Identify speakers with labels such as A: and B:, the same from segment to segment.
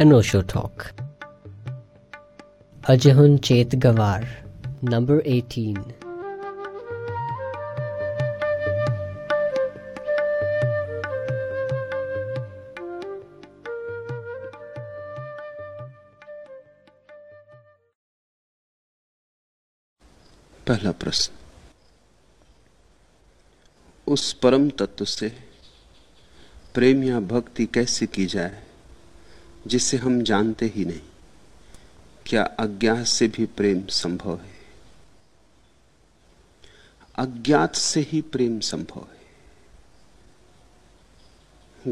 A: अनोशो talk अजहन चेत गवार number eighteen
B: पहला प्रश्न। उस परम तत्व से प्रेम या भक्ति कैसे की जाए? जिसे हम जानते ही नहीं। क्या अज्ञात से भी प्रेम संभव है? अज्ञात से ही प्रेम संभव है।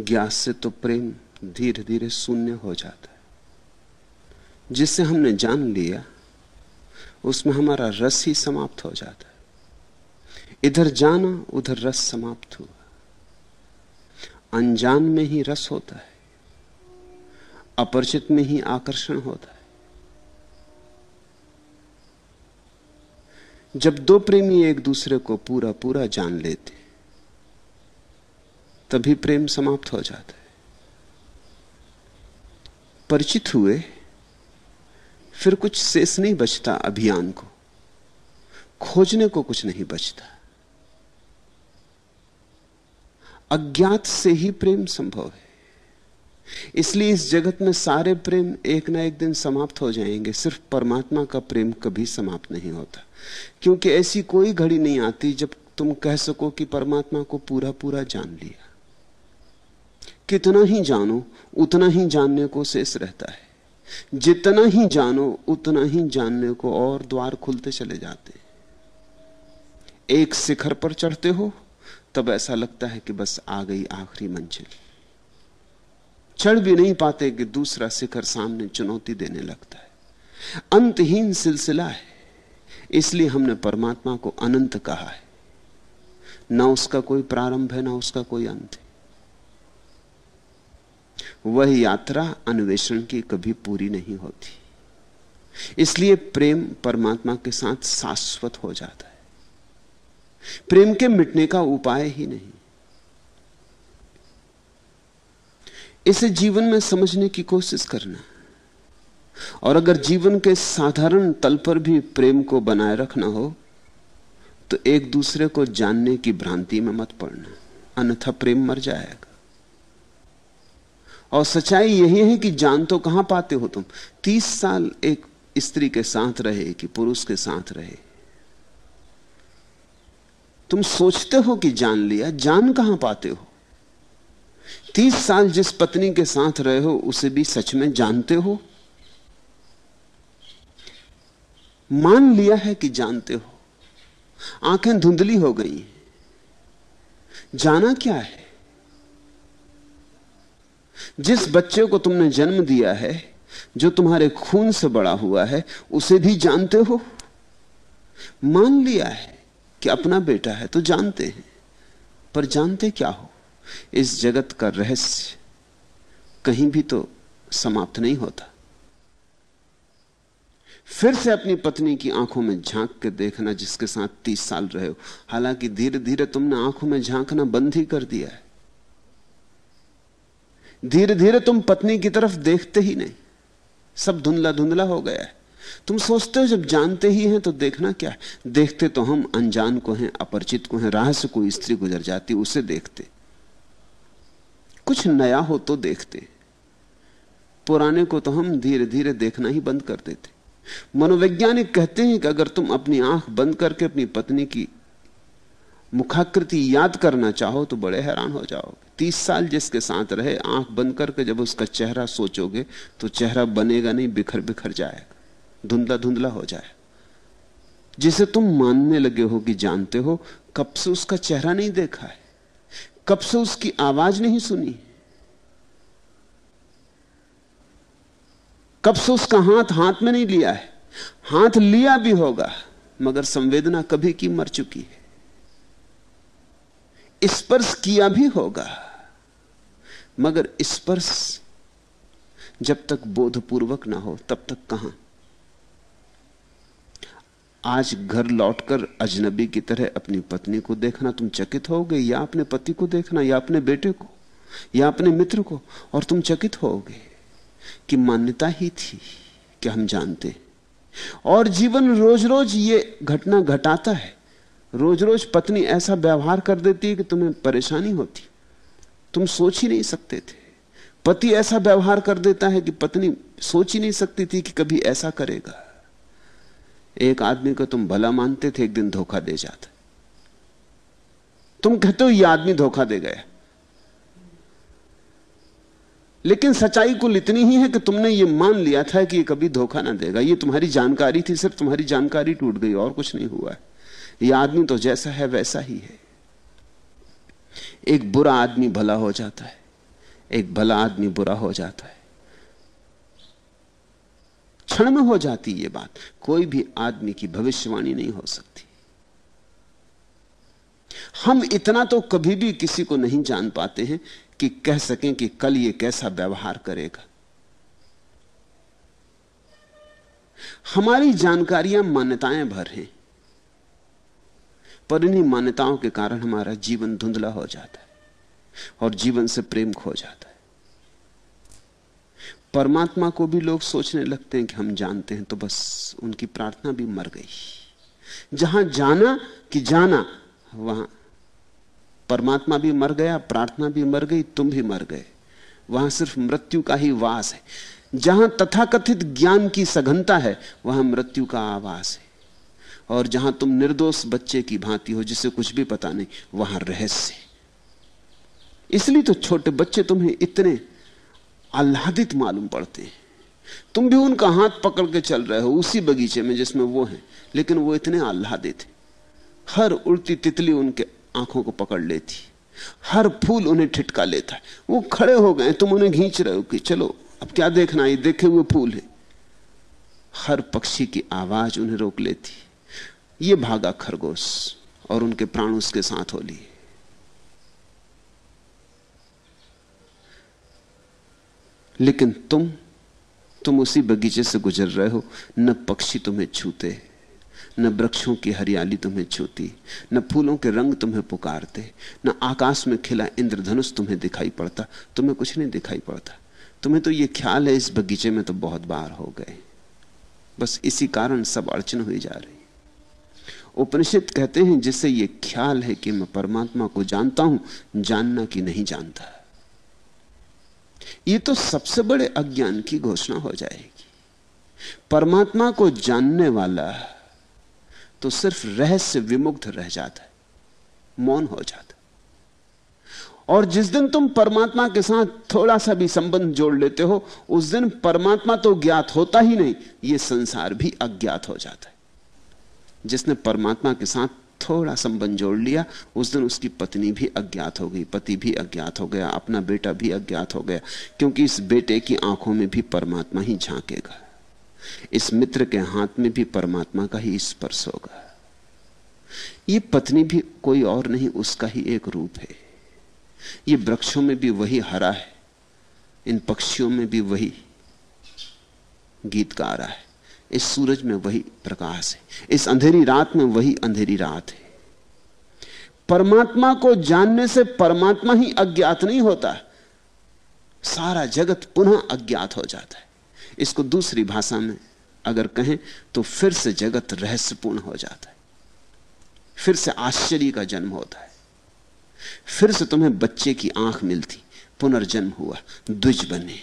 B: ज्ञात से तो प्रेम धीरे धीरे शून्य हो जाता है। जिसे हमने जान लिया, उसमें हमारा रस ही समाप्त हो जाता है। इधर जाना, उधर रस समाप्त हुआ। अनजान में ही रस होता है। अपरिचित में ही आकर्षण होता है। जब दो प्रेमी एक दूसरे को पूरा पूरा जान लेते तभी प्रेम समाप्त हो जाता है। परिचित हुए, फिर कुछ शेष नहीं बचता अभियान को। खोजने को कुछ नहीं बचता। अज्ञात से ही प्रेम संभव है। इसलिए इस जगत में सारे प्रेम एक ना एक दिन समाप्त हो जाएँगे। सिर्फ़ परमात्मा का प्रेम कभी समाप्त नहीं होता। क्योंकि ऐसी कोई घड़ी नहीं आती जब तुम कह सको कि परमात्मा को पूरा पूरा जान लिया। कितना ही जानो, उतना ही जानने को शेष रहता है। जितना ही जानो, उतना ही जानने को और द्वार खुलते चले जाते एक शिखर पर चढ़ते हो, तब ऐसा लगता है कि बस आ गई आखिरी मंजिल। चढ़ भी नहीं पाते कि दूसरा शिखर सामने चुनौती देने लगता है। अंतहीन सिलसिला है। इसलिए हमने परमात्मा को अनंत कहा है। ना उसका कोई प्रारंभ है, ना उसका कोई अंत है। वह यात्रा अन्वेषण की कभी पूरी नहीं होती। इसलिए प्रेम परमात्मा के साथ शाश्वत हो जाता है। प्रेम के मिटने का उपाय ही नहीं। इसे जीवन में समझने की कोशिश करना। और अगर जीवन के साधारण तल पर भी प्रेम को बनाए रखना हो तो एक दूसरे को जानने की भ्रांति में मत पड़ना। अन्यथा प्रेम मर जाएगा। और सच्चाई यही है कि जान तो कहाँ पाते हो तुम? तीस साल एक स्त्री के साथ रहे कि पुरुष के साथ रहे? तुम सोचते हो कि जान लिया, जान कहाँ पाते हो? तीस साल जिस पत्नी के साथ रहे हो, उसे भी सच में जानते हो? मान लिया है कि जानते हो। आँखें धुंधली हो गई जाना क्या है? जिस बच्चे को तुमने जन्म दिया है, जो तुम्हारे खून से बड़ा हुआ है, उसे भी जानते हो? मान लिया है कि अपना बेटा है तो जानते हैं। पर जानते क्या हो? इस जगत का रहस्य कहीं भी तो समाप्त नहीं होता। फिर से अपनी पत्नी की आँखों में झाँक के देखना जिसके साथ तीस साल रहे हो। हालाँकि धीरे धीरे तुमने आँखों में झांकना बंद ही कर दिया है। धीरे धीरे तुम पत्नी की तरफ़ देखते ही नहीं। सब धुंधला धुंधला हो गया है। तुम सोचते हो जब जानते ही हैं तो देखना क्या है? देखते तो हम अनजान को हैं, अपरिचित को हैं, राह से कोई स्त्री गुजर जाती, उसे देखते। कुछ नया हो तो देखते। पुराने को तो हम धीरे धीरे देखना ही बंद कर देते। मनोवैज्ञानिक कहते हैं कि अगर तुम अपनी आँख बंद करके अपनी पत्नी की मुखाकृति याद करना चाहो तो बड़े हैरान हो जाओगे। तीस साल जिसके साथ रहे, आँख बंद करके जब उसका चेहरा सोचोगे तो चेहरा बनेगा नहीं बिखर बिखर जाएगा। धुंधला धुंधला हो जाए। जिसे तुम मानने लगे हो कि जानते हो, कब से उसका चेहरा नहीं देखा है? कब से उसकी आवाज़ नहीं सुनी? कब से उसका हाथ हाथ में नहीं लिया है? हाथ लिया भी होगा, मगर संवेदना कभी की मर चुकी है। स्पर्श किया भी होगा, मगर स्पर्श जब तक बोधपूर्वक ना हो, तब तक कहाँ? आज घर लौटकर अजनबी की तरह अपनी पत्नी को देखना, तुम चकित होगे, या अपने पति को देखना, या अपने बेटे को, या अपने मित्र को, और तुम चकित होगे कि मान्यता ही थी कि हम जानते और जीवन रोज रोज ये घटना घटाता है। रोज रोज पत्नी ऐसा व्यवहार कर देती है कि तुम्हें परेशानी होती। तुम सोच ही नहीं सकते थे। पति ऐसा व्यवहार कर देता है कि पत्नी सोच ही नहीं सकती थी कि कभी ऐसा करेगा। एक आदमी को तुम भला मानते थे, एक दिन धोखा दे जाता। तुम कहते हो यह आदमी धोखा दे गया। लेकिन सच्चाई कुल इतनी ही है कि तुमने ये मान लिया था कि ये कभी धोखा ना देगा। ये तुम्हारी जानकारी थी, सिर्फ़ तुम्हारी जानकारी टूट गई, और कुछ नहीं हुआ है। ये आदमी तो जैसा है, वैसा ही है। एक बुरा आदमी भला हो जाता है। एक भला आदमी बुरा हो जाता है। क्षण में हो जाती ये बात, कोई भी आदमी की भविष्यवाणी नहीं हो सकती। हम इतना तो कभी भी किसी को नहीं जान पाते हैं कि कह सकें कि कल ये कैसा व्यवहार करेगा। हमारी जानकारियाँ मान्यताएँ भर हैं, पर इन्हीं मान्यताओं के कारण हमारा जीवन धुंधला हो जाता है और जीवन से प्रेम खो जाता है। परमात्मा को भी लोग सोचने लगते हैं कि हम जानते हैं तो बस उनकी प्रार्थना भी मर गई। जहाँ जाना कि जाना, वहाँ परमात्मा भी मर गया, प्रार्थना भी मर गई, तुम भी मर गए। वहाँ सिर्फ़ मृत्यु का ही वास है। जहाँ तथाकथित ज्ञान की सघनता है, वहाँ मृत्यु का आवास है। और जहाँ तुम निर्दोष बच्चे की भांति हो, जिसे कुछ भी पता नहीं, वहाँ रहस्य इसलिए तो छोटे बच्चे तुम्हें इतने आह्लादित मालूम पड़ते हैं। तुम भी उनका हाथ पकड़ के चल रहे हो, उसी बगीचे में जिसमें वो हैं, लेकिन वो इतने आह्लादित हैं। हर उल्टी तितली उनके आँखों को पकड़ लेती हर फूल उन्हें ठिटका लेता है। वो खड़े हो गए, तुम उन्हें खींच रहे हो कि चलो, अब क्या देखना ये देखे हुए फूल है। हर पक्षी की आवाज़ उन्हें रोक लेती ये भागा खरगोश और उनके प्राण उसके साथ हो लिए। लेकिन तुम तुम उसी बगीचे से गुजर रहे हो। न पक्षी तुम्हें छूते, न वृक्षों की हरियाली तुम्हें छूती, न फूलों के रंग तुम्हें पुकारते, न आकाश में खिला इंद्रधनुष तुम्हें दिखाई पड़ता। तुम्हें कुछ नहीं दिखाई पड़ता। तुम्हें तो ये ख्याल है, इस बगीचे में तो बहुत बार हो गए। बस इसी कारण सब अड़चन हुई जा रही। उपनिषद कहते हैं, जिससे ये ख्याल है कि मैं परमात्मा को जानता हूँ, जानना कि नहीं जानता। ये तो सबसे बड़े अज्ञान की घोषणा हो जाएगी। परमात्मा को जानने वाला तो सिर्फ़ रहस्य विमुग्ध रह जाता है, मौन हो जाता और जिस दिन तुम परमात्मा के साथ थोड़ा सा भी संबंध जोड़ लेते हो, उस दिन परमात्मा तो ज्ञात होता ही नहीं यह संसार भी अज्ञात हो जाता है। जिसने परमात्मा के साथ थोड़ा संबंध जोड़ लिया। उस दिन उसकी पत्नी भी अज्ञात हो गई। पति भी अज्ञात हो गया। अपना बेटा भी अज्ञात हो गया। क्योंकि इस बेटे की आँखों में भी परमात्मा ही झांकेगा। इस मित्र के हाथ में भी परमात्मा का ही स्पर्श होगा। ये पत्नी भी कोई और नहीं, उसका ही एक रूप है। ये वृक्षों में भी वही हरा है। इन पक्षियों में भी वही गीत गा रहा है। इस सूरज में वही प्रकाश है, इस अंधेरी रात में वही अंधेरी रात है। परमात्मा को जानने से परमात्मा ही अज्ञात नहीं होता, सारा जगत पुनः अज्ञात हो जाता है। इसको दूसरी भाषा में अगर कहें तो फिर से जगत रहस्यपूर्ण हो जाता है, फिर से आश्चर्य का जन्म होता है। फिर से तुम्हें बच्चे की आँख मिलती, पुनर्जन्म हुआ, द्विज बने।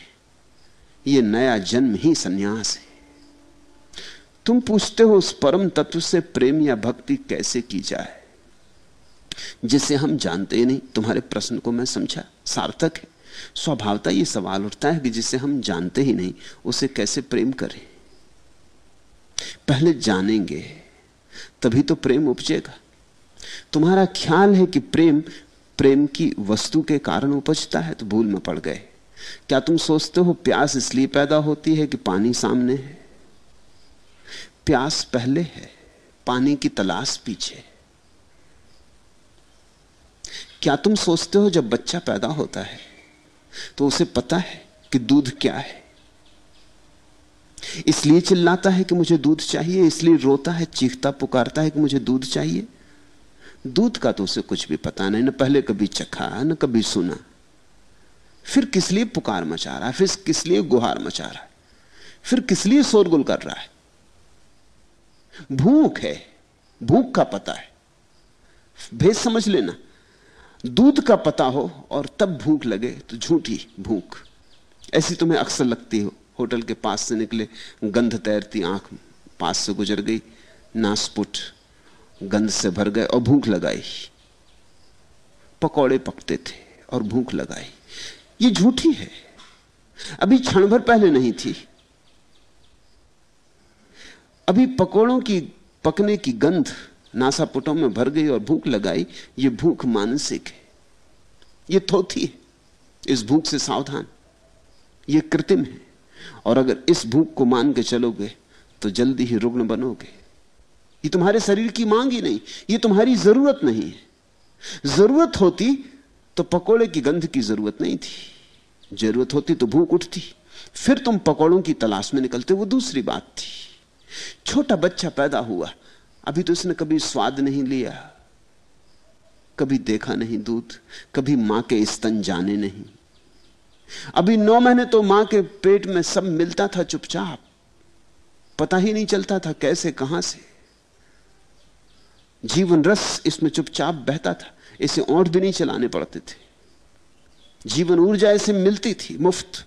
B: ये नया जन्म ही सन्यास है। तुम पूछते हो उस परम तत्व से प्रेम या भक्ति कैसे की जाए? जिसे हम जानते ही नहीं, तुम्हारे प्रश्न को मैं समझा। सार्थक है। स्वभावता ये सवाल उठता है कि जिसे हम जानते ही नहीं, उसे कैसे प्रेम करें? पहले जानेंगे, तभी तो प्रेम उपजेगा। तुम्हारा ख्याल है कि प्रेम प्रेम की वस्तु के कारण उपजता है तो भूल में पड़ गए। क्या तुम सोचते हो प्यास इसलिए पैदा होती है कि पानी सामने है? प्यास पहले है, पानी की तलाश पीछे। क्या तुम सोचते हो जब बच्चा पैदा होता है तो उसे पता है कि दूध क्या है? इसलिए चिल्लाता है कि मुझे दूध चाहिए, इसलिए रोता है, चीखता, पुकारता है कि मुझे दूध चाहिए। दूध का तो उसे कुछ भी पता नहीं, ना पहले कभी चखा, न कभी सुना। फिर किस लिए पुकार मचा रहा है, फिर किस लिए गुहार मचा रहा है, फिर किस लिए शोरगुल कर रहा है? भूख है, भूख का पता है। भेद समझ लेना, दूध का पता हो और तब भूख लगे तो झूठी भूख। ऐसी तुम्हें अक्सर लगती हो, होटल के पास से निकले, गंध तैरती आँख पास से गुजर गई नासपुट गंध से भर गए और भूख लगाई। पकौड़े पकते थे और भूख लगाई। ये झूठी है। अभी क्षण भर पहले नहीं थी। अभी पकौड़ों की पकने की गंध नासापुटों में भर गई और भूख लगाई, ये भूख मानसिक है। ये थोथी है, इस भूख से सावधान। ये कृत्रिम है, और अगर इस भूख को मान के चलोगे तो जल्दी ही रुग्ण बनोगे। ये तुम्हारे शरीर की मांग ही नहीं, ये तुम्हारी ज़रूरत नहीं है। ज़रूरत होती तो पकोड़े की गंध की ज़रूरत नहीं थी। ज़रूरत होती तो भूख उठती, फिर तुम पकौड़ों की तलाश में निकलते, वो दूसरी बात थी। छोटा बच्चा पैदा हुआ। अभी तो इसने कभी स्वाद नहीं लिया, कभी देखा नहीं दूध, कभी माँ के स्तन जाने नहीं। अभी नौ महीने तो माँ के पेट में सब मिलता था चुपचाप। पता ही नहीं चलता था कैसे, कहाँ से। जीवन रस इसमें चुपचाप बहता था, इसे ओंठ भी नहीं चलाने पड़ते थे। जीवन ऊर्जा इसे मिलती थी, मुफ़्त।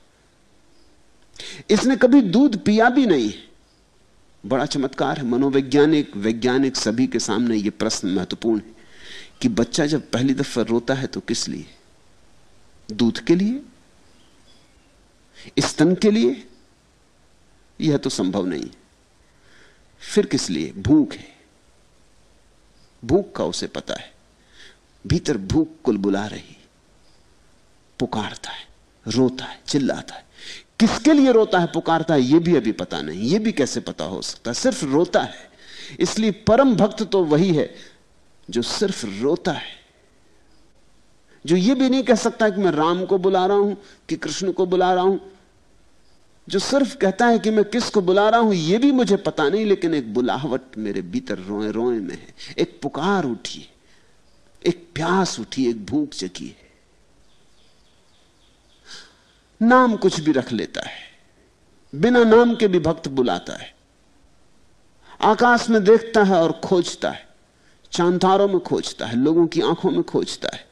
B: इसने कभी दूध पिया भी नहीं। बड़ा चमत्कार है। मनोवैज्ञानिक, वैज्ञानिक सभी के सामने यह प्रश्न महत्वपूर्ण है कि बच्चा जब पहली दफ़ा रोता है तो किस लिए? दूध के लिए? स्तन के लिए? यह तो संभव नहीं फिर किस लिए? भूख है। भूख का उसे पता है। भीतर भूख कुल बुला रही। पुकारता है, रोता है, चिल्लाता है। किसके लिए रोता है पुकारता है यह भी अभी पता नहीं यह भी कैसे पता हो सकता है? सिर्फ़ रोता है। इसलिए परम भक्त तो वही है जो सिर्फ़ रोता है। जो यह भी नहीं कह सकता कि मैं राम को बुला रहा हूँ, कि कृष्ण को बुला रहा हूँ, जो सिर्फ़ कहता है कि मैं किसको बुला रहा हूँ यह भी मुझे पता नहीं, लेकिन एक बुलाहट मेरे भीतर रोए रोए में है। एक पुकार उठी, एक प्यास उठी, एक भूख जगी है। नाम कुछ भी रख लेता है। बिना नाम के भी भक्त बुलाता है। आकाश में देखता है और खोजता है। चांतारों में खोजता है, लोगों की आँखों में खोजता है।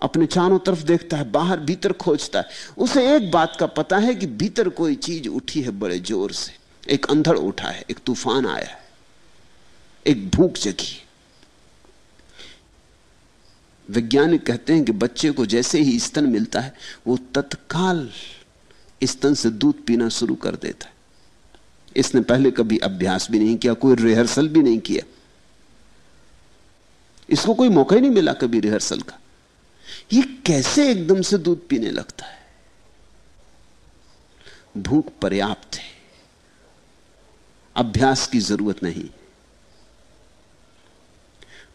B: अपने चारों तरफ़ देखता है, बाहर भीतर खोजता है। उसे एक बात का पता है कि भीतर कोई चीज़ उठी है बड़े ज़ोर से। एक अंधड़ उठा है, एक तूफ़ान आया है, एक भूख जगी वैज्ञानिक कहते हैं कि बच्चे को जैसे ही स्तन मिलता है, वो तत्काल स्तन से दूध पीना शुरू कर देता है। इसने पहले कभी अभ्यास भी नहीं किया, कोई रिहर्सल भी नहीं किया। इसको कोई मौका ही नहीं मिला कभी रिहर्सल का। ये कैसे एकदम से दूध पीने लगता है? भूख पर्याप्त है। अभ्यास की ज़रूरत नहीं।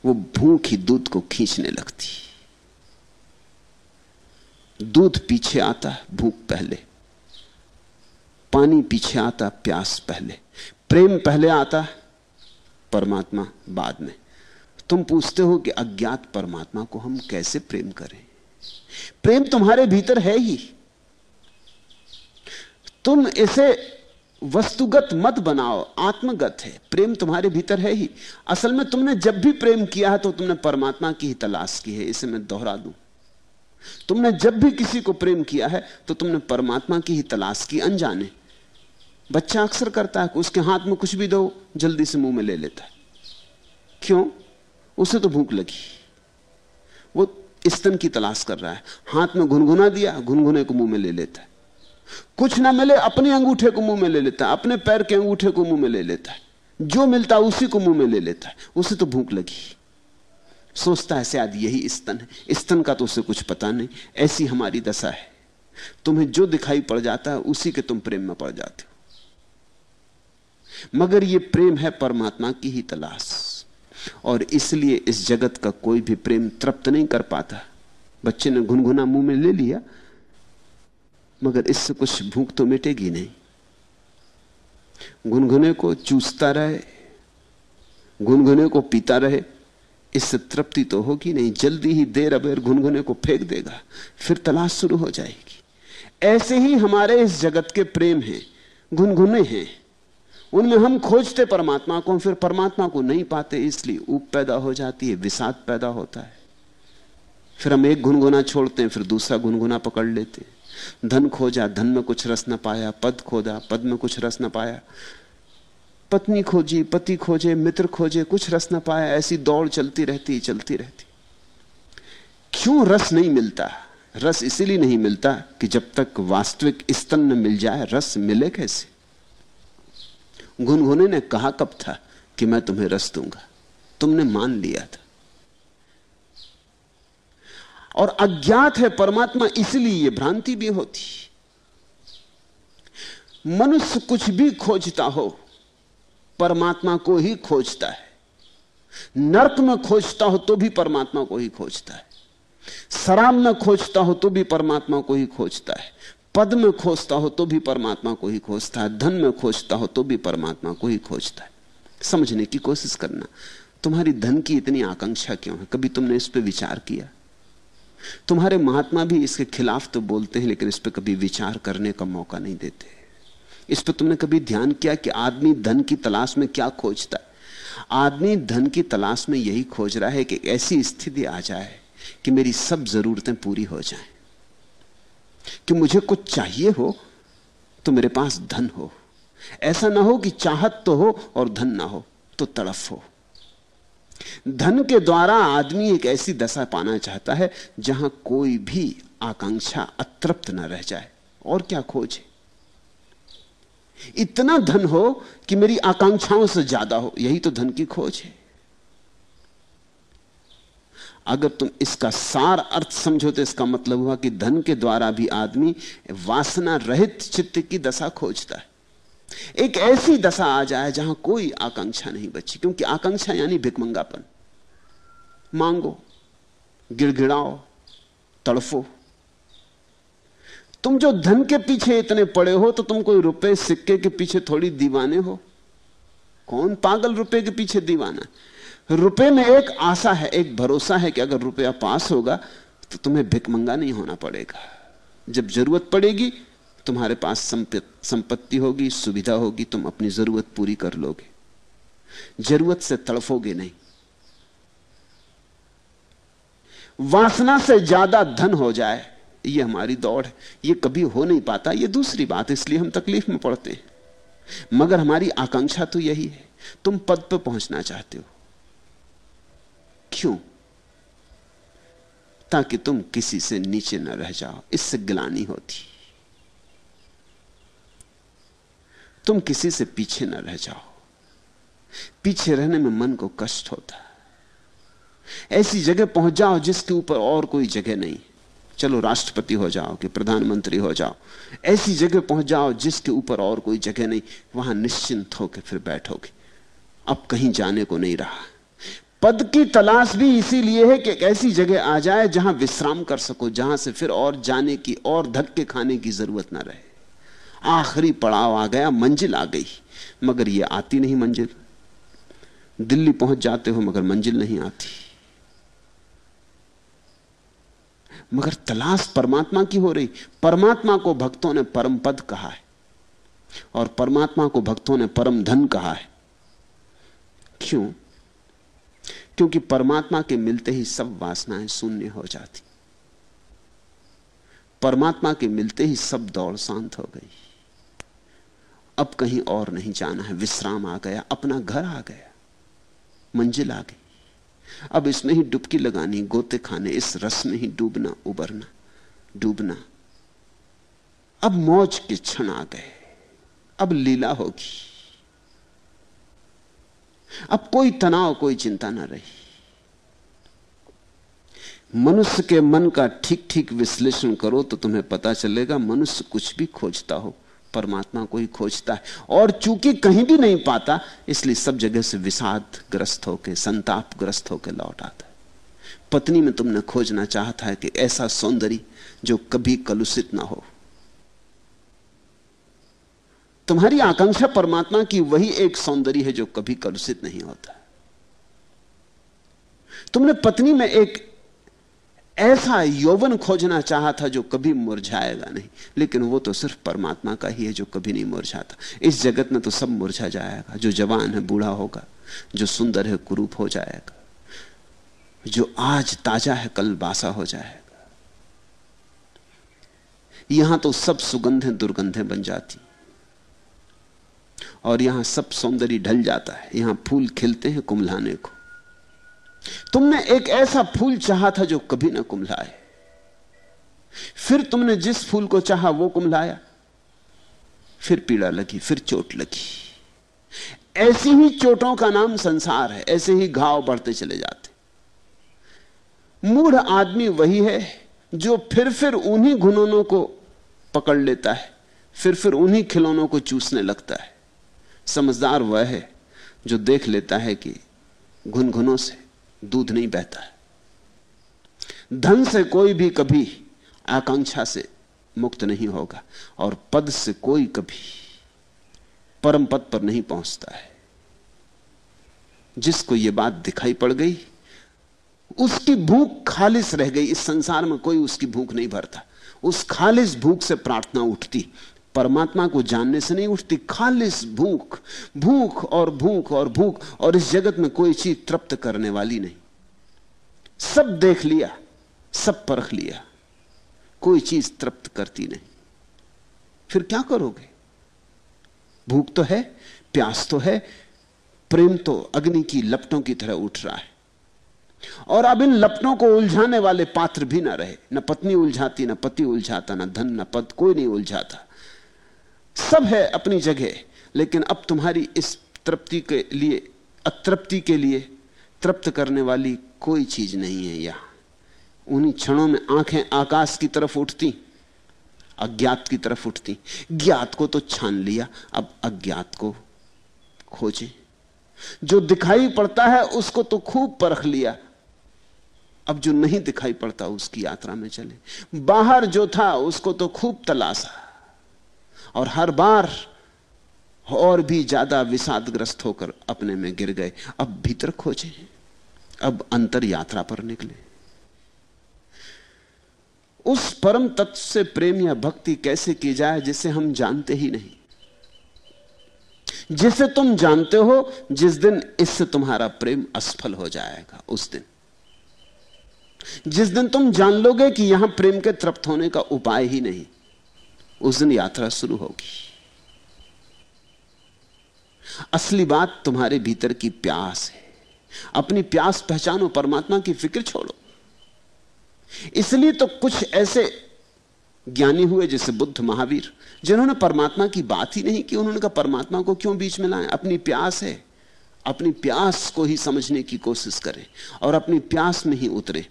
B: वो भूख ही दूध को खींचने लगती। दूध पीछे आता, भूख पहले। पानी पीछे आता, प्यास पहले। प्रेम पहले आता, परमात्मा बाद में। तुम पूछते हो कि अज्ञात परमात्मा को हम कैसे प्रेम करें? प्रेम तुम्हारे भीतर है ही। तुम इसे वस्तुगत मत बनाओ, आत्मगत है, प्रेम तुम्हारे भीतर है ही। असल में तुमने जब भी प्रेम किया है तो तुमने परमात्मा की ही तलाश की है, इसे मैं दोहरा दूँ। तुमने जब भी किसी को प्रेम किया है तो तुमने परमात्मा की ही तलाश की, अनजाने। बच्चा अक्सर करता है कि उसके हाथ में कुछ भी दो, जल्दी से मुँह में ले लेता है। क्यों? उसे तो भूख लगी। वो स्तन की तलाश कर रहा है। हाथ में गुनगुना दिया, गुनगुने को मुँह में ले लेता है। कुछ ना मिले, अपने अंगूठे को मुँह में ले लेता है, अपने पैर के अंगूठे को मुँह में ले लेता है। जो मिलता उसी को मुँह में ले लेता है। उसे तो भूख लगी। सोचता है, शायद यही स्तन है। स्तन का तो उसे कुछ पता नहीं। ऐसी हमारी दशा है। तुम्हें जो दिखाई पड़ जाता है, उसी के तुम प्रेम में पड़ जाते हो। मगर यह प्रेम है परमात्मा की ही तलाश। और इसलिए इस जगत का कोई भी प्रेम तृप्त नहीं कर पाता। बच्चे ने गुनगुना मुँह में ले लिया। मगर इससे कुछ भूख तो मिटेगी नहीं। गुनगुने को चूसता रहे, गुनगुने को पीता रहे, इससे तृप्ति तो होगी नहीं। जल्दी ही देर अबेर घुनघुने को फेंक देगा, फिर तलाश शुरू हो जाएगी। ऐसे ही हमारे इस जगत के प्रेम हैं, गुनगुने हैं। उनमें हम खोजते परमात्मा को, फिर परमात्मा को नहीं पाते, इसलिए ऊप पैदा हो जाती है, विषाद पैदा होता है। फिर हम एक गुनगुना छोड़ते हैं, फिर दूसरा गुनगुना पकड़ लेते हैं। धन खोजा, धन में कुछ रस न पाया, पद खोदा, पद में कुछ रस न पाया। पत्नी खोजी, पति खोजे, मित्र खोजे, कुछ रस न पाया, ऐसी दौड़ चलती रहती चलती रहती। क्यों रस नहीं मिलता? रस इसीलिए नहीं मिलता कि जब तक वास्तविक स्तन मिल जाए, रस मिले कैसे? गुनगुने ने कहा, कब था कि मैं तुम्हें रस दूँगा? तुमने मान लिया था। और अज्ञात है परमात्मा, इसलिए यह भ्रांति भी होती। मनुष्य कुछ भी खोजता हो, परमात्मा को ही खोजता है। नर्क में खोजता हो तो भी परमात्मा को ही खोजता है। शराब में खोजता हो तो भी परमात्मा को ही खोजता है। पद में खोजता हो तो भी परमात्मा को ही खोजता है। धन में खोजता हो तो भी परमात्मा को ही खोजता है। समझने की कोशिश करना, तुम्हारी धन की इतनी आकांक्षा क्यों है? कभी तुमने इस पर विचार किया? तुम्हारे महात्मा भी इसके खिलाफ तो बोलते हैं, लेकिन इस पर कभी विचार करने का मौका नहीं देते। इस पर तुमने कभी ध्यान किया कि आदमी धन की तलाश में क्या खोजता है? आदमी धन की तलाश में यही खोज रहा है कि ऐसी स्थिति आ जाए कि मेरी सब जरूरतें पूरी हो जाएँ। कि मुझे कुछ चाहिए हो तो मेरे पास धन हो। ऐसा ना हो कि चाहत तो हो और धन ना हो तो तड़फ हो। धन के द्वारा आदमी एक ऐसी दशा पाना चाहता है जहाँ कोई भी आकांक्षा अतृप्त न रह जाए। और क्या खोजे इतना धन हो कि मेरी आकांक्षाओं से ज़्यादा हो, यही तो धन की खोज है। अगर तुम इसका सार अर्थ समझो तो इसका मतलब हुआ कि धन के द्वारा भी आदमी वासना रहित चित्त की दशा खोजता है। एक ऐसी दशा आ जाए जहाँ कोई आकांक्षा नहीं बची, क्योंकि आकांक्षा यानी भिकमंगापन मांगो, गिड़गिड़ाओ, तड़फो। तुम जो धन के पीछे इतने पड़े हो तो तुम कोई रुपए सिक्के के पीछे थोड़ी दीवाने हो। कौन पागल रुपए के पीछे दीवाना? रुपए में एक आशा है, एक भरोसा है कि अगर रुपया पास होगा तो तुम्हें भिकमंगा नहीं होना पड़ेगा। जब ज़रूरत पड़ेगी तुम्हारे पास संपत्ति होगी, सुविधा होगी, तुम अपनी ज़रूरत पूरी कर लोगे। ज़रूरत से तड़फोगे नहीं। वासना से ज़्यादा धन हो जाए यह हमारी दौड़ है। ये कभी हो नहीं पाता यह दूसरी बात इसलिए हम तकलीफ़ में पड़ते हैं। मगर हमारी आकांक्षा तो यही है, तुम पद पर पहुँचना चाहते हो। क्यों? ताकि तुम किसी से नीचे न रह जाओ, इससे गिलानी होती। तुम किसी से पीछे न रह जाओ। पीछे रहने में मन को कष्ट होता ऐसी जगह पहुँच जाओ जिसके ऊपर और कोई जगह नहीं। चलो, राष्ट्रपति हो जाओ कि प्रधानमंत्री हो जाओ। ऐसी जगह पहुँच जाओ जिसके ऊपर और कोई जगह नहीं। वहाँ निश्चिंत होकर फिर बैठोगे। अब कहीं जाने को नहीं रहा। पद की तलाश भी इसीलिए है कि ऐसी जगह आ जाए जहाँ विश्राम कर सको, जहाँ से फिर और जाने की और धक्के खाने की ज़रूरत ना रहे। आखिरी पड़ाव आ गया, मंजिल आ गई। मगर ये आती नहीं मंजिल। दिल्ली पहुँच जाते हो, मगर मंजिल नहीं आती। मगर तलाश परमात्मा की हो रही। परमात्मा को भक्तों ने परम पद कहा है। और परमात्मा को भक्तों ने परम धन कहा है। क्यों? क्योंकि परमात्मा के मिलते ही सब वासनाएँ शून्य हो जाती। परमात्मा के मिलते ही सब दौड़ शांत हो गई। अब कहीं और नहीं जाना है। विश्राम आ गया, अपना घर आ गया, मंजिल आ गई। अब इसमें ही डुबकी लगानी, गोते खाने, इस रस में ही डूबना, उबरना, डूबना। अब मौज के क्षण आ गए, अब लीला होगी। अब कोई तनाव, कोई चिंता ना रही। मनुष्य के मन का ठीक ठीक विश्लेषण करो तो तुम्हें पता चलेगा, मनुष्य कुछ भी खोजता हो। परमात्मा को ही खोजता है। और चूँकि कहीं भी नहीं पाता, इसलिए सब जगह से विषाद ग्रस्त होकर संताप ग्रस्त होकर लौट आता है। पत्नी में तुमने खोजना चाहता है कि ऐसा सौंदर्य जो कभी कलुषित ना हो। तुम्हारी आकांक्षा परमात्मा की वही एक सौंदर्य है जो कभी कलुषित नहीं होता। तुमने पत्नी में एक ऐसा यौवन खोजना चाहा था जो कभी मुरझाएगा नहीं। लेकिन वो तो सिर्फ़ परमात्मा का ही है जो कभी नहीं मुरझाता। इस जगत में तो सब मुरझा जाएगा। जो जवान है, बूढ़ा होगा। जो सुंदर है, कुरूप हो जाएगा। जो आज ताज़ा है, कल बासा हो जाएगा। यहाँ तो सब सुगंधें, दुर्गंधें बन जाती। और यहाँ सब सौंदर्य ढल जाता है। यहाँ फूल खिलते हैं कुमलाने को। तुमने एक ऐसा फूल चाहा था जो कभी ना कुमलाए। फिर तुमने जिस फूल को चाहा वो कुमलाया। फिर पीड़ा लगी, फिर चोट लगी। ऐसी ही चोटों का नाम संसार है, ऐसे ही घाव बढ़ते चले जाते। मूढ़ आदमी वही है जो फिर फिर उन्हीं घुनौनों को पकड़ लेता है, फिर फिर उन्हीं खिलौनों को चूसने लगता है। समझदार वह है जो देख लेता है कि घुन घुनों से दूध नहीं बहता है। धन से कोई भी कभी आकांक्षा से मुक्त नहीं होगा और पद से कोई कभी परम पद पर नहीं पहुँचता है। जिसको यह बात दिखाई पड़ गई, उसकी भूख खालिश रह गई। इस संसार में कोई उसकी भूख नहीं भरता। उस खालिश भूख से प्रार्थना उठती। परमात्मा को जानने से नहीं उठती। खालिश भूख भूख और भूख और भूख, और इस जगत में कोई चीज़ तृप्त करने वाली नहीं। सब देख लिया, सब परख लिया, कोई चीज़ तृप्त करती नहीं। फिर क्या करोगे? भूख तो है, प्यास तो है, प्रेम तो अग्नि की लपटों की तरह उठ रहा है। और अब इन लपटों को उलझाने वाले पात्र भी ना रहे। न पत्नी उलझाती, ना पति उलझाता, ना धन, न पद, कोई नहीं उलझाता। सब है अपनी जगह, लेकिन अब तुम्हारी इस तृप्ति के लिए, अतृप्ति के लिए तृप्त करने वाली कोई चीज़ नहीं है यहाँ। उन्हीं क्षणों में आँखें आकाश की तरफ़ उठती, अज्ञात की तरफ़ उठती। ज्ञात को तो छान लिया, अब अज्ञात को खोजें। जो दिखाई पड़ता है, उसको तो खूब परख लिया। अब जो नहीं दिखाई पड़ता, उसकी यात्रा में चले। बाहर जो था, उसको तो खूब तलाशा। और हर बार और भी ज़्यादा विषादग्रस्त होकर अपने में गिर गए। अब भीतर खोजे, अब अंतर यात्रा पर निकले। उस परम तत्व से प्रेम या भक्ति कैसे की जाए, जिसे हम जानते ही नहीं। जिसे तुम जानते हो, जिस दिन इससे तुम्हारा प्रेम असफल हो जाएगा, उस दिन। जिस दिन तुम जान लोगे कि यहाँ प्रेम के तृप्त होने का उपाय ही नहीं। उस दिन यात्रा शुरू होगी। असली बात तुम्हारे भीतर की प्यास है। अपनी प्यास पहचानो, परमात्मा की फ़िक्र छोड़ो। इसलिए तो कुछ ऐसे ज्ञानी हुए, जैसे बुद्ध महावीर, जिन्होंने परमात्मा की बात ही नहीं की, उन्होंने कहा, परमात्मा को क्यों बीच में लाएँ? अपनी प्यास है। अपनी प्यास को ही समझने की कोशिश करें और अपनी प्यास में ही उतरे।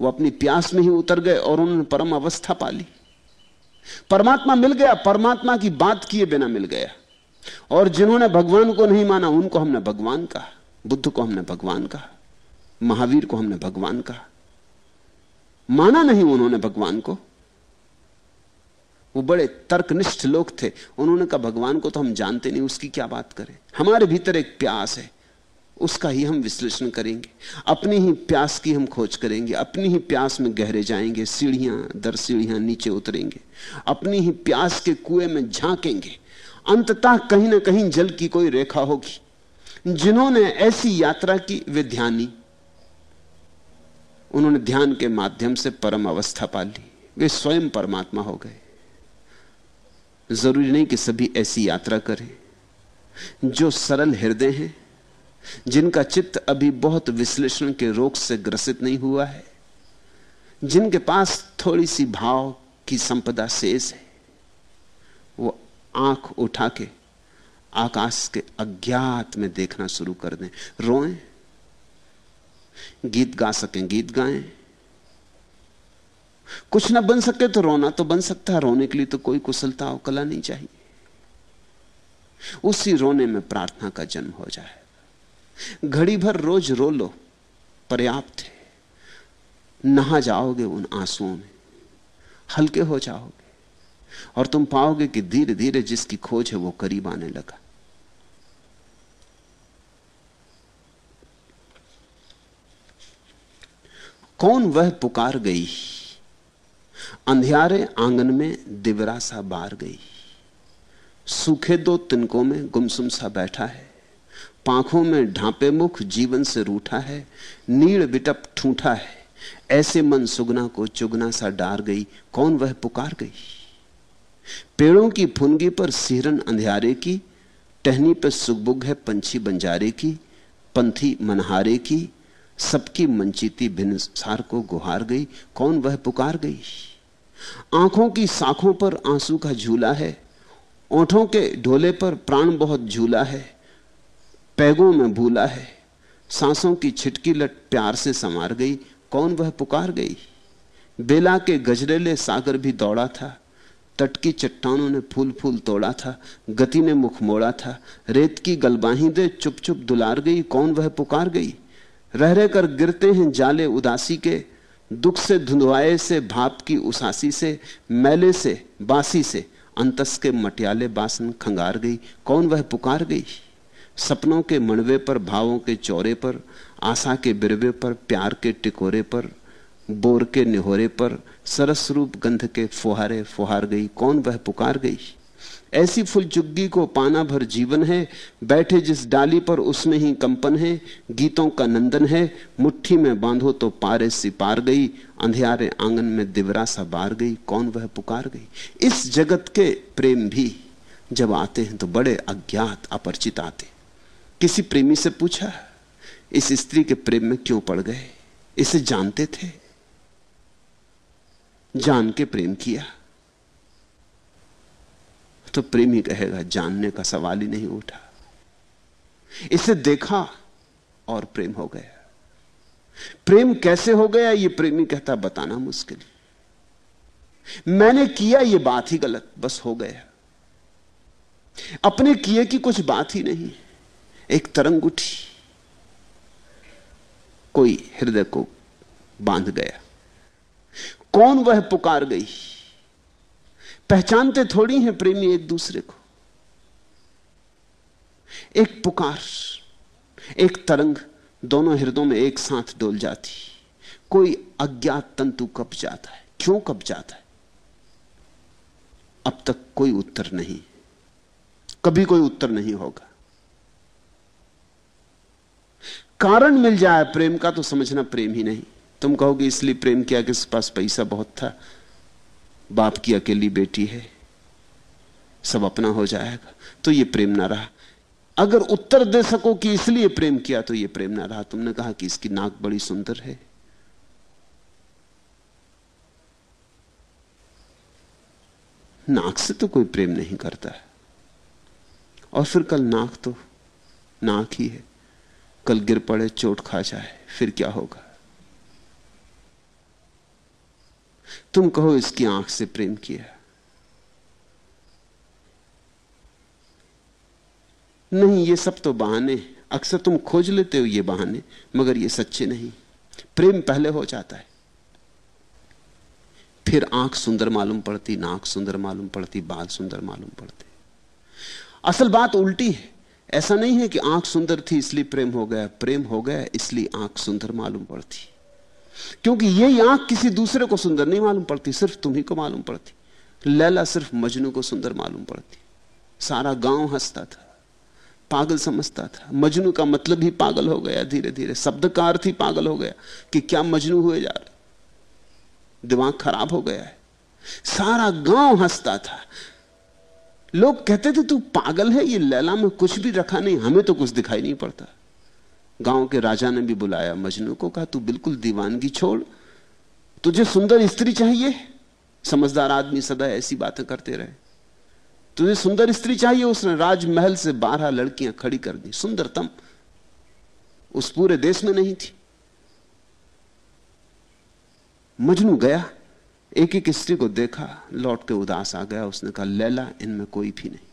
B: वो अपनी प्यास में ही उतर गए और उन्होंने परम अवस्था पाली परमात्मा मिल गया, परमात्मा की बात किए बिना मिल गया। और जिन्होंने भगवान को नहीं माना, उनको हमने भगवान कहा, बुद्ध को हमने भगवान कहा, महावीर को हमने भगवान कहा। माना नहीं उन्होंने भगवान को। वो बड़े तर्कनिष्ठ लोग थे, उन्होंने कहा, भगवान को तो हम जानते नहीं, उसकी क्या बात करें? हमारे भीतर एक प्यास है उसका ही हम विश्लेषण करेंगे। अपनी ही प्यास की हम खोज करेंगे। अपनी ही प्यास में गहरे जाएँगे। सीढ़ियाँ, दर सीढ़ियाँ नीचे उतरेंगे। अपनी ही प्यास के कुएँ में झांकेंगे। अंततः कहीं ना कहीं जल की कोई रेखा होगी। जिन्होंने ऐसी यात्रा की, वे ध्यानी। उन्होंने ध्यान के माध्यम से परम अवस्था पा ली। वे स्वयं परमात्मा हो गए। ज़रूरी नहीं कि सभी ऐसी यात्रा करें। जो सरल हृदय हैं जिनका चित्त अभी बहुत विश्लेषण के रोग से ग्रसित नहीं हुआ है, जिनके पास थोड़ी सी भाव की संपदा शेष है, वो आँख उठा के आकाश के अज्ञात में देखना शुरू कर दें। रोएँ, गीत गा सकें, गीत गाएँ। कुछ ना बन सके तो रोना तो बन सकता है, रोने के लिए तो कोई कुशलता और कला नहीं चाहिए। उसी रोने में प्रार्थना का जन्म हो जाए। घड़ी भर रोज रो लो, पर्याप्त है। नहा जाओगे उन आंसुओं में, हल्के हो जाओगे, और तुम पाओगे कि धीरे धीरे जिसकी खोज है वो करीब आने लगा। कौन वह पुकार गई? अंधियारे आँगन में दिवरा सा बार गई। सूखे दो तिनकों में गुमसुम सा बैठा है। पांखों में ढांपे मुख जीवन से रूठा है नील बिटप ठूठा है। ऐसे मन सुगना को चुगना सा डार गई, कौन वह पुकार गई? पेड़ों की फुनगी पर सिहरन अंधियारे की, टहनी पर सुगबुग है पंछी बंजारे की, पंथी मनहारे की, सबकी मंचिती भिन्न सार को गुहार गई, कौन वह पुकार गई? आँखों की साखों पर आँसू का झूला है, ओठों के ढोले पर प्राण बहुत झूला है। पैगों में भूला है। सांसों की छिटकी लट प्यार से समार गई। कौन वह पुकार गई? बेला के गजरेले सागर भी दौड़ा था। तट की चट्टानों ने फूल फूल तोड़ा था। गति ने मुख मोड़ा था। रेत की गलबाही दे चुप चुप दुलार गई। कौन वह पुकार गई? रह रह कर गिरते हैं जाले उदासी के। दुख से धुंधवाए से, भाप की उसासी से, मैले से, बासी से। अंतस के मटियाले बासन खंगार गई। कौन वह पुकार गई? सपनों के मणवे पर, भावों के चौरे पर, आशा के बिरवे पर, प्यार के टिकोरे पर, बोर के निहोरे पर, सरस रूप गंध के फुहारे फुहार गई, कौन वह पुकार गई? ऐसी फुल चुग्गी को पाना भर जीवन है, बैठे जिस डाली पर उसमें ही कंपन है, गीतों का नंदन है, मुट्ठी में बांधो तो पारे सी पार गई, अंधियारे आँगन में दिवरा सा बार गई, कौन वह पुकार गई? इस जगत के प्रेम भी जब आते हैं तो बड़े अज्ञात, अपरिचित आते किसी प्रेमी से पूछा, इस स्त्री के प्रेम में क्यों पड़ गए? इसे जानते थे? जान के प्रेम किया। तो प्रेमी कहेगा, जानने का सवाल ही नहीं उठा। इसे देखा और प्रेम हो गया। प्रेम कैसे हो गया, ये प्रेमी कहता, बताना मुश्किल। मैंने किया, ये बात ही गलत, बस हो गया। अपने किए की कुछ बात ही नहीं। एक तरंग उठी। कोई हृदय को बाँध गया। कौन वह पुकार गई? पहचानते थोड़ी हैं प्रेमी एक दूसरे को। एक पुकार, एक तरंग दोनों हृदयों में एक साथ डोल जाती। कोई अज्ञात तंतु कब जाता है। क्यों कब जाता है? अब तक कोई उत्तर नहीं। कभी कोई उत्तर नहीं होगा। कारण मिल जाए प्रेम का तो समझना प्रेम ही नहीं। तुम कहोगे, इसलिए प्रेम किया कि इस पास पैसा बहुत था। बाप की अकेली बेटी है। सब अपना हो जाएगा। तो ये प्रेम ना रहा। अगर उत्तर दे सको कि इसलिए प्रेम किया तो ये प्रेम ना रहा। तुमने कहा कि इसकी नाक बड़ी सुंदर है। नाक से तो कोई प्रेम नहीं करता। और फिर कल नाक तो नाक ही है। कल गिर पड़े, चोट खा जाए, फिर क्या होगा? तुम कहो इसकी आँख से प्रेम किया। नहीं, ये सब तो बहाने। अक्सर तुम खोज लेते हो ये बहाने, मगर ये सच्चे नहीं। प्रेम पहले हो जाता है। फिर आँख सुंदर मालूम पड़ती, नाक सुंदर मालूम पड़ती, बाल सुंदर मालूम पड़ते। असल बात उल्टी है। ऐसा नहीं है कि आँख सुंदर थी, इसलिए प्रेम हो गया। प्रेम हो गया, इसलिए आँख सुंदर मालूम पड़ती। क्योंकि यही आँख किसी दूसरे को सुंदर नहीं मालूम पड़ती, सिर्फ़ तुम्ही को मालूम पड़ती। लैला सिर्फ़ मजनू को सुंदर मालूम पड़ती। सारा गाँव हंसता था, पागल समझता था। मजनू का मतलब ही पागल हो गया धीरे धीरे शब्द का अर्थ ही पागल हो गया कि क्या मजनू हुए जा रहे। दिमाग खराब हो गया है। सारा गाँव हंसता था। लोग कहते थे, तू पागल है, ये लैला में कुछ भी रखा नहीं, हमें तो कुछ दिखाई नहीं पड़ता. गाँव के राजा ने भी बुलाया, मजनू को कहा, तू बिल्कुल दीवानगी छोड़, तुझे सुंदर स्त्री चाहिए। समझदार आदमी सदा ऐसी बातें करते रहे। तुझे सुंदर स्त्री चाहिए, उसने राजमहल से बारह लड़कियाँ खड़ी कर दी। सुंदरतम उस पूरे देश में नहीं थी। मजनू गया एक एक स्त्री को देखा लौट के उदास आ गया, उसने कहा, लैला, इनमें कोई भी नहीं।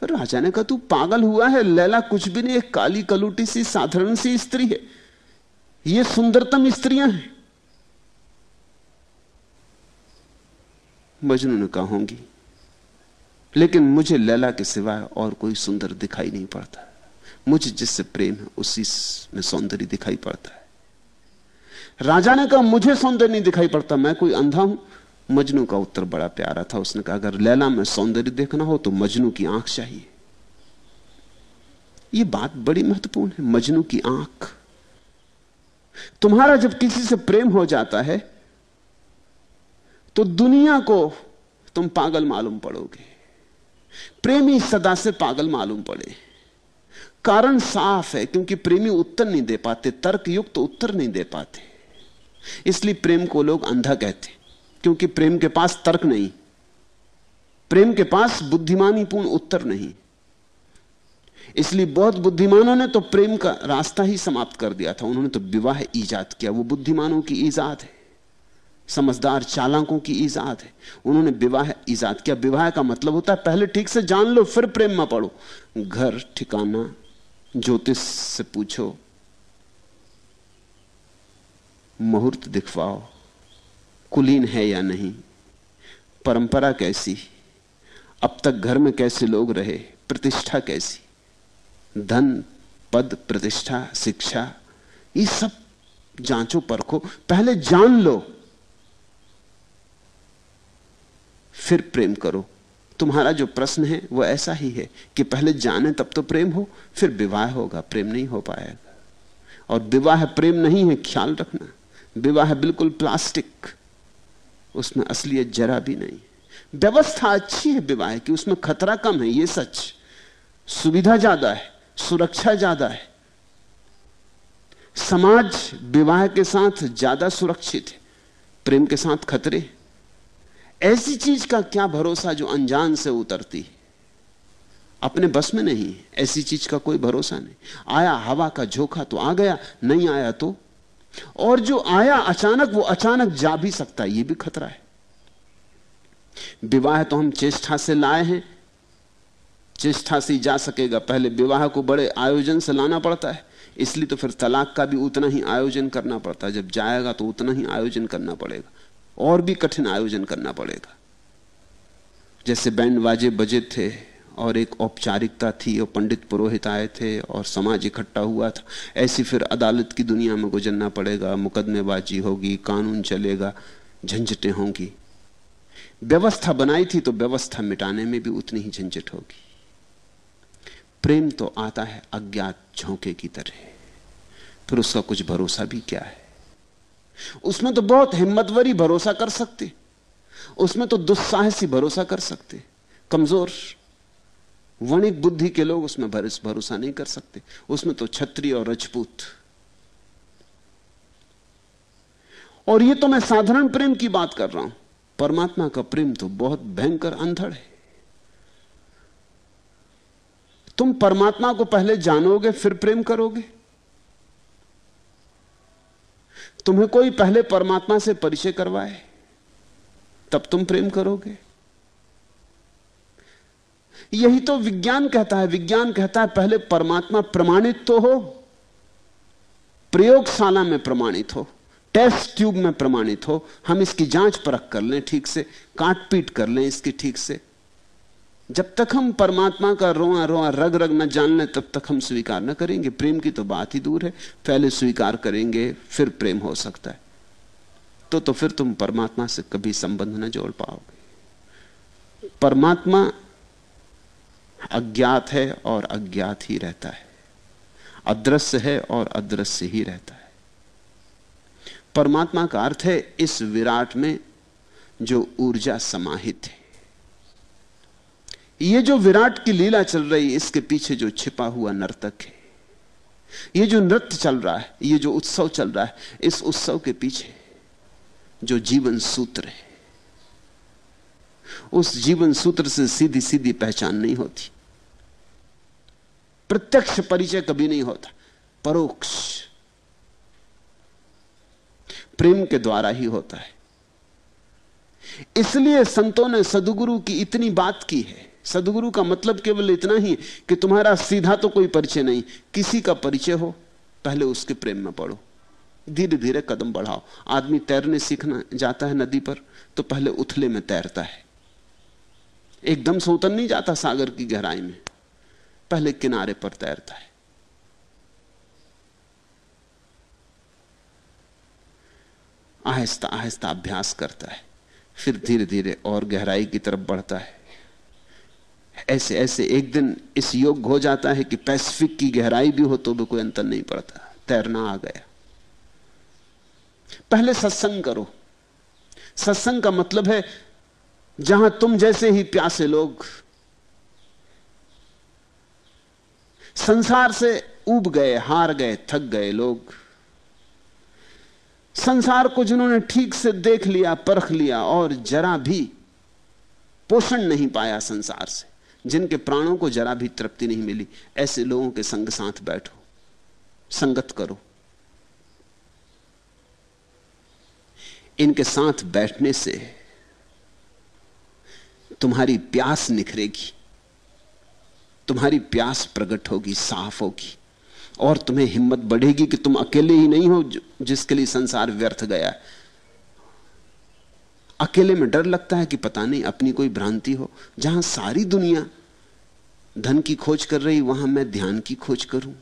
B: फिर राजा ने कहा, तू पागल हुआ है, लैला कुछ भी नहीं, एक काली कलूटी सी, साधारण सी स्त्री है। ये सुंदरतम स्त्रियाँ हैं। मजनू ने कहा, होंगी। लेकिन मुझे लैला के सिवाय और कोई सुंदर दिखाई नहीं पड़ता। मुझे जिससे प्रेम है, उसी में सौंदर्य दिखाई पड़ता है। राजा ने कहा, मुझे सौंदर्य नहीं दिखाई पड़ता, मैं कोई अंधा हूँ। मजनू का उत्तर बड़ा प्यारा था। उसने कहा, अगर लैला में सौंदर्य देखना हो तो मजनू की आँख चाहिए। यह बात बड़ी महत्वपूर्ण है, मजनू की आँख। तुम्हारा जब किसी से प्रेम हो जाता है तो दुनिया को तुम पागल मालूम पड़ोगे। प्रेमी सदा से पागल मालूम पड़े। कारण साफ़ है, क्योंकि प्रेमी उत्तर नहीं दे पाते तर्क युक्त तो उत्तर नहीं दे पाते। इसलिए प्रेम को लोग अंधा कहते क्योंकि प्रेम के पास तर्क नहीं। प्रेम के पास बुद्धिमानीपूर्ण उत्तर नहीं। इसलिए बहुत बुद्धिमानों ने तो प्रेम का रास्ता ही समाप्त कर दिया था। उन्होंने तो विवाह ईजाद किया। वो बुद्धिमानों की ईजाद है। समझदार चालाकों की ईजाद है। उन्होंने विवाह ईजाद किया। विवाह का मतलब होता है, पहले ठीक से जान लो, फिर प्रेम में पड़ो। घर, ठिकाना, ज्योतिष से पूछो। मुहूर्त दिखवाओ, कुलीन है या नहीं, परंपरा कैसी, अब तक घर में कैसे लोग रहे, प्रतिष्ठा कैसी, धन, पद, प्रतिष्ठा, शिक्षा, ये सब जांचो परखो, पहले जान लो। फिर प्रेम करो। तुम्हारा जो प्रश्न है, वो ऐसा ही है कि पहले जाने तब तो प्रेम हो, फिर विवाह होगा, प्रेम नहीं हो पाएगा। और विवाह प्रेम नहीं है, ख्याल रखना। विवाह बिल्कुल प्लास्टिक। उसमें असलियत जरा भी नहीं। व्यवस्था अच्छी है विवाह की, उसमें खतरा कम है, ये सच। सुविधा ज़्यादा है, सुरक्षा ज़्यादा है। समाज विवाह के साथ ज़्यादा सुरक्षित है, प्रेम के साथ खतरे। ऐसी चीज़ का क्या भरोसा जो अनजान से उतरती अपने बस में नहीं, ऐसी चीज़ का कोई भरोसा नहीं। आया हवा का झोंका तो आ गया, नहीं आया तो और जो आया अचानक, वो अचानक जा भी सकता है, ये भी खतरा है। विवाह तो हम चेष्टा से लाए हैं। चेष्टा से जा सकेगा। पहले विवाह को बड़े आयोजन से लाना पड़ता है। इसलिए तो फिर तलाक का भी उतना ही आयोजन करना पड़ता है। जब जाएगा तो उतना ही आयोजन करना पड़ेगा। और भी कठिन आयोजन करना पड़ेगा। जैसे बैंड बाजे बजे थे और एक औपचारिकता थी, और पंडित पुरोहित आए थे और समाज इकट्ठा हुआ था। ऐसी फिर अदालत की दुनिया में गुजरना पड़ेगा, मुकदमेबाजी होगी, कानून चलेगा, झंझटें होंगी। व्यवस्था बनाई थी तो व्यवस्था मिटाने में भी उतनी ही झंझट होगी। प्रेम तो आता है, अज्ञात झोंके की तरह। फिर उसका कुछ भरोसा भी क्या है? उसमें तो बहुत हिम्मतवरी भरोसा कर सकते। उसमें तो दुस्साहसी भरोसा कर सकते। कमज़ोर वणिक बुद्धि के लोग उसमें भरोसा नहीं कर सकते। उसमें तो छत्री और रजपूत। और ये तो मैं साधारण प्रेम की बात कर रहा हूँ। परमात्मा का प्रेम तो बहुत भयंकर अंधड़ है। तुम परमात्मा को पहले जानोगे, फिर प्रेम करोगे। तुम्हें कोई पहले परमात्मा से परिचय करवाए, तब तुम प्रेम करोगे। यही तो विज्ञान कहता है। विज्ञान कहता है, पहले परमात्मा प्रमाणित तो हो, प्रयोगशाला में प्रमाणित हो, टेस्ट ट्यूब में प्रमाणित हो, हम इसकी जाँच परख कर लें ठीक से काट पीट कर लें इसकी ठीक से। जब तक हम परमात्मा का रोआ रोआ रग रग न जान लें, तब तक हम स्वीकार न करेंगे। प्रेम की तो बात ही दूर है, पहले स्वीकार करेंगे, फिर प्रेम हो सकता है। तो तो फिर तुम परमात्मा से कभी संबंध न जोड़ पाओगे। परमात्मा अज्ञात है और अज्ञात ही रहता है। अदृश्य है और अदृश्य ही रहता है। परमात्मा का अर्थ है इस विराट में जो ऊर्जा समाहित है। ये जो विराट की लीला चल रही है, इसके पीछे जो छिपा हुआ नर्तक है, ये जो नृत्य चल रहा है, ये जो उत्सव चल रहा है, इस उत्सव के पीछे जो जीवन सूत्र है, उस जीवन सूत्र से सीधी सीधी पहचान नहीं होती। प्रत्यक्ष परिचय कभी नहीं होता। परोक्ष। प्रेम के द्वारा ही होता है। इसलिए संतों ने सदगुरु की इतनी बात की है। सदगुरु का मतलब केवल इतना ही कि तुम्हारा सीधा तो कोई परिचय नहीं। किसी का परिचय हो, पहले उसके प्रेम में पड़ो। धीरे धीरे कदम बढ़ाओ। आदमी तैरने सीखना जाता है नदी पर तो पहले उथले में तैरता है। एकदम से उतर नहीं जाता सागर की गहराई में। पहले किनारे पर तैरता है। आहिस्ता आहिस्ता अभ्यास करता है, फिर धीरे धीरे और गहराई की तरफ़ बढ़ता है। ऐसे ऐसे एक दिन इस योग हो जाता है कि पैसिफिक की गहराई भी हो तो भी कोई अंतर नहीं पड़ता, तैरना आ गया। पहले सत्संग करो। सत्संग का मतलब है, जहाँ तुम जैसे ही प्यासे लोग संसार से उब गए, हार गए, थक गए लोग। संसार को जिन्होंने ठीक से देख लिया, परख लिया और जरा भी पोषण नहीं पाया संसार से, जिनके प्राणों को जरा भी तृप्ति नहीं मिली, ऐसे लोगों के संग साथ बैठो, संगत करो। इनके साथ बैठने से तुम्हारी प्यास निखरेगी। तुम्हारी प्यास प्रकट होगी, साफ़ होगी, और तुम्हें हिम्मत बढ़ेगी कि तुम अकेले ही नहीं हो जिसके लिए संसार व्यर्थ गया है। अकेले में डर लगता है कि पता नहीं अपनी कोई भ्रांति हो। जहाँ सारी दुनिया धन की खोज कर रही, वहाँ मैं ध्यान की खोज करूँ।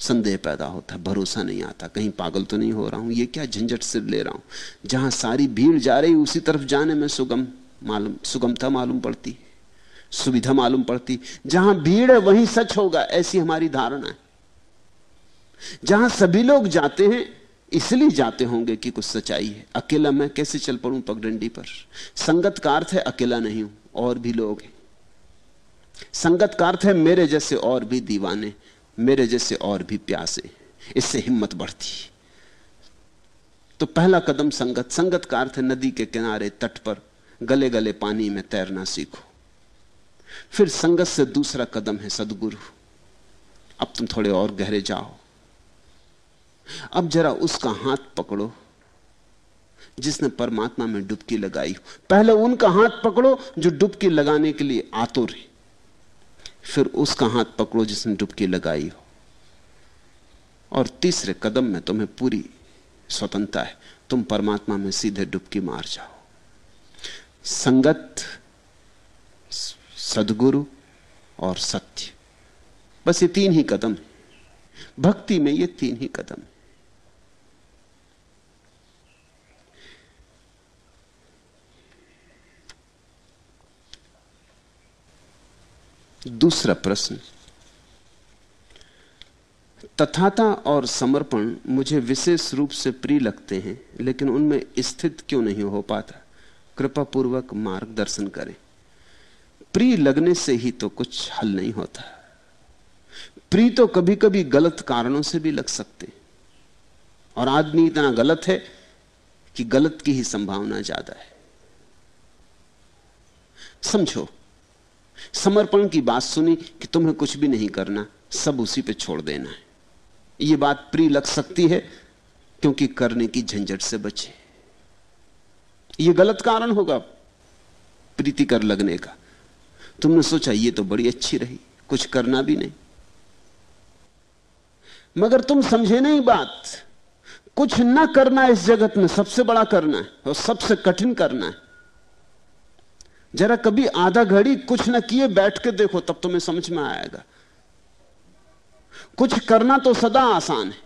B: संदेह पैदा होता भरोसा नहीं आता, कहीं पागल तो नहीं हो रहा हूँ, ये क्या झंझट सिर ले रहा हूँ। जहाँ सारी भीड़ जा रही, उसी तरफ़ जाने में सुगम मालूम, सुगमता मालूम पड़ती सुविधा मालूम पड़ती। जहाँ भीड़ है, वहीं सच होगा, ऐसी हमारी धारणा है। जहाँ सभी लोग जाते हैं, इसलिए जाते होंगे कि कुछ सच्चाई है। अकेला मैं कैसे चल पड़ू पगडंडी पर? संगत का अर्थ है, अकेला नहीं हूँ, और भी लोग हैं। संगत का अर्थ है, मेरे जैसे और भी दीवाने, मेरे जैसे और भी प्यासे, इससे हिम्मत बढ़ती। तो पहला कदम संगत। संगत का अर्थ नदी के किनारे तट पर गले गले पानी में तैरना सीखो। फिर संगत से दूसरा कदम है, सदगुरु। अब तुम थोड़े और गहरे जाओ। अब जरा उसका हाथ पकड़ो, जिसने परमात्मा में डुबकी लगाई हो। पहले उनका हाथ पकड़ो, जो डुबकी लगाने के लिए आतुर है। फिर उसका हाथ पकड़ो, जिसने डुबकी लगाई हो। और तीसरे कदम में तुम्हें पूरी स्वतंत्रता है। तुम परमात्मा में सीधे डुबकी मार जाओ। संगत सदगुरु और सत्य। बस ये तीन ही कदम। है भक्ति में ये तीन ही कदम। है दूसरा प्रश्न। तथाता और समर्पण मुझे विशेष रूप से प्रिय लगते हैं, लेकिन उनमें स्थित क्यों नहीं हो पाता? कृपा पूर्वक मार्गदर्शन करें। प्रिय लगने से ही तो कुछ हल नहीं होता। प्रिय तो कभी कभी गलत कारणों से भी लग सकते। और आदमी इतना गलत है कि गलत की ही संभावना ज़्यादा है। समझो, समर्पण की बात सुनी कि तुम्हें कुछ भी नहीं करना, सब उसी पे छोड़ देना है। यह बात प्रिय लग सकती है, क्योंकि करने की झंझट से बचे। यह गलत कारण होगा प्रीतिकर लगने का। तुमने सोचा ये तो बड़ी अच्छी रही, कुछ करना भी नहीं। मगर तुम समझे नहीं बात, कुछ ना करना इस जगत में, सबसे बड़ा करना है और सबसे कठिन करना है। जरा कभी आधा घड़ी कुछ ना किए बैठ के देखो, तब तुम्हें समझ में आएगा। कुछ करना तो सदा आसान है।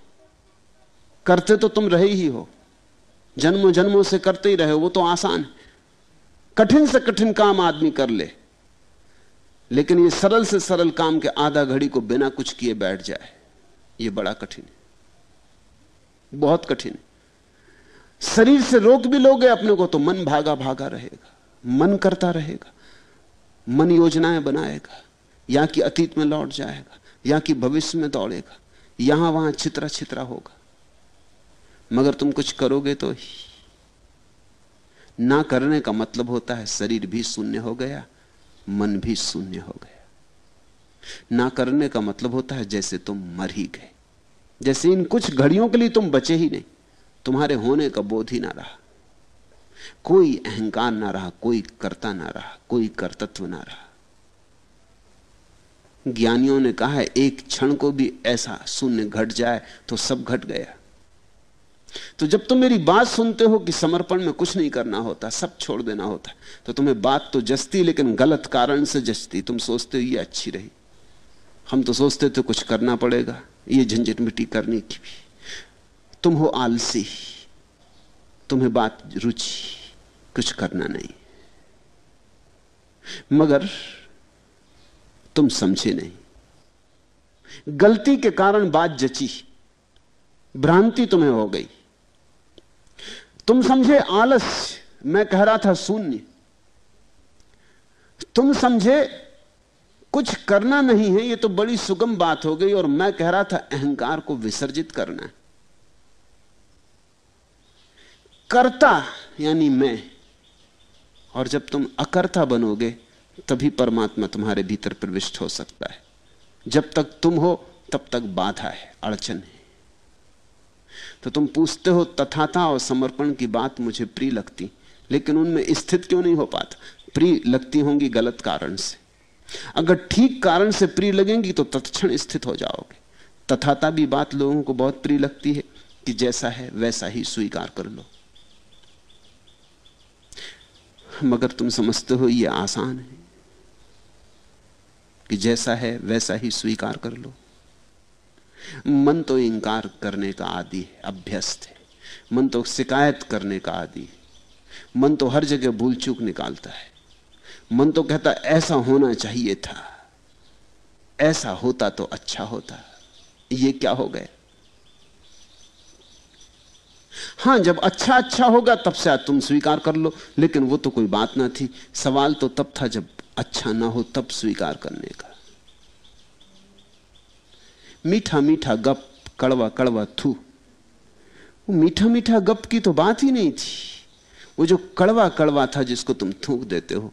B: करते तो तुम रहे ही हो। जन्मों जन्मों से करते ही रहे वो तो आसान है। कठिन से कठिन काम आदमी कर ले। लेकिन ये सरल से सरल काम के आधा घड़ी को बिना कुछ किए बैठ जाए, ये बड़ा कठिन है। बहुत कठिन शरीर से रोक भी लोगे अपने को तो मन भागा भागा रहेगा, मन करता रहेगा, मन योजनाएँ बनाएगा, या कि अतीत में लौट जाएगा, या कि भविष्य में दौड़ेगा, यहाँ वहाँ छित्रा छित्रा होगा। मगर तुम कुछ करोगे तो ही। ना करने का मतलब होता है शरीर भी शून्य हो गया मन भी शून्य हो गया। ना करने का मतलब होता है जैसे तुम मर ही गए। जैसे इन कुछ घड़ियों के लिए तुम बचे ही नहीं। तुम्हारे होने का बोध ही ना रहा। कोई अहंकार ना रहा, कोई कर्ता ना रहा, कोई कर्तत्व ना रहा। ज्ञानियों ने कहा है, एक क्षण को भी ऐसा शून्य घट जाए तो सब घट गया। तो जब तुम मेरी बात सुनते हो कि समर्पण में कुछ नहीं करना होता, सब छोड़ देना होता तो तुम्हें बात तो जचती लेकिन गलत कारण से जचती तुम सोचते हो ये अच्छी रही। हम तो सोचते थे कुछ करना पड़ेगा, ये झंझट मिट्टी करने की भी। तुम हो आलसी, तुम्हें बात रुचि, कुछ करना नहीं। मगर तुम समझे नहीं। गलती के कारण बात जची, भ्रांति तुम्हें हो गई। तुम समझे आलस? मैं कह रहा था शून्य। तुम समझे कुछ करना नहीं है, ये तो बड़ी सुगम बात हो गई, और मैं कह रहा था अहंकार को विसर्जित करना करता यानी मैं, और जब तुम अकर्ता बनोगे, तभी परमात्मा तुम्हारे भीतर प्रविष्ट हो सकता है। जब तक तुम हो, तब तक बाधा है, अड़चन है। तो तुम पूछते हो तथाता और समर्पण की बात मुझे प्रिय लगती, लेकिन उनमें स्थित क्यों नहीं हो पाता? प्रिय लगती होंगी गलत कारण से। अगर ठीक कारण से प्रिय लगेंगी तो तत्क्षण स्थित हो जाओगे। तथाता भी बात लोगों को बहुत प्रिय लगती है कि जैसा है वैसा ही स्वीकार कर लो। मगर तुम समझते हो यह आसान है कि जैसा है वैसा ही स्वीकार कर लो। मन तो इंकार करने का आदि है, अभ्यस्त है। मन तो शिकायत करने का आदि है। मन तो हर जगह भूल चूक निकालता है। मन तो कहता, ऐसा होना चाहिए था। ऐसा होता तो अच्छा होता। ये क्या हो गया? हाँ, जब अच्छा अच्छा होगा, तब से तुम स्वीकार कर लो। लेकिन वो तो कोई बात ना थी। सवाल तो तब था जब अच्छा ना हो, तब स्वीकार करने का। मीठा मीठा गप कड़वा कड़वा थू। वो मीठा मीठा गप की तो बात ही नहीं थी। वो जो कड़वा कड़वा था जिसको तुम थूक देते हो,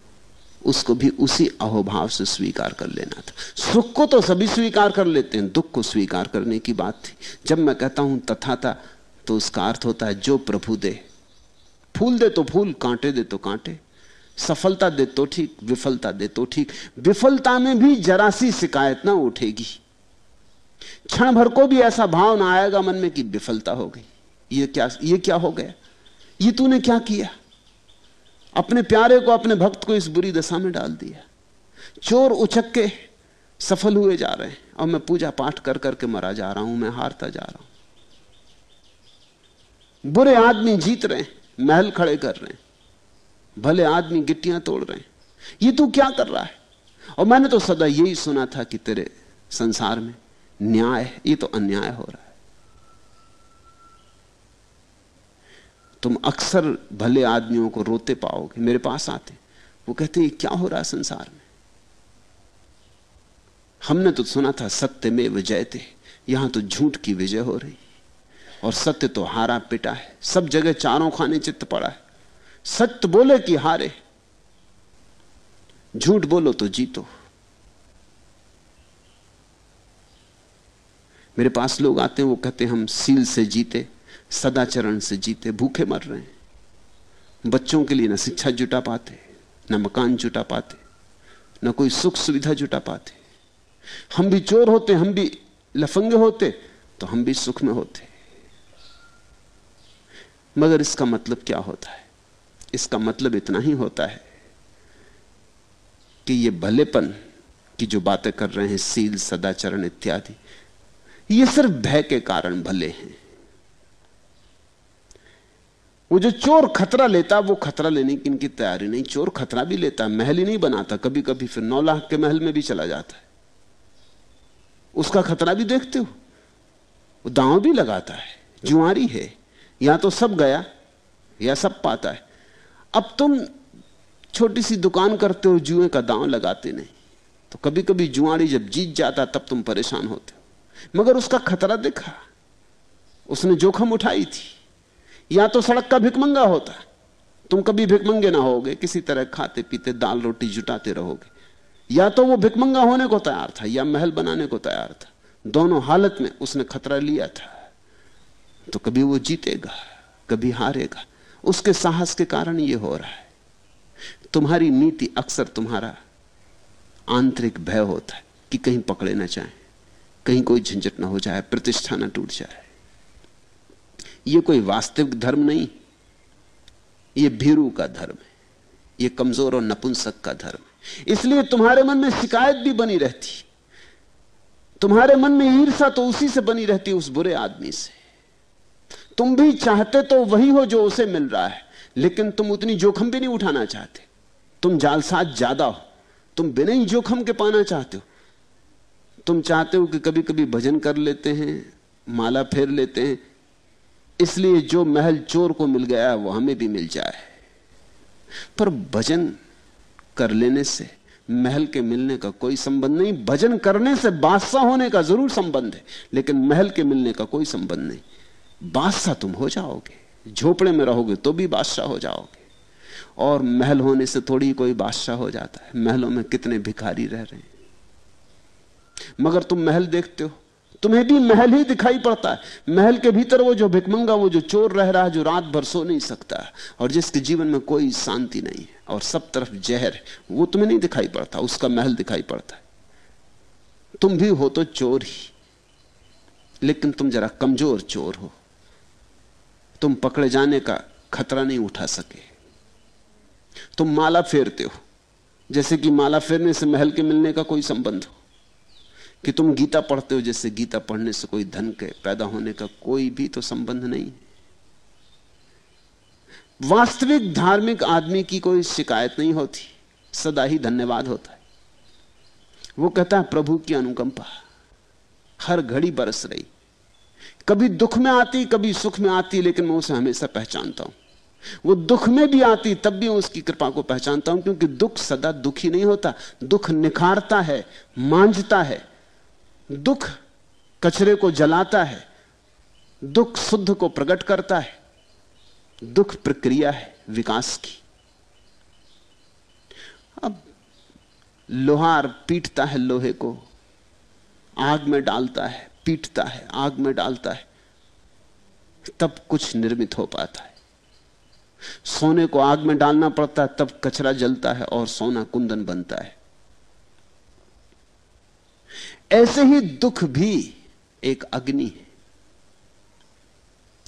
B: उसको भी उसी अहोभाव से स्वीकार कर लेना था। सुख को तो सभी स्वीकार कर लेते हैं, दुख को स्वीकार करने की बात थी। जब मैं कहता हूँ तथाता तो उसका अर्थ होता है, जो प्रभु दे। फूल दे तो फूल, कांटे दे तो कांटे। सफलता दे तो ठीक, विफलता दे तो ठीक। विफलता में भी जरा सी शिकायत ना उठेगी। क्षण भर को भी ऐसा भाव ना आएगा मन में कि विफलता हो गई। ये क्या ये क्या हो गया? ये तूने क्या किया? अपने प्यारे को, अपने भक्त को इस बुरी दशा में डाल दिया। चोर उचक के सफल हुए जा रहे हैं। और मैं पूजा पाठ कर करके मरा जा रहा हूँ, मैं हारता जा रहा हूँ। बुरे आदमी जीत रहे हैं, महल खड़े कर रहे हैं। भले आदमी गिट्टियाँ तोड़ रहे हैं। ये तू क्या कर रहा है? और मैंने तो सदा यही सुना था कि तेरे संसार में न्याय, ये तो अन्याय हो रहा है। तुम अक्सर भले आदमियों को रोते पाओगे, मेरे पास आते वो कहते हैं क्या हो रहा है संसार में? हमने तो सुना था, सत्य में विजयते यहाँ तो झूठ की विजय हो रही और सत्य तो हारा पिटा है, सब जगह चारों खाने चित्त पड़ा है। सत्य बोले कि हारे, झूठ बोलो तो जीतो। मेरे पास लोग आते हैं, वो कहते हैं, हम सील से जीते, सदाचरण से जीते, भूखे मर रहे हैं। बच्चों के लिए ना शिक्षा जुटा पाते, ना मकान जुटा पाते, ना कोई सुख सुविधा जुटा पाते। हम भी चोर होते, हम भी लफंगे होते तो हम भी सुख में होते। मगर इसका मतलब क्या होता है? इसका मतलब इतना ही होता है कि ये भलेपन की जो बातें कर रहे हैं, सील, सदाचरण इत्यादि ये सिर्फ़ भय के कारण भले हैं। वो जो चोर खतरा लेता, वो खतरा लेने की इनकी तैयारी नहीं। चोर खतरा भी लेता, महल ही नहीं बनाता। कभी कभी फिर नौ लाख के महल में भी चला जाता है। उसका खतरा भी देखते हो। दांव भी लगाता है। जुआरी है। या तो सब गया या सब पाता है। अब तुम छोटी सी दुकान करते हो, जुए का दांव लगाते नहीं। तो कभी कभी जुआरी जब जीत जाता, तब तुम परेशान होते मगर उसका खतरा देखा। उसने जोखम उठाई थी। या तो सड़क का भिकमंगा होता। तुम कभी भिकमंगे ना होगे, किसी तरह खाते पीते, दाल रोटी जुटाते रहोगे। या तो वो भिकमंगा होने को तैयार था, या महल बनाने को तैयार था। दोनों हालत में उसने खतरा लिया था। तो कभी वो जीतेगा, कभी हारेगा। उसके साहस के कारण ये हो रहा है। तुम्हारी नीति अक्सर तुम्हारा आंतरिक भय होता है कि कहीं पकड़े ना चाहे कहीं कोई झंझट ना हो जाए, प्रतिष्ठा ना टूट जाए। यह कोई वास्तविक धर्म नहीं, ये भीरू का धर्म है, ये कमज़ोर और नपुंसक का धर्म है। इसलिए तुम्हारे मन में शिकायत भी बनी रहती। तुम्हारे मन में ईर्षा तो उसी से बनी रहती, उस बुरे आदमी से। तुम भी चाहते तो वही हो जो उसे मिल रहा है, लेकिन तुम उतनी जोखम भी नहीं उठाना चाहते। तुम जालसाज ज़्यादा हो, तुम बिना ही जोखम के पाना चाहते हो। तुम चाहते हो कि कभी कभी भजन कर लेते हैं, माला फेर लेते हैं, इसलिए जो महल चोर को मिल गया वो हमें भी मिल जाए। पर भजन कर लेने से, महल के मिलने का कोई संबंध नहीं, भजन करने से बादशाह होने का ज़रूर संबंध है, लेकिन महल के मिलने का कोई संबंध नहीं। बादशाह तुम हो जाओगे, झोपड़े में रहोगे तो भी बादशाह हो जाओगे, और महल होने से थोड़ी कोई बादशाह हो जाता है। महलों में कितने भिखारी रह रहे हैं। मगर तुम महल देखते हो। तुम्हें भी महल ही दिखाई पड़ता है। महल के भीतर वो जो भिकमंगा वो जो चोर रह रहा है, जो रात भर सो नहीं सकता, और जिसके जीवन में कोई शांति नहीं है, और सब तरफ़ जहर है, वो तुम्हें नहीं दिखाई पड़ता, उसका महल दिखाई पड़ता है। तुम भी हो तो चोर ही, लेकिन तुम जरा कमज़ोर चोर हो। तुम पकड़े जाने का खतरा नहीं उठा सके। तुम माला फेरते हो, जैसे कि माला फेरने से महल के मिलने का कोई संबंध हो। कि तुम गीता पढ़ते हो जैसे गीता पढ़ने से कोई धन के पैदा होने का कोई भी तो संबंध नहीं। वास्तविक धार्मिक आदमी की कोई शिकायत नहीं होती, सदा ही धन्यवाद होता है। वो कहता है, प्रभु की अनुकंपा, हर घड़ी बरस रही। कभी दुख में आती, कभी सुख में आती, लेकिन मैं उसे हमेशा पहचानता हूँ। वो दुख में भी आती, तब भी उसकी कृपा को पहचानता हूँ, क्योंकि दुख सदा दुखी नहीं होता। दुख निखारता है, मांझता है दुख कचरे को जलाता है, दुख शुद्ध को प्रकट करता है, दुख प्रक्रिया है विकास की। अब लोहार पीटता है लोहे को, आग में डालता है, पीटता है, आग में डालता है, तब कुछ निर्मित हो पाता है। सोने को आग में डालना पड़ता है, तब कचरा जलता है और सोना कुंदन बनता है। ऐसे ही दुख भी एक अग्नि है।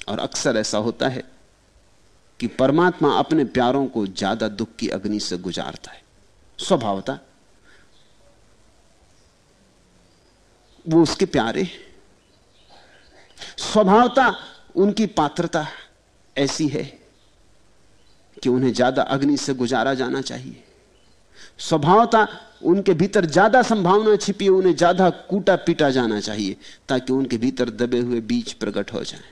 B: और अक्सर ऐसा होता है कि परमात्मा अपने प्यारों को ज़्यादा दुख की अग्नि से गुजारता है। स्वभावता वो उसके प्यारे स्वभावता उनकी पात्रता ऐसी है कि उन्हें ज़्यादा अग्नि से गुजारा जाना चाहिए। स्वभावता उनके भीतर ज़्यादा संभावना छिपी है, उन्हें ज़्यादा कूटा पीटा जाना चाहिए, ताकि उनके भीतर दबे हुए बीज प्रकट हो जाएँ।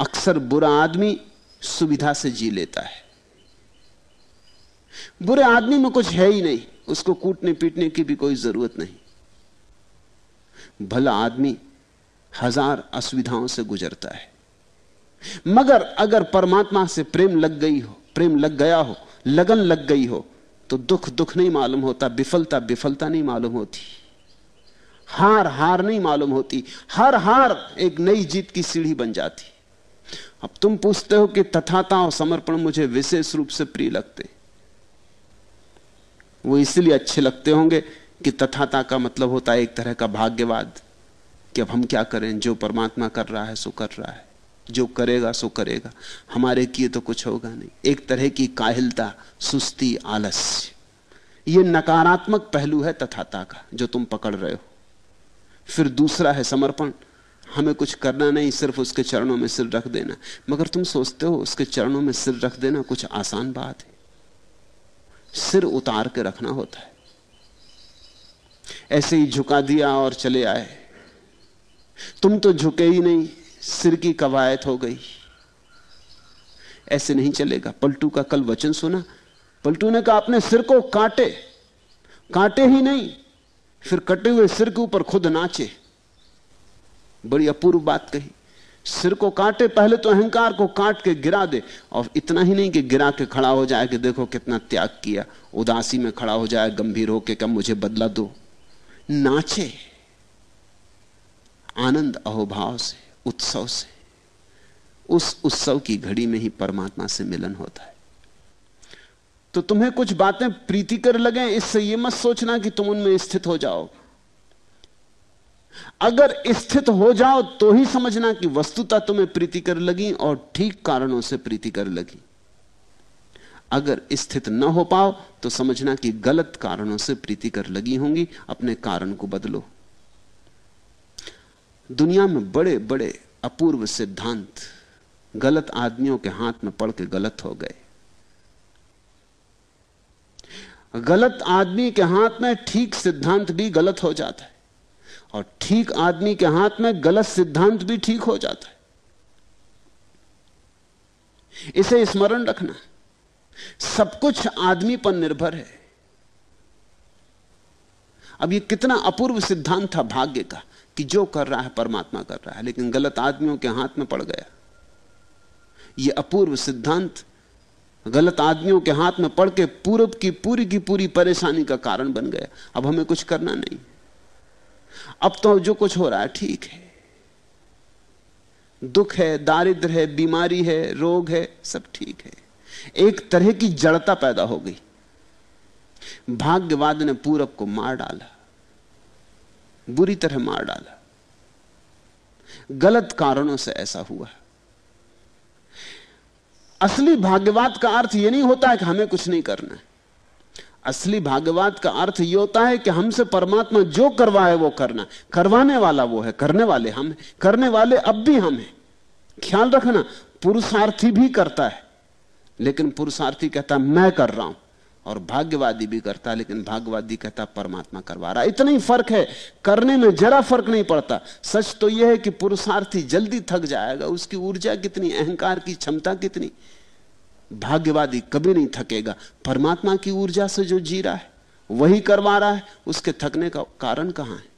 B: अक्सर बुरा आदमी सुविधा से जी लेता है। बुरे आदमी में कुछ है ही नहीं, उसको कूटने पीटने की भी कोई ज़रूरत नहीं। भला आदमी हज़ार असुविधाओं से गुजरता है। मगर अगर परमात्मा से प्रेम लग गई हो, प्रेम लग गया हो लगन लग गई हो तो दुख दुख नहीं मालूम होता, विफलता विफलता नहीं मालूम होती। हार हार नहीं मालूम होती, हर हार एक नई जीत की सीढ़ी बन जाती। अब तुम पूछते हो कि तथाता और समर्पण मुझे विशेष रूप से प्रिय लगते। वो इसलिए अच्छे लगते होंगे कि तथाता का मतलब होता है एक तरह का भाग्यवाद, कि अब हम क्या करें, जो परमात्मा कर रहा है, सो कर रहा है। जो करेगा, सो करेगा। हमारे किए तो कुछ होगा नहीं। एक तरह की काहिलता, सुस्ती, आलस्य। यह नकारात्मक पहलू है तथाता का, जो तुम पकड़ रहे हो। फिर दूसरा है समर्पण। हमें कुछ करना नहीं, सिर्फ़ उसके चरणों में सिर रख देना। मगर तुम सोचते हो, उसके चरणों में सिर रख देना कुछ आसान बात है। सिर उतार के रखना होता है। ऐसे ही झुका दिया और चले आए। तुम तो झुके ही नहीं। सिर की कवायद हो गई। ऐसे नहीं चलेगा। पलटू का कल वचन सुना। पलटू ने कहा अपने सिर को काटे। काटे ही नहीं, फिर कटे हुए सिर के ऊपर खुद नाचे। बड़ी अपूर्व बात कही। सिर को काटे, पहले तो अहंकार को काट के गिरा दे। और इतना ही नहीं कि गिरा के खड़ा हो जाए कि देखो कितना त्याग किया। उदासी में खड़ा हो जाए, गंभीर होके क्या मुझे बदला दो। नाचे। आनंद अहोभाव से। उत्सव से, उस उत्सव की घड़ी में ही परमात्मा से मिलन होता है। तो तुम्हें कुछ बातें प्रीतिकर लगे, इससे यह मत सोचना कि तुम उनमें स्थित हो जाओ। अगर स्थित हो जाओ तो ही समझना कि वस्तुता तुम्हें प्रीतिकर लगी और ठीक कारणों से प्रीतिकर लगी। अगर स्थित न हो पाओ तो समझना कि गलत कारणों से प्रीतिकर लगी होंगी, अपने कारण को बदलो। दुनिया में बड़े बड़े अपूर्व सिद्धांत गलत आदमियों के हाथ में पड़ के गलत हो गए। गलत आदमी के हाथ में ठीक सिद्धांत भी गलत हो जाता है और ठीक आदमी के हाथ में गलत सिद्धांत भी ठीक हो जाता है। इसे स्मरण रखना, सब कुछ आदमी पर निर्भर है। अब ये कितना अपूर्व सिद्धांत था भाग्य का। कि जो कर रहा है परमात्मा कर रहा है, लेकिन गलत आदमियों के हाथ में पड़ गया। ये अपूर्व सिद्धांत गलत आदमियों के हाथ में पड़ के पूरब की पूरी की पूरी परेशानी का कारण बन गया। अब हमें कुछ करना नहीं। अब तो जो कुछ हो रहा है, ठीक है। दुख है, दारिद्र है, बीमारी है, रोग है, सब ठीक है। एक तरह की जड़ता पैदा हो गई। भाग्यवाद ने पूरब को मार डाला। बुरी तरह मार डाला। गलत कारणों से ऐसा हुआ। असली भाग्यवाद का अर्थ यह नहीं होता है कि हमें कुछ नहीं करना है। असली भाग्यवाद का अर्थ यह होता है कि हमसे परमात्मा जो करवाए वो करना। करवाने वाला वो है, करने वाले हम हैं। करने वाले अब भी हम हैं। ख्याल रखना, पुरुषार्थी भी करता है। लेकिन पुरुषार्थी कहता है, मैं कर रहा हूँ। और भाग्यवादी भी करता, लेकिन भाग्यवादी कहता, परमात्मा करवा रहा इतना ही फ़र्क है, करने में जरा फ़र्क नहीं पड़ता। सच तो यह है कि पुरुषार्थी जल्दी थक जाएगा, उसकी ऊर्जा कितनी, अहंकार की क्षमता कितनी। भाग्यवादी कभी नहीं थकेगा। परमात्मा की ऊर्जा से जो जी रहा है, वही करवा रहा है, उसके थकने का कारण कहाँ है?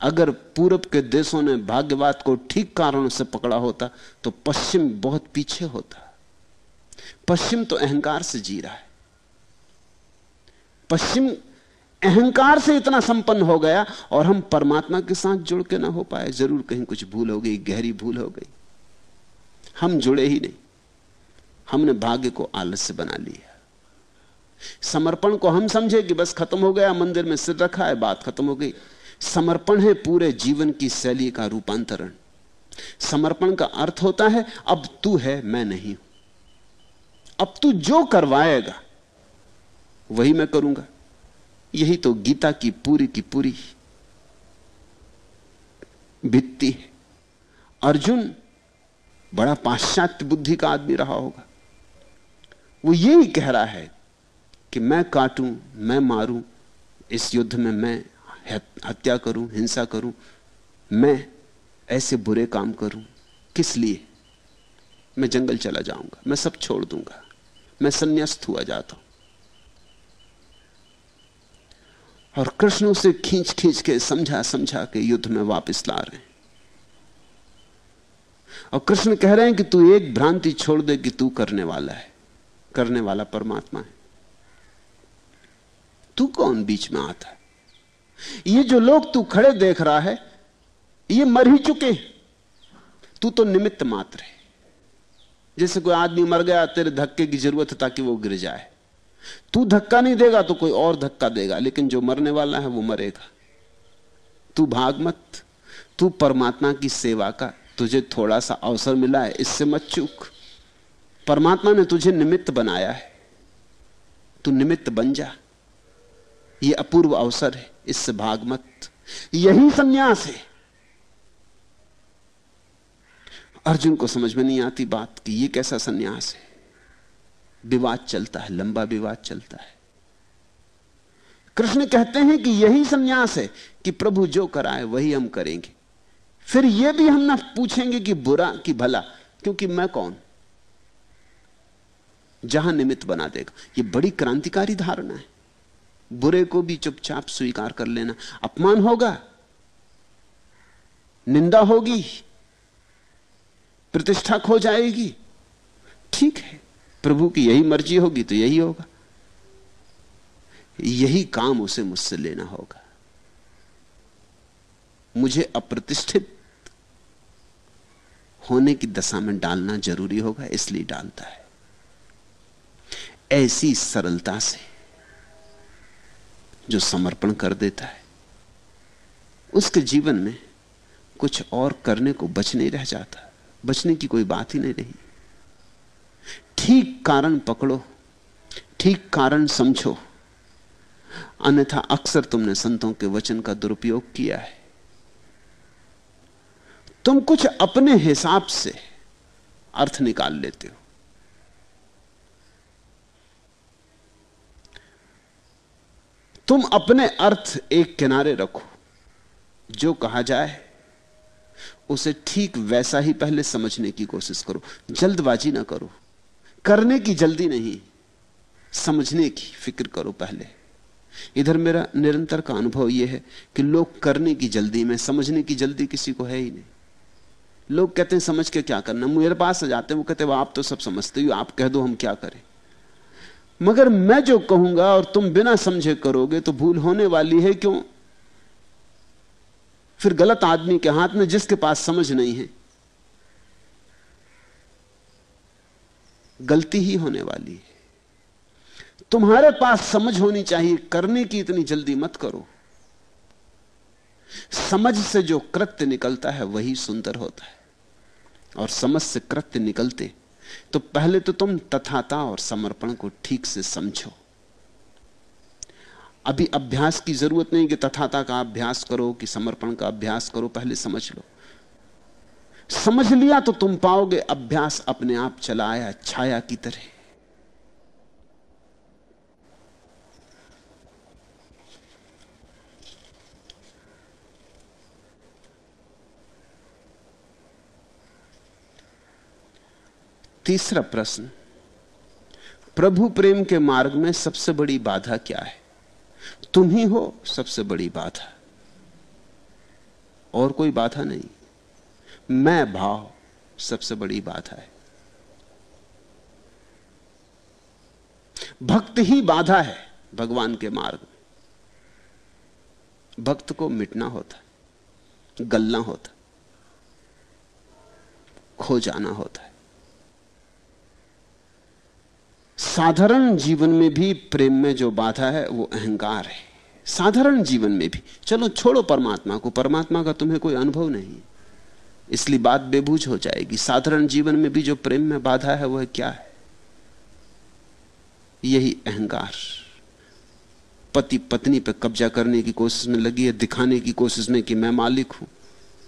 B: अगर पूरब के देशों ने भाग्यवाद को ठीक कारणों से पकड़ा होता तो पश्चिम बहुत पीछे होता। पश्चिम तो अहंकार से जी रहा है। पश्चिम अहंकार से इतना संपन्न हो गया और हम परमात्मा के साथ जुड़ के ना हो पाए। ज़रूर कहीं कुछ भूल हो गई, गहरी भूल हो गई। हम जुड़े ही नहीं। हमने भाग्य को आलस्य बना लिया। समर्पण को हम समझे कि बस खत्म हो गया, मंदिर में सिर रखा है, बात खत्म हो गई। समर्पण है पूरे जीवन की शैली का रूपांतरण। समर्पण का अर्थ होता है, अब तू है, मैं नहीं हूँ। अब तू जो करवाएगा वही मैं करूँगा। यही तो गीता की पूरी की पूरी भित्ति है। अर्जुन बड़ा पाश्चात्य बुद्धि का आदमी रहा होगा। वो यही कह रहा है कि मैं काटूं, मैं मारूं, इस युद्ध में मैं हत्या करूँ, हिंसा करूँ, मैं ऐसे बुरे काम करूँ। किस लिए? मैं जंगल चला जाऊँगा, मैं सब छोड़ दूँगा, मैं संन्यास्त हुआ जाता हूँ। और कृष्ण उसे खींच खींच के, समझा समझा के युद्ध में वापस ला रहे हैं। और कृष्ण कह रहे हैं कि तू एक भ्रांति छोड़ दे कि तू करने वाला है, करने वाला परमात्मा है। तू कौन बीच में आता है? ये जो लोग तू खड़े देख रहा है, ये मर ही चुके तू तो निमित्त मात्र है। जैसे कोई आदमी मर गया, तेरे धक्के की ज़रूरत है ताकि वो गिर जाए। तू धक्का नहीं देगा तो कोई और धक्का देगा, लेकिन जो मरने वाला है वो मरेगा। तू भाग मत, तू परमात्मा की सेवा का तुझे थोड़ा सा अवसर मिला है, इससे मत चूक। परमात्मा ने तुझे निमित्त बनाया है, तू निमित्त बन जा। ये अपूर्व अवसर है, इससे भाग मत। यही संन्यास है। अर्जुन को समझ में नहीं आती बात कि ये कैसा संन्यास है। विवाद चलता है, लंबा विवाद चलता है। कृष्ण कहते हैं कि यही संन्यास है कि प्रभु जो कराए वही हम करेंगे। फिर यह भी हम ना पूछेंगे कि बुरा कि भला, क्योंकि मैं कौन? जहाँ निमित्त बना देगा। ये बड़ी क्रांतिकारी धारणा है। बुरे को भी चुपचाप स्वीकार कर लेना। अपमान होगा। निंदा होगी। प्रतिष्ठा खो जाएगी। ठीक है। प्रभु की यही मर्ज़ी होगी तो यही होगा। यही काम उसे मुझसे लेना होगा। मुझे अप्रतिष्ठित होने की दशा में डालना ज़रूरी होगा, इसलिए डालता है। ऐसी सरलता से जो समर्पण कर देता है, उसके जीवन में कुछ और करने को बच नहीं रह जाता, बचने की कोई बात ही नहीं रही। ठीक कारण पकड़ो, ठीक कारण समझो। अन्यथा अक्सर तुमने संतों के वचन का दुरुपयोग किया है। तुम कुछ अपने हिसाब से अर्थ निकाल लेते हो। तुम अपने अर्थ एक किनारे रखो, जो कहा जाए, उसे ठीक वैसा ही पहले समझने की कोशिश करो, जल्दबाजी ना करो। करने की जल्दी नहीं, समझने की फ़िक्र करो पहले। इधर मेरा निरंतर का अनुभव यह है कि लोग करने की जल्दी में, समझने की जल्दी किसी को है ही नहीं। लोग कहते हैं, समझ के क्या करना मेरे पास आ जाते हैं, वो कहते हैं आप तो सब समझते हो, आप कह दो हम क्या करें? मगर मैं जो कहूँगा और तुम बिना समझे करोगे तो भूल होने वाली है क्यों? फिर गलत आदमी के हाथ में जिसके पास समझ नहीं है गलती ही होने वाली है। तुम्हारे पास समझ होनी चाहिए, करने की इतनी जल्दी मत करो। समझ से जो कृत्य निकलता है, वही सुंदर होता है। और समझ से कृत्य निकलते तो पहले तो तुम तथाता और समर्पण को ठीक से समझो। अभी अभ्यास की ज़रूरत नहीं कि तथाता का अभ्यास करो, कि समर्पण का अभ्यास करो, पहले समझ लो। समझ लिया तो तुम पाओगे अभ्यास अपने आप चला आया छाया की तरह। तीसरा प्रश्न, प्रभु प्रेम के मार्ग में सबसे बड़ी बाधा क्या है? तुम ही हो सबसे बड़ी बाधा। और कोई बाधा नहीं। मैं भाव सबसे बड़ी बाधा है। भक्त ही बाधा है भगवान के मार्ग में। भक्त को मिटना होता है गलना होता, खो जाना होता है। साधारण जीवन में भी प्रेम में जो बाधा है, वो अहंकार है। साधारण जीवन में भी। चलो छोड़ो परमात्मा को, परमात्मा का तुम्हें कोई अनुभव नहीं इसलिए बात बेबूझ हो जाएगी। साधारण जीवन में भी जो प्रेम में बाधा है, वह क्या है? यही अहंकार। पति पत्नी पर कब्जा करने की कोशिश में लगी है, दिखाने की कोशिश में कि मैं मालिक हूँ।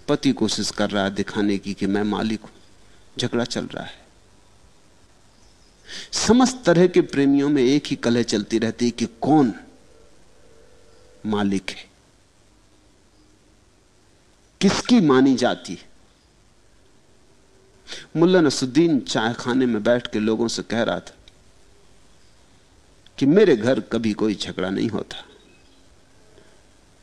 B: पति कोशिश कर रहा है दिखाने की कि मैं मालिक हूँ। झगड़ा चल रहा है। समस्त तरह के प्रेमियों में एक ही कलह चलती रहती है कि कौन मालिक है? किसकी मानी जाती है? मुल्ला नसुद्दीन चाय खाने में बैठ के लोगों से कह रहा था कि मेरे घर कभी कोई झगड़ा नहीं होता।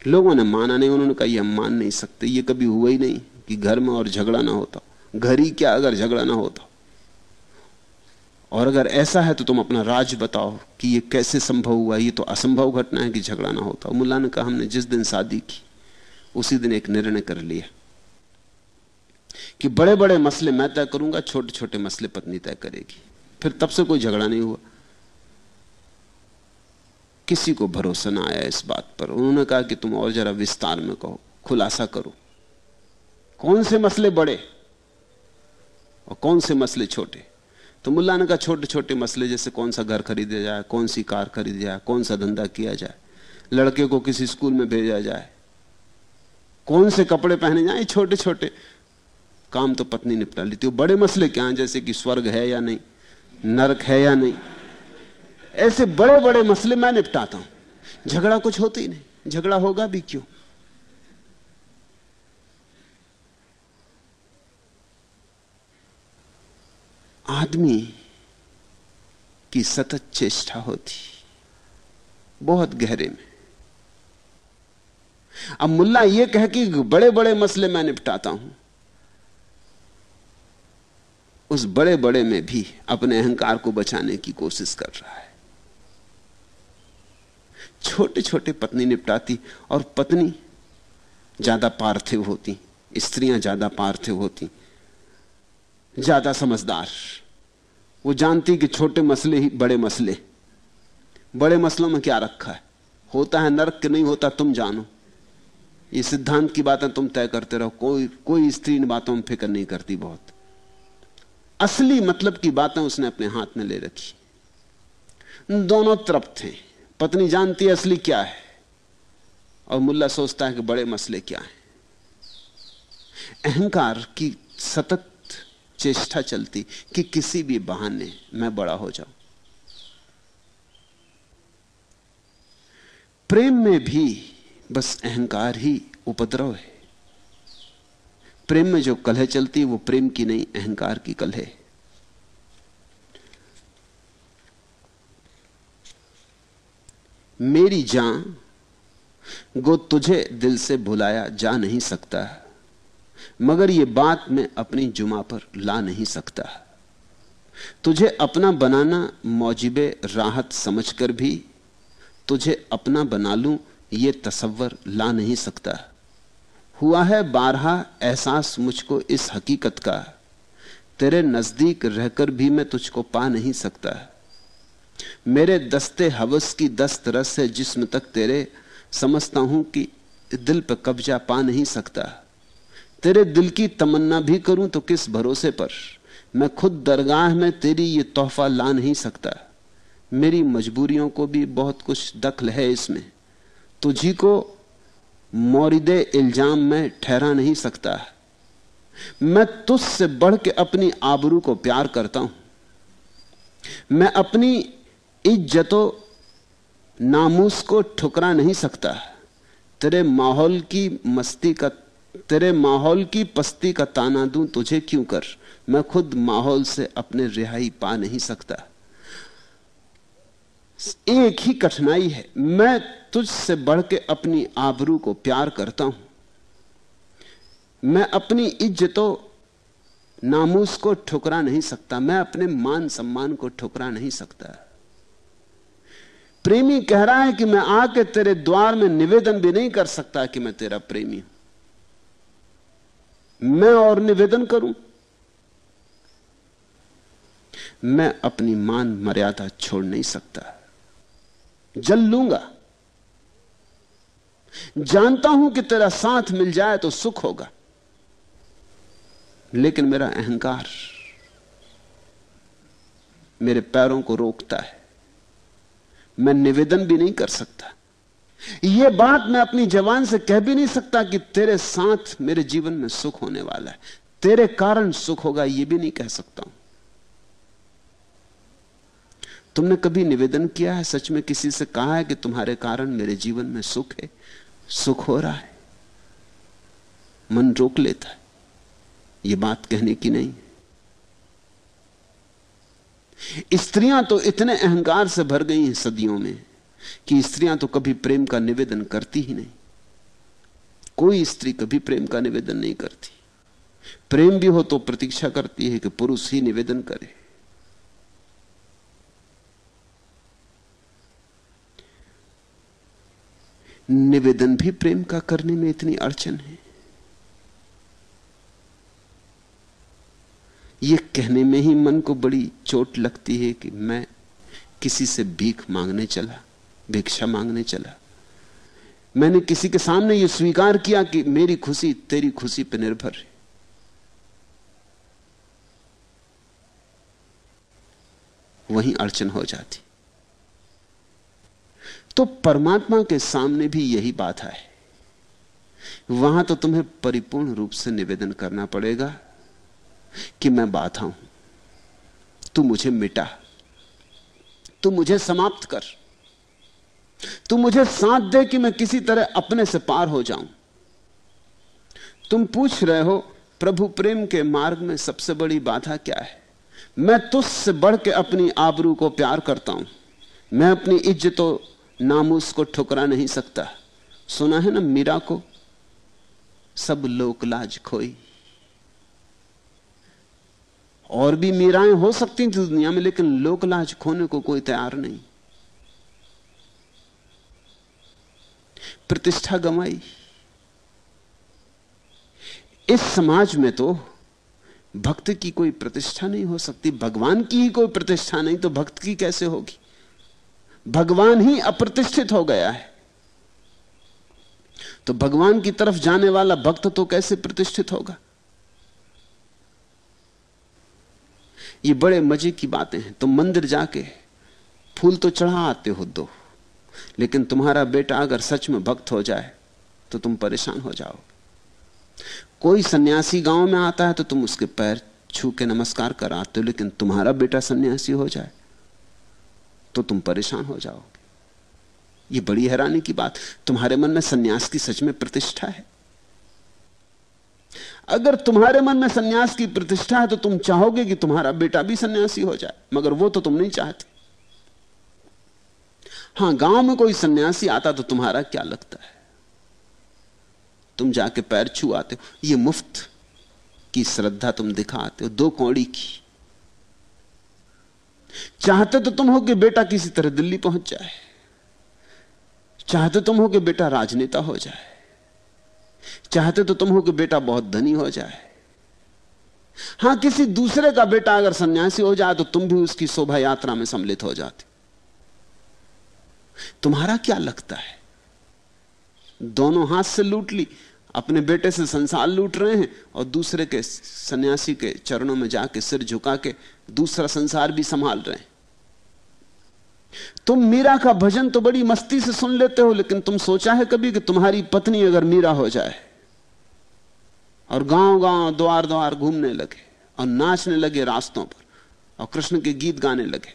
B: लोगों ने माना नहीं, उन्होंने कहा, यह मान नहीं सकते, ये कभी हुआ ही नहीं कि घर में और झगड़ा ना होता। घर ही क्या अगर झगड़ा ना होता? और अगर ऐसा है तो तुम अपना राज बताओ कि ये कैसे संभव हुआ, ये तो असंभव घटना है कि झगड़ा ना होता। मुल्ला ने कहा, हमने जिस दिन शादी की, उसी दिन एक निर्णय कर लिया। कि बड़े बड़े मसले मैं तय करूँगा छोटे छोटे मसले पत्नी तय करेगी। फिर तब से कोई झगड़ा नहीं हुआ। किसी को भरोसा ना आया इस बात पर। उन्होंने कहा कि तुम और जरा विस्तार में कहो, खुलासा करो। कौन से मसले बड़े और कौन से मसले छोटे? तो मुल्ला ने कहा छोटे छोटे मसले जैसे कौन सा घर खरीदा जाए, कौन सी कार खरीदी जाए, कौन सा धंधा किया जाए, लड़के को किसी स्कूल में भेजा जाए, कौन से कपड़े पहने जाए छोटे छोटे काम तो पत्नी निपटा लेती वो बड़े मसले क्या हैं, जैसे कि स्वर्ग है या नहीं, नरक है या नहीं? ऐसे बड़े बड़े मसले मैं निपटाता हूँ। झगड़ा कुछ होता ही नहीं। झगड़ा होगा भी क्यों? आदमी की सतत चेष्टा होती, बहुत गहरे में। अब मुल्ला यह कह कि बड़े बड़े मसले मैं निपटाता हूँ। उस बड़े बड़े में भी अपने अहंकार को बचाने की कोशिश कर रहा है। छोटे छोटे पत्नी निपटाती और पत्नी ज़्यादा पार्थिव होती, स्त्रियाँ ज़्यादा पार्थिव होती, ज़्यादा समझदार। वो जानती कि छोटे मसले ही बड़े मसले। बड़े मसलों में क्या रखा है? होता है नरक कि नहीं होता तुम जानो। ये सिद्धांत की बातें तुम तय करते रहो। कोई कोई स्त्री इन बातों में फ़िक्र नहीं करती बहुत। असली मतलब की बातें उसने अपने हाथ में ले रखी। दोनों तरफ़ थे पत्नी जानती है असली क्या है। और मुल्ला सोचता है कि बड़े मसले क्या हैं। अहंकार की सतत चेष्टा चलती कि किसी भी बहाने मैं बड़ा हो जाऊँ। प्रेम में भी बस अहंकार ही उपद्रव है। प्रेम में जो कलह चलती है, वो प्रेम की नहीं, अहंकार की कलह मेरी जान गो तुझे दिल से भुलाया जा नहीं सकता, मगर ये बात मैं अपनी जुमा पर ला नहीं सकता। तुझे अपना बनाना मौजिबे राहत समझकर भी, तुझे अपना बना लूँ, ये तस्वर ला नहीं सकता। हुआ है बारहा एहसास मुझको इस हकीकत का। तेरे नज़दीक रहकर भी मैं तुझको पा नहीं सकता। मेरे दस्ते हवस की दस्त रस है जिसम तक तेरे। समझता हूँ कि दिल पर कब्जा पा नहीं सकता। तेरे दिल की तमन्ना भी करूँ तो किस भरोसे पर? मैं खुद दरगाह में तेरी ये तोहफा ला नहीं सकता। मेरी मजबूरियों को भी बहुत कुछ दखल है इसमें। तुझी को मोरिदे इल्ज़ाम में ठहरा नहीं सकता मैं तुझसे बढ़ के अपनी आबरू को प्यार करता हूँ। मैं अपनी इज्जतों, नामूस को ठुकरा नहीं सकता तेरे माहौल की मस्ती का, तेरे माहौल की पस्ती का ताना दूँ तुझे क्यों कर? मैं खुद माहौल से अपने रिहाई पा नहीं सकता। एक ही कठिनाई है। मैं तुझसे बढ़ के अपनी आबरू को प्यार करता हूँ। मैं अपनी इज्जतों, नामूस को ठुकरा नहीं सकता। मैं अपने मान सम्मान को ठुकरा नहीं सकता। प्रेमी कह रहा है कि मैं आके तेरे द्वार में निवेदन भी नहीं कर सकता कि मैं तेरा प्रेमी हूँ। मैं और निवेदन करूँ? मैं अपनी मान मर्यादा छोड़ नहीं सकता। जल लूँगा। जानता हूँ कि तेरा साथ मिल जाए तो सुख होगा, लेकिन मेरा अहंकार मेरे पैरों को रोकता है। मैं निवेदन भी नहीं कर सकता। यह बात मैं अपनी जवान से कह भी नहीं सकता कि तेरे साथ मेरे जीवन में सुख होने वाला है। तेरे कारण सुख होगा यह भी नहीं कह सकता हूँ। तुमने कभी निवेदन किया है? सच में किसी से कहा है कि तुम्हारे कारण मेरे जीवन में सुख है? सुख हो रहा है। मन रोक लेता है। यह बात कहने की नहीं स्त्रियाँ तो इतने अहंकार से भर गई हैं सदियों में कि स्त्रियाँ तो कभी प्रेम का निवेदन करती ही नहीं। कोई स्त्री कभी प्रेम का निवेदन नहीं करती। प्रेम भी हो तो प्रतीक्षा करती है कि पुरुष ही निवेदन करे। निवेदन भी प्रेम का करने में इतनी अड़चन है। यह कहने में ही मन को बड़ी चोट लगती है कि मैं किसी से भीख मांगने चला, भिक्षा मांगने चला। मैंने किसी के सामने यह स्वीकार किया कि मेरी खुशी तेरी खुशी पर निर्भर है। वहीं अड़चन हो जाती। तो परमात्मा के सामने भी यही बात है। वहाँ तो तुम्हें परिपूर्ण रूप से निवेदन करना पड़ेगा कि मैं बाधा हूँ। तू मुझे मिटा। तू मुझे समाप्त कर। तू मुझे साथ दे कि मैं किसी तरह अपने से पार हो जाऊँ। तुम पूछ रहे हो, प्रभु प्रेम के मार्ग में सबसे बड़ी बाधा क्या है? मैं तुझसे बढ़ के अपनी आबरू को प्यार करता हूँ। मैं अपनी इज्जतों नामूस को ठुकरा नहीं सकता। सुना है ना मीरा को? सब लोक लाज खोई। और भी मीराएँ हो सकती थी दुनिया में, लेकिन लोकलाज खोने को कोई तैयार नहीं। प्रतिष्ठा गंवाई। इस समाज में तो भक्त की कोई प्रतिष्ठा नहीं हो सकती। भगवान की ही कोई प्रतिष्ठा नहीं तो भक्त की कैसे होगी? भगवान ही अप्रतिष्ठित हो गया है। तो भगवान की तरफ़ जाने वाला भक्त तो कैसे प्रतिष्ठित होगा? ये बड़े मज़े की बातें हैं। तुम मंदिर जाके फूल तो चढ़ा आते हो दो, लेकिन तुम्हारा बेटा अगर सच में भक्त हो जाए तो तुम परेशान हो जाओ कोई सन्यासी गाँव में आता है तो तुम उसके पैर छू के नमस्कार कराते हो, लेकिन तुम्हारा बेटा सन्यासी हो जाए। तो तुम परेशान हो जाओगे। ये बड़ी हैरानी की बात। तुम्हारे मन में सन्यास की सच में प्रतिष्ठा है? अगर तुम्हारे मन में सन्यास की प्रतिष्ठा है तो तुम चाहोगे कि तुम्हारा बेटा भी सन्यासी हो जाए, मगर वो तो तुम नहीं चाहते। हाँ, गाँव में कोई सन्यासी आता तो तुम्हारा क्या लगता है? तुम जाके पैर छू आते हो। ये मुफ़्त की श्रद्धा तुम दिखाते हो, दो कौड़ी की। चाहते तो तुम हो कि बेटा किसी तरह दिल्ली पहुँच जाए। चाहते तुम हो कि बेटा राजनेता हो जाए। चाहते तो तुम हो कि बेटा बहुत धनी हो जाए। हाँ, किसी दूसरे का बेटा अगर सन्यासी हो जाए तो तुम भी उसकी शोभा यात्रा में सम्मिलित हो जाते। तुम्हारा क्या लगता है? दोनों हाथ से लूट ली अपने बेटे से संसार लूट रहे हैं और दूसरे के सन्यासी के चरणों में जाके सिर झुका के दूसरा संसार भी संभाल रहे हैं। तुम मीरा का भजन तो बड़ी मस्ती से सुन लेते हो, लेकिन तुम सोचा है कभी कि तुम्हारी पत्नी अगर मीरा हो जाए और गाँव गाँव द्वार द्वार घूमने लगे और नाचने लगे रास्तों पर और कृष्ण के गीत गाने लगे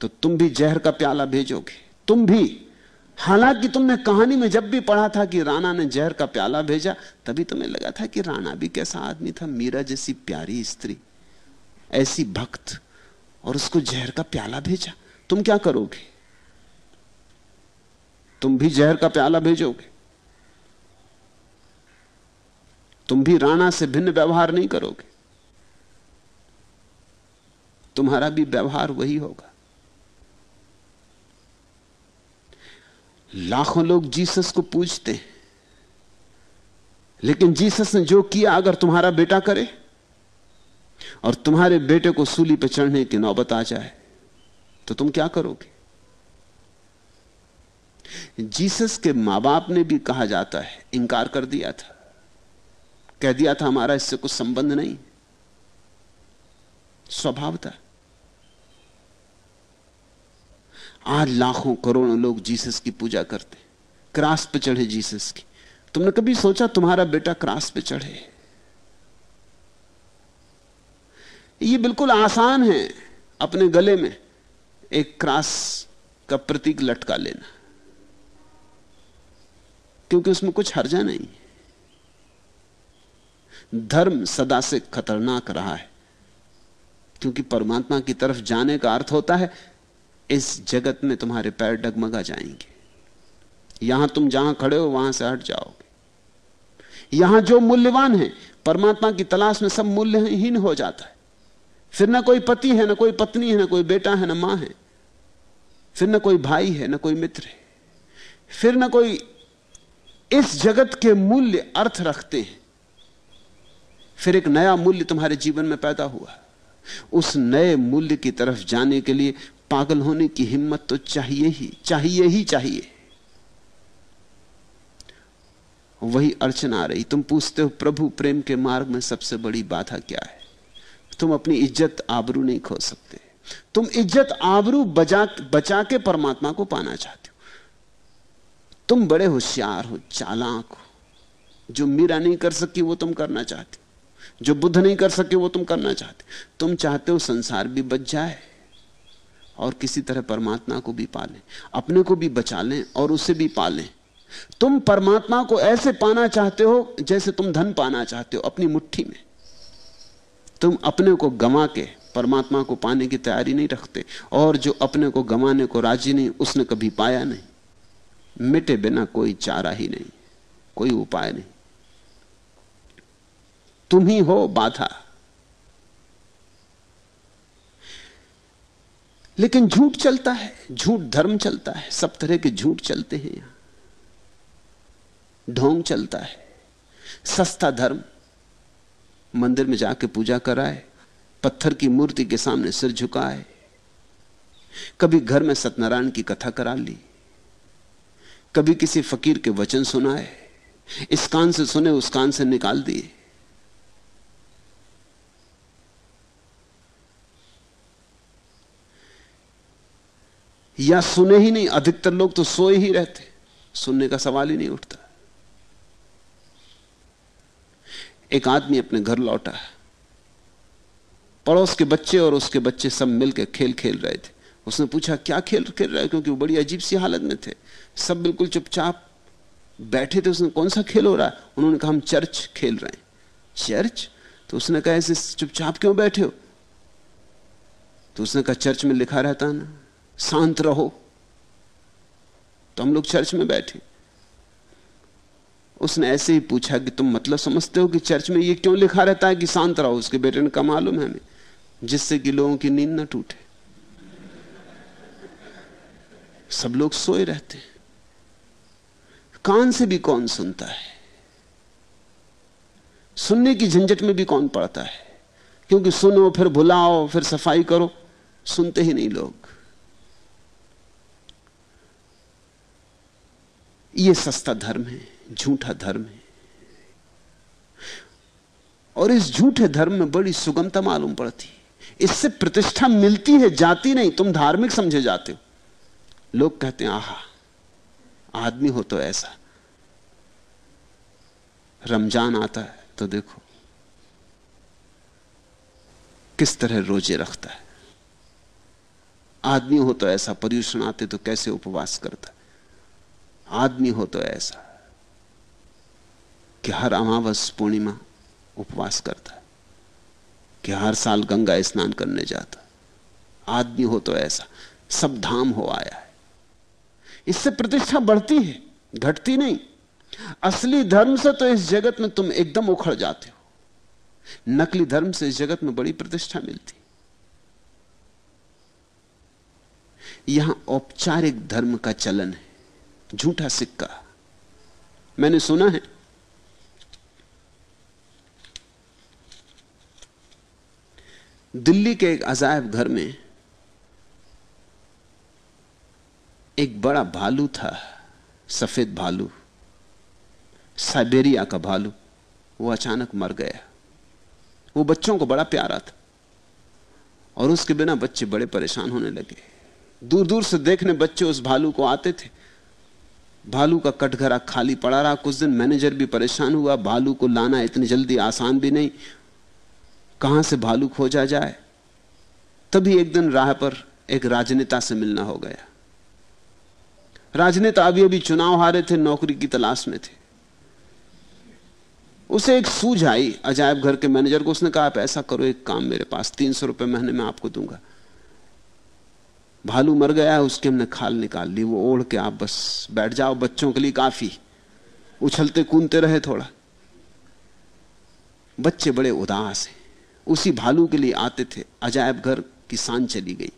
B: तो तुम भी जहर का प्याला भेजोगे। तुम भी हालाँकि तुमने कहानी में जब भी पढ़ा था कि राणा ने जहर का प्याला भेजा, तभी तुम्हें लगा था कि राणा भी कैसा आदमी था, मीरा जैसी प्यारी स्त्री, ऐसी भक्त, और उसको जहर का प्याला भेजा। तुम क्या करोगे? तुम भी जहर का प्याला भेजोगे? तुम भी राणा से भिन्न व्यवहार नहीं करोगे? तुम्हारा भी व्यवहार वही होगा। लाखों लोग जीसस को पूछते हैं। लेकिन जीसस ने जो किया, अगर तुम्हारा बेटा करे, और तुम्हारे बेटे को सूली पर चढ़ने की नौबत आ जाए तो तुम क्या करोगे? जीसस के माँ बाप ने भी कहा जाता है इंकार कर दिया था। कह दिया था, हमारा इससे कुछ संबंध नहीं। स्वभाव था। आज लाखों करोड़ों लोग जीसस की पूजा करते क्रास पे चढ़े जीसस की। तुमने कभी सोचा तुम्हारा बेटा क्रास पे चढ़े? ये बिल्कुल आसान है अपने गले में एक क्रास का प्रतीक लटका लेना। क्योंकि उसमें कुछ हर्जा नहीं धर्म सदा से खतरनाक रहा है। क्योंकि परमात्मा की तरफ़ जाने का अर्थ होता है इस जगत में तुम्हारे पैर डगमगा जाएँगे। यहाँ तुम जहाँ खड़े हो, वहाँ से हट जाओगे। यहाँ जो मूल्यवान है, परमात्मा की तलाश में सब मूल्यहीन हो जाता है। फिर ना कोई पति है, ना कोई पत्नी है, ना कोई बेटा है, ना माँ है। फिर ना कोई भाई है, ना कोई मित्र है। फिर ना कोई इस जगत के मूल्य अर्थ रखते हैं। फिर एक नया मूल्य तुम्हारे जीवन में पैदा हुआ। उस नए मूल्य की तरफ़ जाने के लिए पागल होने की हिम्मत तो चाहिए ही चाहिए ही चाहिए। वही अड़चन आ रही, तुम पूछते हो, प्रभु प्रेम के मार्ग में सबसे बड़ी बाधा क्या है? तुम अपनी इज़्ज़त आबरू नहीं खो सकते। तुम इज़्ज़त आबरू बचा बचा के परमात्मा को पाना चाहते हो। तुम बड़े होशियार हो, चालाक हो। जो मीरा नहीं कर सकी, वो तुम करना चाहते हो। जो बुद्ध नहीं कर सके, वो तुम करना चाहते तुम चाहते हो संसार भी बच जाए। और किसी तरह परमात्मा को भी पालें, अपने को भी बचा लें और उसे भी पालें। तुम परमात्मा को ऐसे पाना चाहते हो जैसे तुम धन पाना चाहते हो अपनी मुट्ठी में। तुम अपने को गंवा के परमात्मा को पाने की तैयारी नहीं रखते और जो अपने को गंवाने को राज़ी नहीं, उसने कभी पाया नहीं। मिटे बिना कोई चारा ही नहीं, कोई उपाय नहीं। तुम ही हो बाधा। लेकिन झूठ चलता है, झूठ धर्म चलता है, सब तरह के झूठ चलते हैं यहाँ। ढोंग चलता है, सस्ता धर्म, मंदिर में जाके पूजा कराए, पत्थर की मूर्ति के सामने सिर झुकाए, कभी घर में सत्यनारायण की कथा करा ली, कभी किसी फकीर के वचन सुनाए, इस कान से सुने, उस कान से निकाल दिए। या सुने ही नहीं, अधिकतर लोग तो सोए ही रहते सुनने का सवाल ही नहीं उठता। एक आदमी अपने घर लौटा है। पड़ोस के बच्चे और उसके बच्चे सब मिलकर खेल खेल रहे थे। उसने पूछा, क्या खेल खेल रहे क्योंकि वो बड़ी अजीब सी हालत में थे। सब बिल्कुल चुपचाप बैठे थे। उसने कौन सा खेल हो रहा है? उन्होंने कहा, हम चर्च खेल रहे हैं। चर्च? तो उसने कहा, ऐसे चुपचाप क्यों बैठे हो? तो उसने कहा, चर्च में लिखा रहता ना शांत रहो। तो हम लोग चर्च में बैठे। उसने ऐसे ही पूछा कि तुम मतलब समझते हो कि चर्च में ये क्यों लिखा रहता है कि शांत रहो? उसके बेटे ने कहा, मालूम है हमें, जिससे कि लोगों की नींद ना टूटे। सब लोग सोए रहते हैं। कान से भी कौन सुनता है? सुनने की झंझट में भी कौन पड़ता है? क्योंकि सुनो, फिर भुलाओ, फिर सफ़ाई करो, सुनते ही नहीं लोग। ये सस्ता धर्म है, झूठा धर्म है। और इस झूठे धर्म में बड़ी सुगमता मालूम पड़ती। इससे प्रतिष्ठा मिलती है, जाती नहीं, तुम धार्मिक समझे जाते हो। लोग कहते हैं, आहा, आदमी हो तो ऐसा। रमज़ान आता है तो देखो, किस तरह रोज़े रखता है। आदमी हो तो ऐसा, पर्यूषण आते तो कैसे उपवास करता आदमी हो तो ऐसा कि हर अमावस पूर्णिमा उपवास करता है, कि हर साल गंगा स्नान करने जाता आदमी हो तो ऐसा, सब धाम हो आया है। इससे प्रतिष्ठा बढ़ती है, घटती नहीं। असली धर्म से तो इस जगत में तुम एकदम उखड़ जाते हो। नकली धर्म से इस जगत में बड़ी प्रतिष्ठा मिलती। यहाँ औपचारिक धर्म का चलन है। झूठा सिक्का। मैंने सुना है। दिल्ली के एक अजायब घर में एक बड़ा भालू था, सफ़ेद भालू। साइबेरिया का भालू। वो अचानक मर गया। वो बच्चों को बड़ा प्यारा था और उसके बिना बच्चे बड़े परेशान होने लगे। दूर दूर से देखने बच्चे उस भालू को आते थे। भालू का कटघरा खाली पड़ा रहा। कुछ दिन मैनेजर भी परेशान हुआ। भालू को लाना इतनी जल्दी आसान भी नहीं। कहाँ से भालू खोजा जाए? तभी एक दिन राह पर एक राजनेता से मिलना हो गया। राजनेता अभी अभी चुनाव हारे थे, नौकरी की तलाश में थे। उसे एक सूझ आई अजायब घर के मैनेजर को। उसने कहा, आप ऐसा करो, एक काम मेरे पास, तीन सौ रुपए महीने में आपको दूँगा। भालू मर गया है, उसके हमने खाल निकाल ली, वो ओढ़ के आप बस बैठ जाओ, बच्चों के लिए काफ़ी। उछलते कूदते रहे थोड़ा। बच्चे बड़े उदास हैं। उसी भालू के लिए आते थे। अजायब घर की शान चली गई।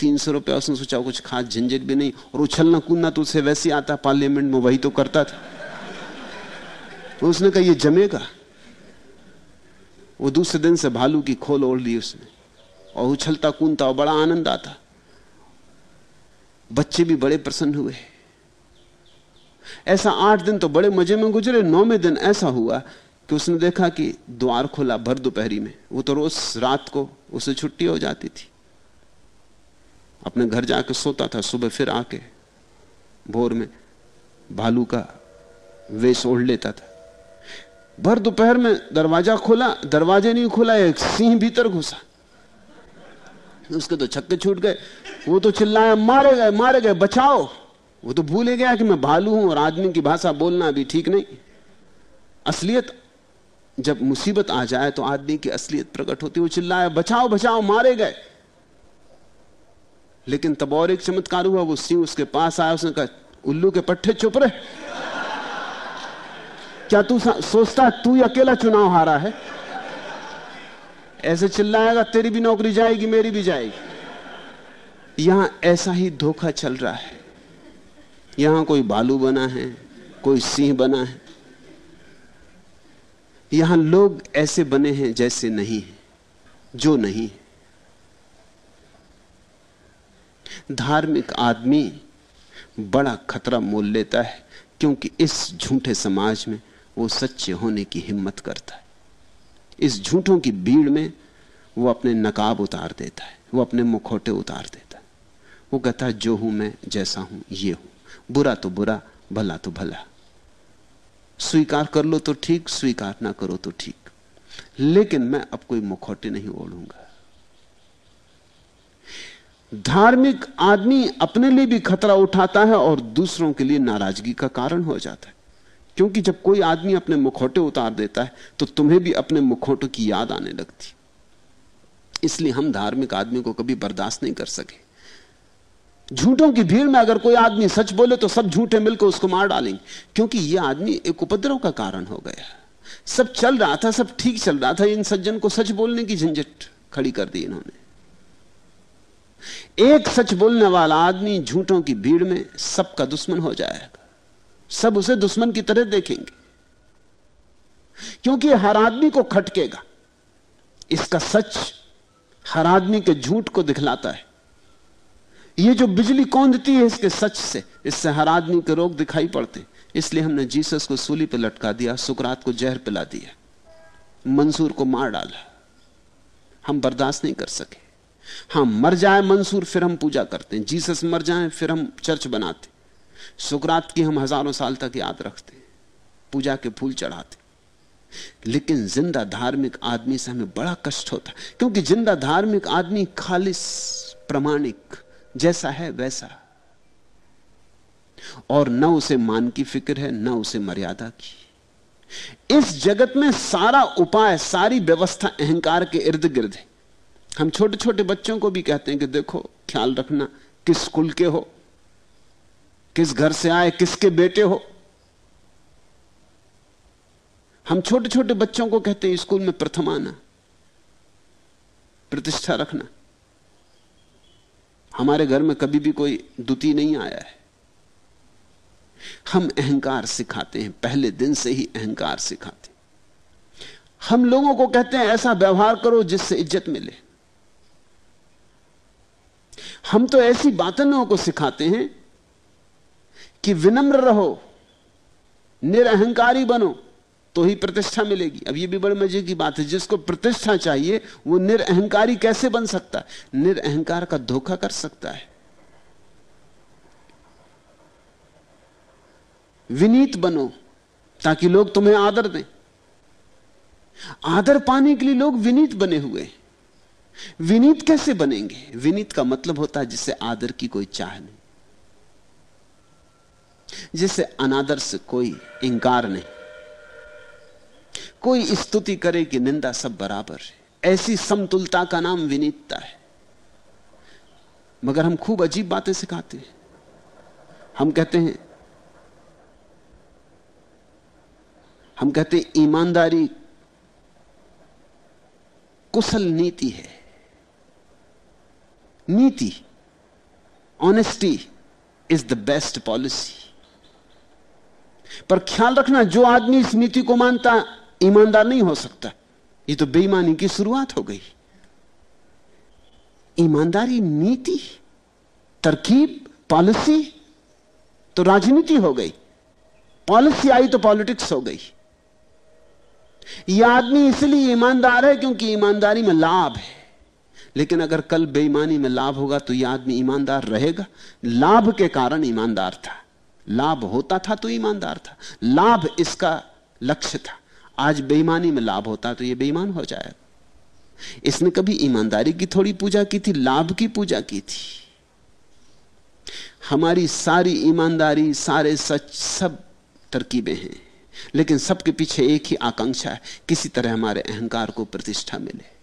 B: तीन सौ रुपया उसने सोचा, कुछ खास झंझट भी नहीं। और उछलना कूदना तो उसे वैसे आता, पार्लियामेंट में वही तो करता था। तो उसने कहा, ये जमेगा? वो दूसरे दिन से भालू की खोल ओढ़ ली उसने। और उछलता कूदता और बड़ा आनंद आता। बच्चे भी बड़े प्रसन्न हुए। ऐसा आठ दिन तो बड़े मज़े में गुजरे, नौवें दिन ऐसा हुआ कि उसने देखा कि द्वार खुला भर दोपहरी में। वो तो रोज रात को उसे छुट्टी हो जाती थी। अपने घर जाके सोता था, सुबह फिर आके भोर में भालू का वेश ओढ़ लेता था। भर दोपहर में दरवाज़ा खोला, दरवाजे नहीं खोला, एक सिंह भीतर घुसा। उसके तो छक्के छूट गए। वो तो चिल्लाया, मारे गए मारे गए, बचाओ। वो तो भूल गया कि मैं भालू हूँ और आदमी की भाषा बोलना अभी ठीक नहीं। असलियत, जब मुसीबत आ जाए तो आदमी की असलियत प्रकट होती वो चिल्लाया, बचाओ बचाओ, मारे गए। लेकिन तब और एक चमत्कार हुआ, वो सिंह उसके पास आया, उसने कहा, उल्लू के पट्टे चुप रहे। क्या तू सोचता तू अकेला चुनाव हारा है? ऐसे चिल्लाएगा, तेरी भी नौकरी जाएगी, मेरी भी जाएगी। यहाँ ऐसा ही धोखा चल रहा है। यहाँ कोई बालू बना है, कोई सिंह बना है। यहाँ लोग ऐसे बने हैं जैसे नहीं है, जो नहीं है। धार्मिक आदमी बड़ा खतरा मोल लेता है, क्योंकि इस झूठे समाज में वो सच्चे होने की हिम्मत करता है। इस झूठों की भीड़ में वो अपने नकाब उतार देता है, वो अपने मुखोटे उतार देता है। वो कहता है, जो हूँ मैं, जैसा हूँ, ये हूँ। बुरा तो बुरा, भला तो भला। स्वीकार कर लो तो ठीक, स्वीकार ना करो तो ठीक। लेकिन मैं अब कोई मुखौटे नहीं ओढ़ूँगा। धार्मिक आदमी अपने लिए भी खतरा उठाता है और दूसरों के लिए नाराज़गी का कारण हो जाता है। क्योंकि जब कोई आदमी अपने मुखौटे उतार देता है तो तुम्हें भी अपने मुखौटों की याद आने लगती। इसलिए हम धार्मिक आदमी को कभी बर्दाश्त नहीं कर सके। झूठों की भीड़ में अगर कोई आदमी सच बोले तो सब झूठे मिलकर उसको मार डालेंगे। क्योंकि यह आदमी एक उपद्रव का कारण हो गया। सब चल रहा था, सब ठीक चल रहा था, इन सज्जन को सच बोलने की झंझट खड़ी कर दी इन्होंने। एक सच बोलने वाला आदमी झूठों की भीड़ में सबका दुश्मन हो जाएगा। सब उसे दुश्मन की तरह देखेंगे। क्योंकि हर आदमी को खटकेगा। इसका सच हर आदमी के झूठ को दिखलाता है। ये जो बिजली कौंधती है इसके सच से, इससे हर आदमी के रोग दिखाई पड़ते। इसलिए हमने जीसस को सूली पर लटका दिया, सुकरात को जहर पिला दिया, मंसूर को मार डाला। हम बर्दाश्त नहीं कर सके। हम मर जाए मंसूर, फिर हम पूजा करते हैं। जीसस मर जाए, फिर हम चर्च बनाते सुकरात की हम हज़ारों साल तक याद रखते पूजा के फूल चढ़ाते लेकिन ज़िंदा धार्मिक आदमी से हमें बड़ा कष्ट होता क्योंकि ज़िंदा धार्मिक आदमी खालिस, प्रमाणिक, जैसा है वैसा। और न उसे मान की फ़िक्र है, न उसे मर्यादा की। इस जगत में सारा उपाय, सारी व्यवस्था अहंकार के इर्द गिर्द है। हम छोटे छोटे बच्चों को भी कहते हैं कि देखो, ख्याल रखना, किस कुल के हो? किस घर से आए, किसके बेटे हो? हम छोटे छोटे बच्चों को कहते हैं, स्कूल में प्रथम आना, प्रतिष्ठा रखना। हमारे घर में कभी भी कोई दुती नहीं आया है। हम अहंकार सिखाते हैं, पहले दिन से ही अहंकार सिखाते हैं। हम लोगों को कहते हैं, ऐसा व्यवहार करो जिससे इज़्ज़त मिले। हम तो ऐसी बातें लोगों को सिखाते हैं कि विनम्र रहो निरअहकारी बनो तो ही प्रतिष्ठा मिलेगी। अब ये भी बड़े मज़े की बात है, जिसको प्रतिष्ठा चाहिए, वो निरअहकारी कैसे बन सकता है? निरअहकार का धोखा कर सकता है। विनीत बनो, ताकि लोग तुम्हें आदर दें। आदर पाने के लिए लोग विनीत बने हुए विनीत कैसे बनेंगे? विनीत का मतलब होता है जिसे आदर की कोई चाह नहीं। जिसे अनादर से कोई इंकार नहीं। कोई स्तुति करे कि निंदा सब बराबर है। ऐसी समतुलता का नाम विनीतता है। मगर हम खूब अजीब बातें सिखाते हैं। हम कहते हैं, हम कहते हैं, ईमानदारी कुशल नीति है। नीति honesty is the best policy पर ख्याल रखना, जो आदमी इस नीति को मानता, ईमानदार नहीं हो सकता। ये तो बेईमानी की शुरुआत हो गई। ईमानदारी नीति, तरकीब, पॉलिसी तो राजनीति हो गई। पॉलिसी आई तो पॉलिटिक्स हो गई। यह आदमी इसलिए ईमानदार है क्योंकि ईमानदारी में लाभ है। लेकिन अगर कल बेईमानी में लाभ होगा तो यह आदमी ईमानदार रहेगा। लाभ के कारण ईमानदार था। लाभ होता था तो ईमानदार था। लाभ इसका लक्ष्य था। आज बेईमानी में लाभ होता तो यह बेईमान हो जाएगा इसने कभी ईमानदारी की थोड़ी पूजा की थी, लाभ की पूजा की थी। हमारी सारी ईमानदारी, सारे सच, सब तरकीबें हैं। लेकिन सबके पीछे एक ही आकांक्षा है, किसी तरह हमारे अहंकार को प्रतिष्ठा मिले।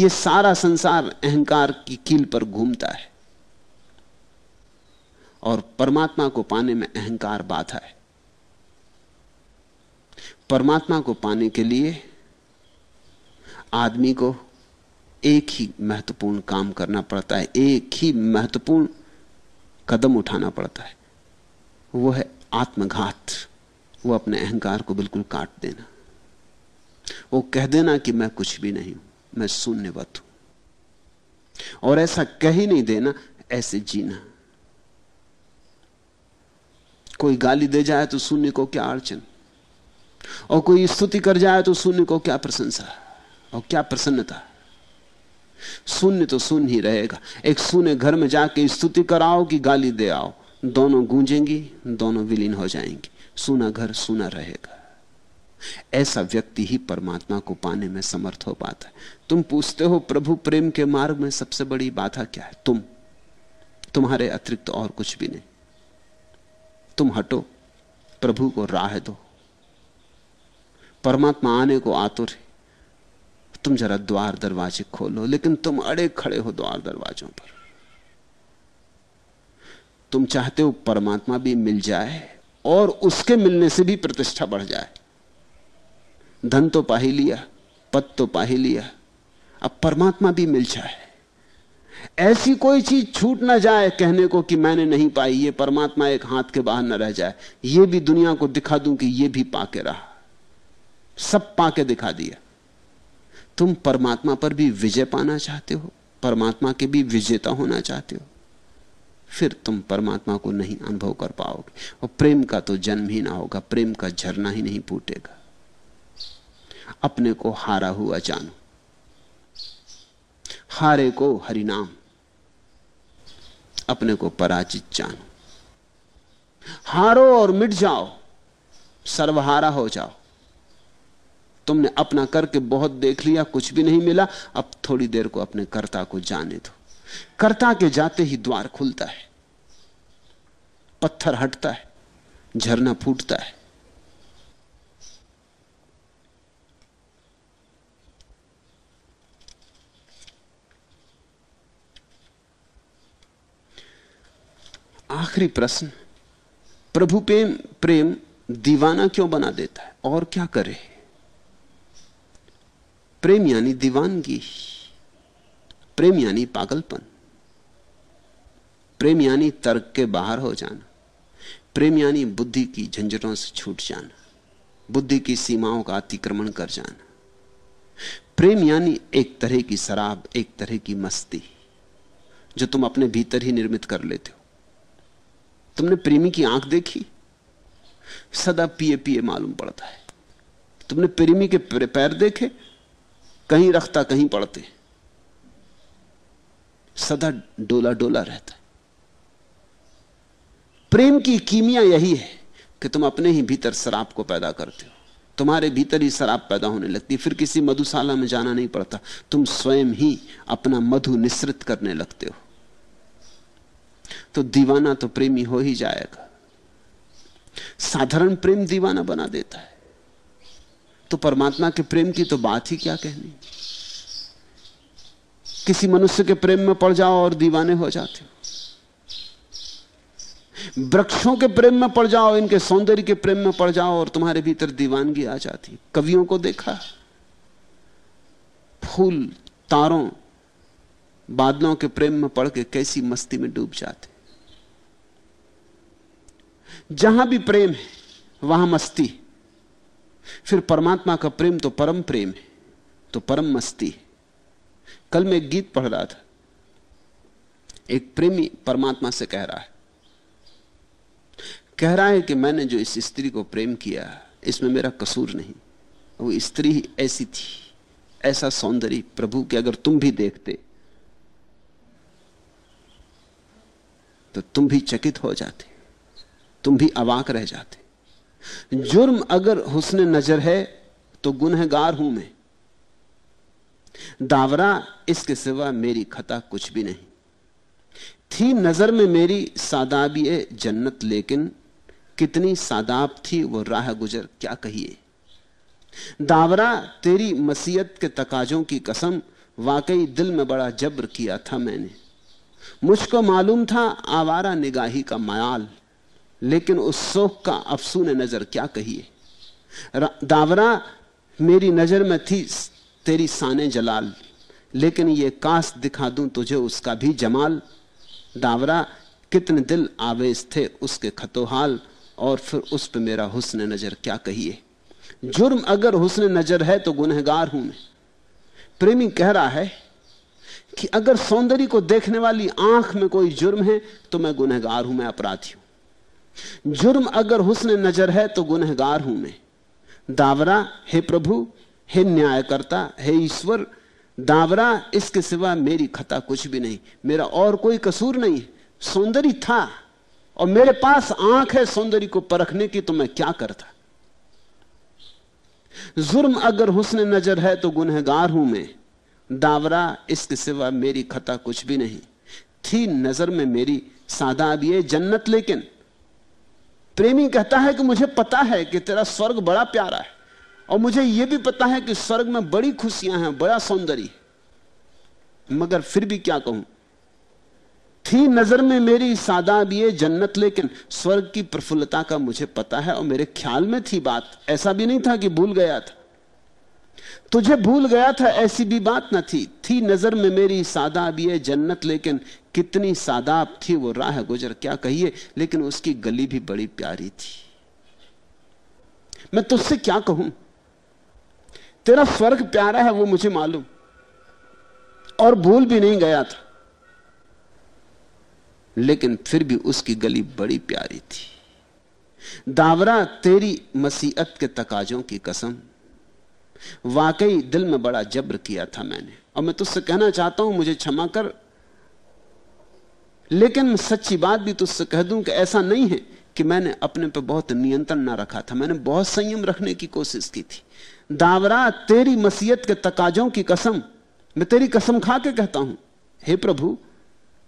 B: यह सारा संसार अहंकार की कील पर घूमता है। और परमात्मा को पाने में अहंकार बाधा है। परमात्मा को पाने के लिए आदमी को एक ही महत्वपूर्ण काम करना पड़ता है, एक ही महत्वपूर्ण कदम उठाना पड़ता है। वो है आत्मघात। वो अपने अहंकार को बिल्कुल काट देना। वो कह देना कि मैं कुछ भी नहीं हूँ, मैं शून्यवत हूँ। और ऐसा कह ही नहीं देना, ऐसे जीना। कोई गाली दे जाए तो शून्य को क्या अड़चन? और कोई स्तुति कर जाए तो शून्य को क्या प्रशंसा? और क्या प्रसन्नता? शून्य तो शून्य ही रहेगा। एक शून्य घर में जाके स्तुति कराओ कि गाली दे आओ। दोनों गूंजेंगी, दोनों विलीन हो जाएँगी। सूना घर, सूना रहेगा। ऐसा व्यक्ति ही परमात्मा को पाने में समर्थ हो पाता है। तुम पूछते हो, प्रभु, प्रेम के मार्ग में सबसे बड़ी बाधा क्या है? तुम। तुम्हारे अतिरिक्त और कुछ भी नहीं। तुम हटो, प्रभु को राह दो। परमात्मा आने को आतुर है। तुम जरा द्वार दरवाजे खोलो, लेकिन तुम अड़े खड़े हो द्वार दरवाजों पर। तुम चाहते हो परमात्मा भी मिल जाए और उसके मिलने से भी प्रतिष्ठा बढ़ जाए। धन तो पा ही लिया, पद तो पा ही लिया, अब परमात्मा भी मिल जाए। ऐसी कोई चीज़ छूट ना जाए कहने को कि मैंने नहीं पाई, ये परमात्मा एक हाथ के बाहर न रह जाए। ये भी दुनिया को दिखा दूँ कि ये भी पाके रहा। सब पाके दिखा दिया। तुम परमात्मा पर भी विजय पाना चाहते हो? परमात्मा के भी विजेता होना चाहते हो? फिर तुम परमात्मा को नहीं अनुभव कर पाओगे। और प्रेम का तो जन्म ही ना होगा, प्रेम का झरना ही नहीं फूटेगा। अपने को हारा हुआ जानो। हारे को हरिनाम, अपने को पराजित जानो। हारो और मिट जाओ, सर्वहारा हो जाओ। तुमने अपना करके बहुत देख लिया, कुछ भी नहीं मिला, अब थोड़ी देर को अपने कर्ता को जाने दो। कर्ता के जाते ही द्वार खुलता है, पत्थर हटता है, झरना फूटता है। आखिरी प्रश्न, प्रभु प्रेम प्रेम दीवाना क्यों बना देता है? और क्या करे? प्रेम यानी दीवानगी, प्रेम यानी पागलपन, प्रेम यानी तर्क के बाहर हो जाना, प्रेम यानी बुद्धि की झंझटों से छूट जाना, बुद्धि की सीमाओं का अतिक्रमण कर जाना। प्रेम यानी एक तरह की शराब, एक तरह की मस्ती, जो तुम अपने भीतर ही निर्मित कर लेते हो। तुमने प्रेमी की आँख देखी? सदा पिए पिए मालूम पड़ता है। तुमने प्रेमी के पैर देखे? कहीं रखता, कहीं पड़ते। सदा डोला डोला रहता है। प्रेम की कीमिया यही है कि तुम अपने ही भीतर शराब को पैदा करते हो। तुम्हारे भीतर ही शराब पैदा होने लगती फिर किसी मधुशाला में जाना नहीं पड़ता। तुम स्वयं ही अपना मधु निश्रित करने लगते हो। तो दीवाना तो प्रेमी हो ही जाएगा। साधारण प्रेम दीवाना बना देता है। तो परमात्मा के प्रेम की तो बात ही क्या कहनी? किसी मनुष्य के प्रेम में पड़ जाओ और दीवाने हो जाते हो। वृक्षों के प्रेम में पड़ जाओ, इनके सौंदर्य के प्रेम में पड़ जाओ और तुम्हारे भीतर दीवानगी आ जाती। कवियों को देखा? फूल, तारों बादलों के प्रेम में पड़ के कैसी मस्ती में डूब जाते। जहाँ भी प्रेम है, वहाँ मस्ती। फिर परमात्मा का प्रेम तो परम प्रेम है तो परम मस्ती है। कल मैं एक गीत पढ़ रहा था। एक प्रेमी परमात्मा से कह रहा है। कह रहा है कि मैंने जो इस स्त्री को प्रेम किया, इसमें मेरा कसूर नहीं। वो स्त्री ऐसी थी, ऐसा सौंदर्य प्रभु के अगर तुम भी देखते तो तुम भी चकित हो जाते, तुम भी अवाक रह जाते। जुर्म अगर हुस्न नज़र है तो गुनहगार हूँ मैं। दावरा इसके सिवा मेरी खता कुछ भी नहीं। थी नज़र में मेरी सादाबी जन्नत, लेकिन कितनी सादाब थी वो राह गुजर, क्या कहिए। दावरा तेरी मसीहत के तकाजों की कसम, वाकई दिल में बड़ा जब्र किया था मैंने। मुझको मालूम था आवारा निगाही का मायाल, लेकिन उस शोक का अफसून नज़र क्या कहिए दावरा, मेरी नज़र में थी तेरी साने जलाल, लेकिन ये काश दिखा दूँ तुझे उसका भी जमाल। दावरा, कितने दिल आवेश थे उसके खतोहाल, और फिर उस पर मेरा हुस्न नज़र क्या कहिए जुर्म अगर हुस्न नज़र है तो गुनहगार हूँ मैं। प्रेमी कह रहा है कि अगर सौंदर्य को देखने वाली आँख में कोई जुर्म है तो मैं गुनहगार हूँ, मैं अपराधी हूँ। जुर्म अगर हुस्न नज़र है तो गुनहगार हूँ मैं। दावरा, हे प्रभु, हे न्यायकर्ता, हे ईश्वर, दावरा, इसके सिवा मेरी खता कुछ भी नहीं। मेरा और कोई कसूर नहीं सौंदर्य था, और मेरे पास आँख है, सौंदर्य को परखने की तो मैं क्या करता? जुर्म अगर हुस्न नज़र है तो गुनहगार हूँ मैं। दावरा, इसके सिवा मेरी खता कुछ भी नहीं। थी नज़र में मेरी सादा अब ये जन्नत, लेकिन प्रेमी कहता है कि मुझे पता है कि तेरा स्वर्ग बड़ा प्यारा है, और मुझे यह भी पता है कि स्वर्ग में बड़ी खुशियाँ हैं, बड़ा सौंदर्य। मगर फिर भी क्या कहूँ? थी नज़र में मेरी सादा भी जन्नत, लेकिन स्वर्ग की प्रफुल्लता का मुझे पता है, और मेरे ख्याल में थी बात। ऐसा भी नहीं था कि भूल गया था। तुझे भूल गया था, ऐसी भी बात न थी। थी नज़र में मेरी सादाब भी जन्नत, लेकिन कितनी सादाब थी वो राह गुजर, क्या कहिए? लेकिन उसकी गली भी बड़ी प्यारी थी। मैं तुझसे क्या कहूँ? तेरा स्वर्ग प्यारा है, वो मुझे मालूम। और भूल भी नहीं गया था। लेकिन फिर भी उसकी गली बड़ी प्यारी थी। दावरा तेरी मसीहत के तकाजों की कसम। वाकई दिल में बड़ा जब्र किया था मैंने। और मैं तुझसे कहना चाहता हूँ, मुझे क्षमा कर। लेकिन सच्ची बात भी तुझसे कह दूँ कि ऐसा नहीं है कि मैंने अपने पर बहुत नियंत्रण ना रखा था। मैंने बहुत संयम रखने की कोशिश की थी। दावरा, तेरी मसीहत के तकाजों की कसम, मैं तेरी कसम खा के कहता हूँ, हे प्रभु,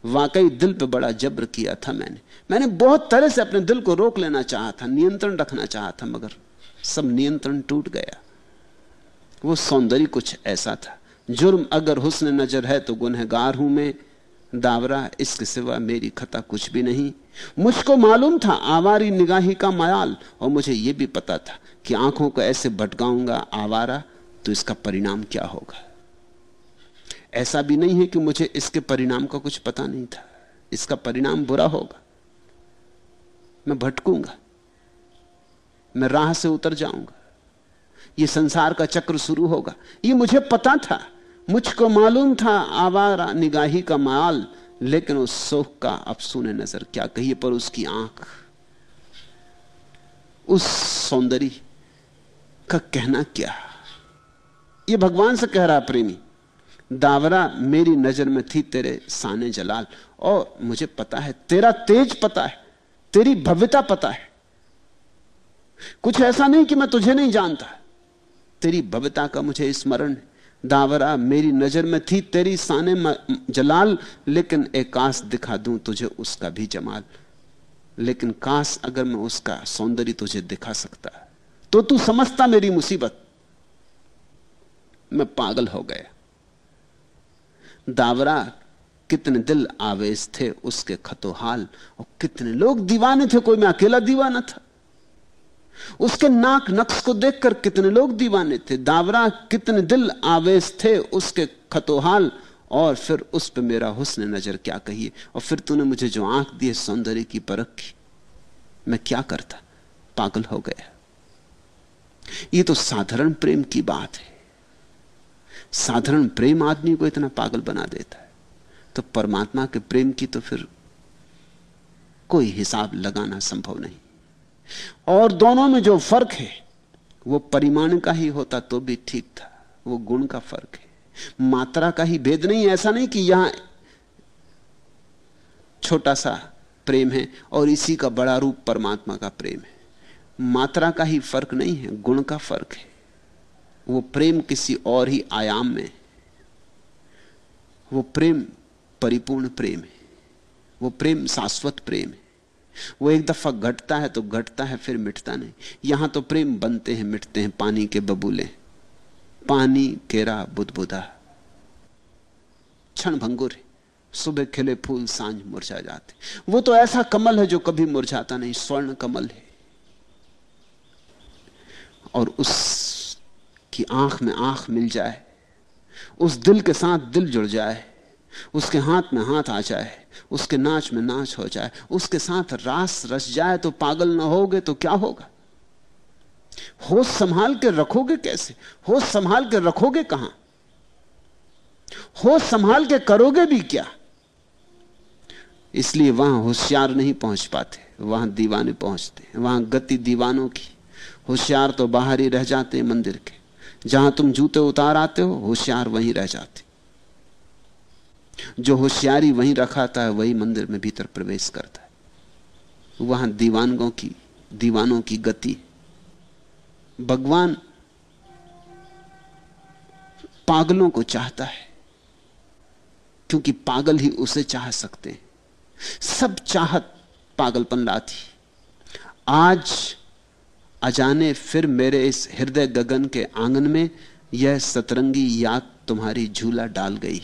B: वाकई दिल पे बड़ा जब्र किया था मैंने। मैंने बहुत तरह से अपने दिल को रोक लेना चाहा था, नियंत्रण रखना चाहा था, मगर सब नियंत्रण टूट गया। वो सौंदर्य कुछ ऐसा था। जुर्म अगर हुस्न नज़र है तो गुनहगार हूँ मैं। दावरा, इसके सिवा मेरी खता कुछ भी नहीं। मुझको मालूम था आवारी निगाही का मयाल, और मुझे यह भी पता था कि आँखों को ऐसे भटकाऊँगा आवारा तो इसका परिणाम क्या होगा? ऐसा भी नहीं है कि मुझे इसके परिणाम का कुछ पता नहीं था। इसका परिणाम बुरा होगा। मैं भटकूँगा। मैं राह से उतर जाऊँगा। यह संसार का चक्र शुरू होगा। ये मुझे पता था, मुझको मालूम था आवारा निगाही का माल, लेकिन उस सोख का अब सुने नज़र, क्या कहिए पर उसकी आँख। उस सौंदर्य का कहना क्या? ये भगवान से कह रहा प्रेमी, दावरा मेरी नज़र में थी तेरे साने जलाल, और मुझे पता है, तेरा तेज पता है, तेरी भव्यता पता है। कुछ ऐसा नहीं कि मैं तुझे नहीं जानता। तेरी भव्यता का मुझे स्मरण। दावरा, मेरी नज़र में थी तेरी साने जलाल, लेकिन एक काश दिखा दूँ तुझे, उसका भी जमाल। लेकिन काश अगर मैं उसका सौंदर्य तुझे दिखा सकता तो तू समझता मेरी मुसीबत। मैं पागल हो गया। दावरा, कितने दिल आवेश थे उसके खतोहाल, और कितने लोग दीवाने थे, कोई मैं अकेला दीवाना था। उसके नाक नक्श को देखकर कितने लोग दीवाने थे, दावरा कितने दिल आवेश थे, उसके खतोहाल, और फिर उस पर मेरा हुस्न नज़र क्या कहिए? और फिर तूने मुझे जो आँख दी सौंदर्य की परख की मैं क्या करता? पागल हो गया। ये तो साधारण प्रेम की बात है। साधारण प्रेम आदमी को इतना पागल बना देता है। तो परमात्मा के प्रेम की तो फिर कोई हिसाब लगाना संभव नहीं। और दोनों में जो फ़र्क है, वो परिमाण का ही होता तो भी ठीक था, वो गुण का फ़र्क है। मात्रा का ही भेद नहीं, ऐसा नहीं कि यहाँ छोटा सा प्रेम है और इसी का बड़ा रूप परमात्मा का प्रेम है। मात्रा का ही फ़र्क नहीं है, गुण का फ़र्क है। वो प्रेम किसी और ही आयाम में वो प्रेम परिपूर्ण प्रेम है। वो प्रेम शाश्वत प्रेम है। वो एक दफ़ा घटता है तो घटता है, फिर मिटता नहीं। यहाँ तो प्रेम बनते हैं, मिटते हैं, पानी के बबूले। पानी केरा बुदबुदा। क्षण भंगुर सुबह खिले फूल, साँझ मुरझा जाते। वो तो ऐसा कमल है जो कभी मुरझाता नहीं, स्वर्ण कमल है। और उस की आँख में आँख मिल जाए, उस दिल के साथ दिल जुड़ जाए उसके हाथ में हाथ आ जाए, उसके नाच में नाच हो जाए, उसके साथ रास रस जाए तो पागल ना होगे तो क्या होगा? होश संभाल के रखोगे कैसे? होश संभाल के रखोगे कहाँ? होश संभाल के करोगे भी क्या? इसलिए वहाँ होशियार नहीं पहुँच पाते, वहाँ दीवाने पहुँचते वहाँ गति दीवानों की। होशियार तो बाहर ही रह जाते मंदिर के। जहाँ तुम जूते उतार आते हो, होशियार वहीं रह जाते जो होशियारी वहीं रखाता है, वही मंदिर में भीतर प्रवेश करता है। वहाँ दीवानगों की, दीवानों की गति भगवान पागलों को चाहता है, क्योंकि पागल ही उसे चाह सकते हैं। सब चाहत पागलपन लाती आज अजाने फिर मेरे इस हृदय गगन के आँगन में यह सतरंगी याद तुम्हारी झूला डाल गई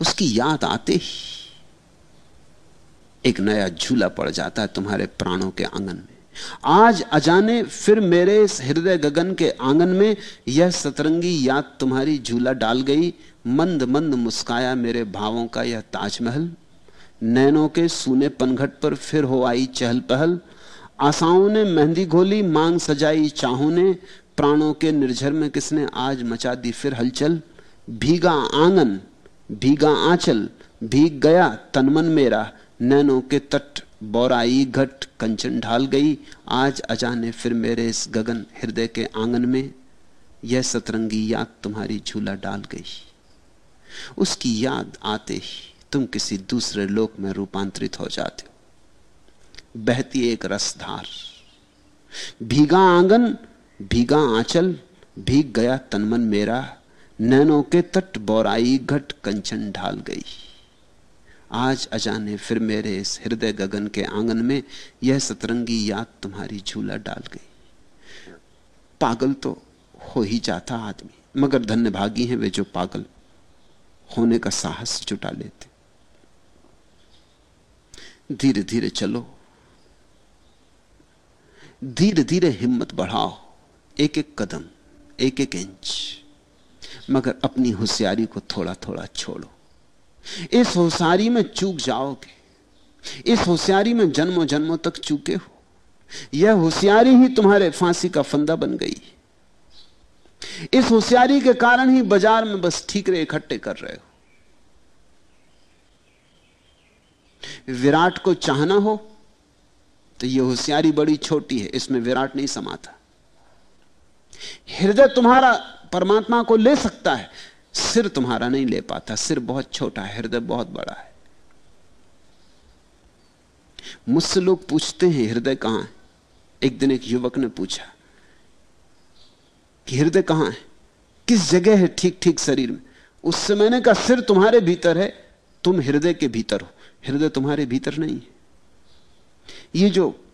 B: उसकी याद आते ही एक नया झूला पड़ जाता है तुम्हारे प्राणों के आँगन में। आज अजाने फिर मेरे इस हृदय गगन के आँगन में यह सतरंगी याद तुम्हारी झूला डाल गई। मंद मंद मुस्काया मेरे भावों का यह ताजमहल। नैनों के सूने पनघट पर फिर हो आई चहल पहल। आशाओं ने मेहंदी घोली, मांग सजाई चाहों ने। प्राणों के निर्झर में किसने आज मचा दी फिर हलचल। भीगा आँगन भीगा आंचल, भीग गया तनमन मेरा, नैनों के तट, बोराई घट, कंचन ढाल गई, आज अजाने फिर मेरे इस गगन हृदय के आँगन में, यह सतरंगी याद तुम्हारी झूला डाल गई। उसकी याद आते ही तुम किसी दूसरे लोक में रूपांतरित हो जाते हो। बहती एक रसधार। भीगा आँगन, भीगा आंचल, भीग गया तनमन मेरा नैनों के तट बोराई घट कंचन ढाल गई। आज अजाने फिर मेरे इस हृदय गगन के आँगन में यह सतरंगी याद तुम्हारी झूला डाल गई। पागल तो हो ही जाता आदमी, मगर धन्य भागी हैं वे जो पागल होने का साहस जुटा लेते। धीरे धीरे चलो। धीरे धीरे हिम्मत बढ़ाओ। एक एक कदम एक एक इंच। मगर अपनी होशियारी को थोड़ा थोड़ा छोड़ो। इस होशियारी में चूक जाओगे। इस होशियारी में जन्मों जन्मों तक चूके हो। यह होशियारी ही तुम्हारे फांसी का फंदा बन गई। इस होशियारी के कारण ही बाज़ार में बस ठीकरे इकट्ठे कर रहे हो। विराट को चाहना हो तो यह होशियारी बड़ी छोटी है, इसमें विराट नहीं समाता। हृदय तुम्हारा परमात्मा को ले सकता है, सिर तुम्हारा नहीं ले पाता। सिर बहुत छोटा है, हृदय बहुत बड़ा है। मुझसे लोग पूछते हैं, हृदय कहाँ है? एक दिन एक युवक ने पूछा कि, हृदय कहाँ है? किस जगह है ठीक ठीक शरीर में? उससे मैंने कहा, सिर तुम्हारे भीतर है, तुम हृदय के भीतर हो। हृदय तुम्हारे भीतर नहीं है। ये जो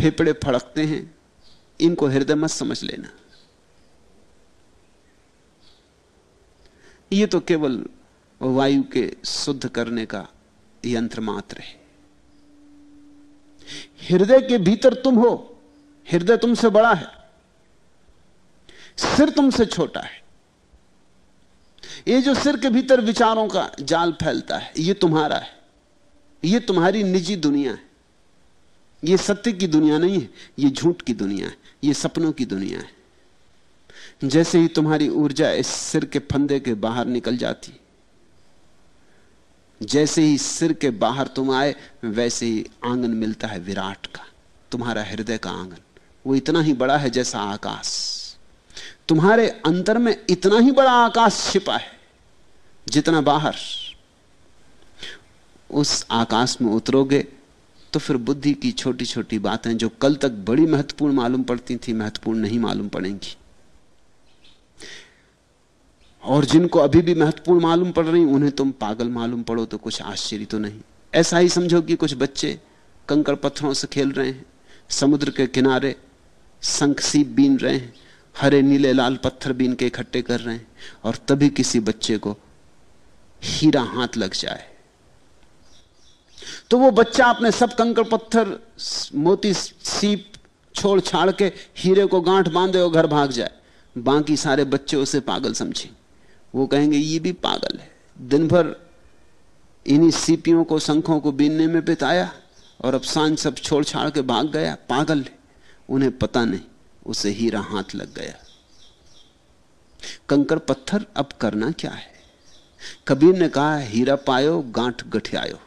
B: फेफड़े फड़कते हैं, इनको हृदय मत समझ लेना। ये तो केवल वायु के शुद्ध करने का यंत्र मात्र है। हृदय के भीतर तुम हो, हृदय तुमसे बड़ा है, सिर तुमसे छोटा है। ये जो सिर के भीतर विचारों का जाल फैलता है, ये तुम्हारा है, ये तुम्हारी निजी दुनिया है। ये सत्य की दुनिया नहीं है, ये झूठ की दुनिया है, ये सपनों की दुनिया है। जैसे ही तुम्हारी ऊर्जा इस सिर के फंदे के बाहर निकल जाती, जैसे ही सिर के बाहर तुम आए, वैसे ही आँगन मिलता है विराट का, तुम्हारा हृदय का आँगन। वो इतना ही बड़ा है जैसा आकाश। तुम्हारे अंतर में इतना ही बड़ा आकाश छिपा है, जितना बाहर। उस आकाश में उतरोगे तो फिर बुद्धि की छोटी छोटी बातें जो कल तक बड़ी महत्वपूर्ण मालूम पड़ती थी, महत्वपूर्ण नहीं मालूम पड़ेंगी। और जिनको अभी भी महत्वपूर्ण मालूम पड़ रही, उन्हें तुम पागल मालूम पड़ो तो कुछ आश्चर्य तो नहीं। ऐसा ही समझो कि कुछ बच्चे कंकड़ पत्थरों से खेल रहे हैं, समुद्र के किनारे संख सीप बीन रहे हैं, हरे नीले लाल पत्थर बीन के इकट्ठे कर रहे हैं, और तभी किसी बच्चे को हीरा हाथ लग जाए। तो वो बच्चा अपने सब कंकड़ पत्थर, मोती सीप छोड़ छाड़ के हीरे को गांठ बांधे और घर भाग जाए। बाकी सारे बच्चे उसे पागल समझेंगे वो कहेंगे, ये भी पागल है। दिन भर इन्हीं सीपियों को, शंखों को बीनने में बिताया और अब साँझ सब छोड़ छाड़ के भाग गया। पागल है। उन्हें पता नहीं, उसे हीरा हाथ लग गया। कंकर पत्थर अब करना क्या है? कबीर ने कहा, हीरा पायो, गांठ गठियायो।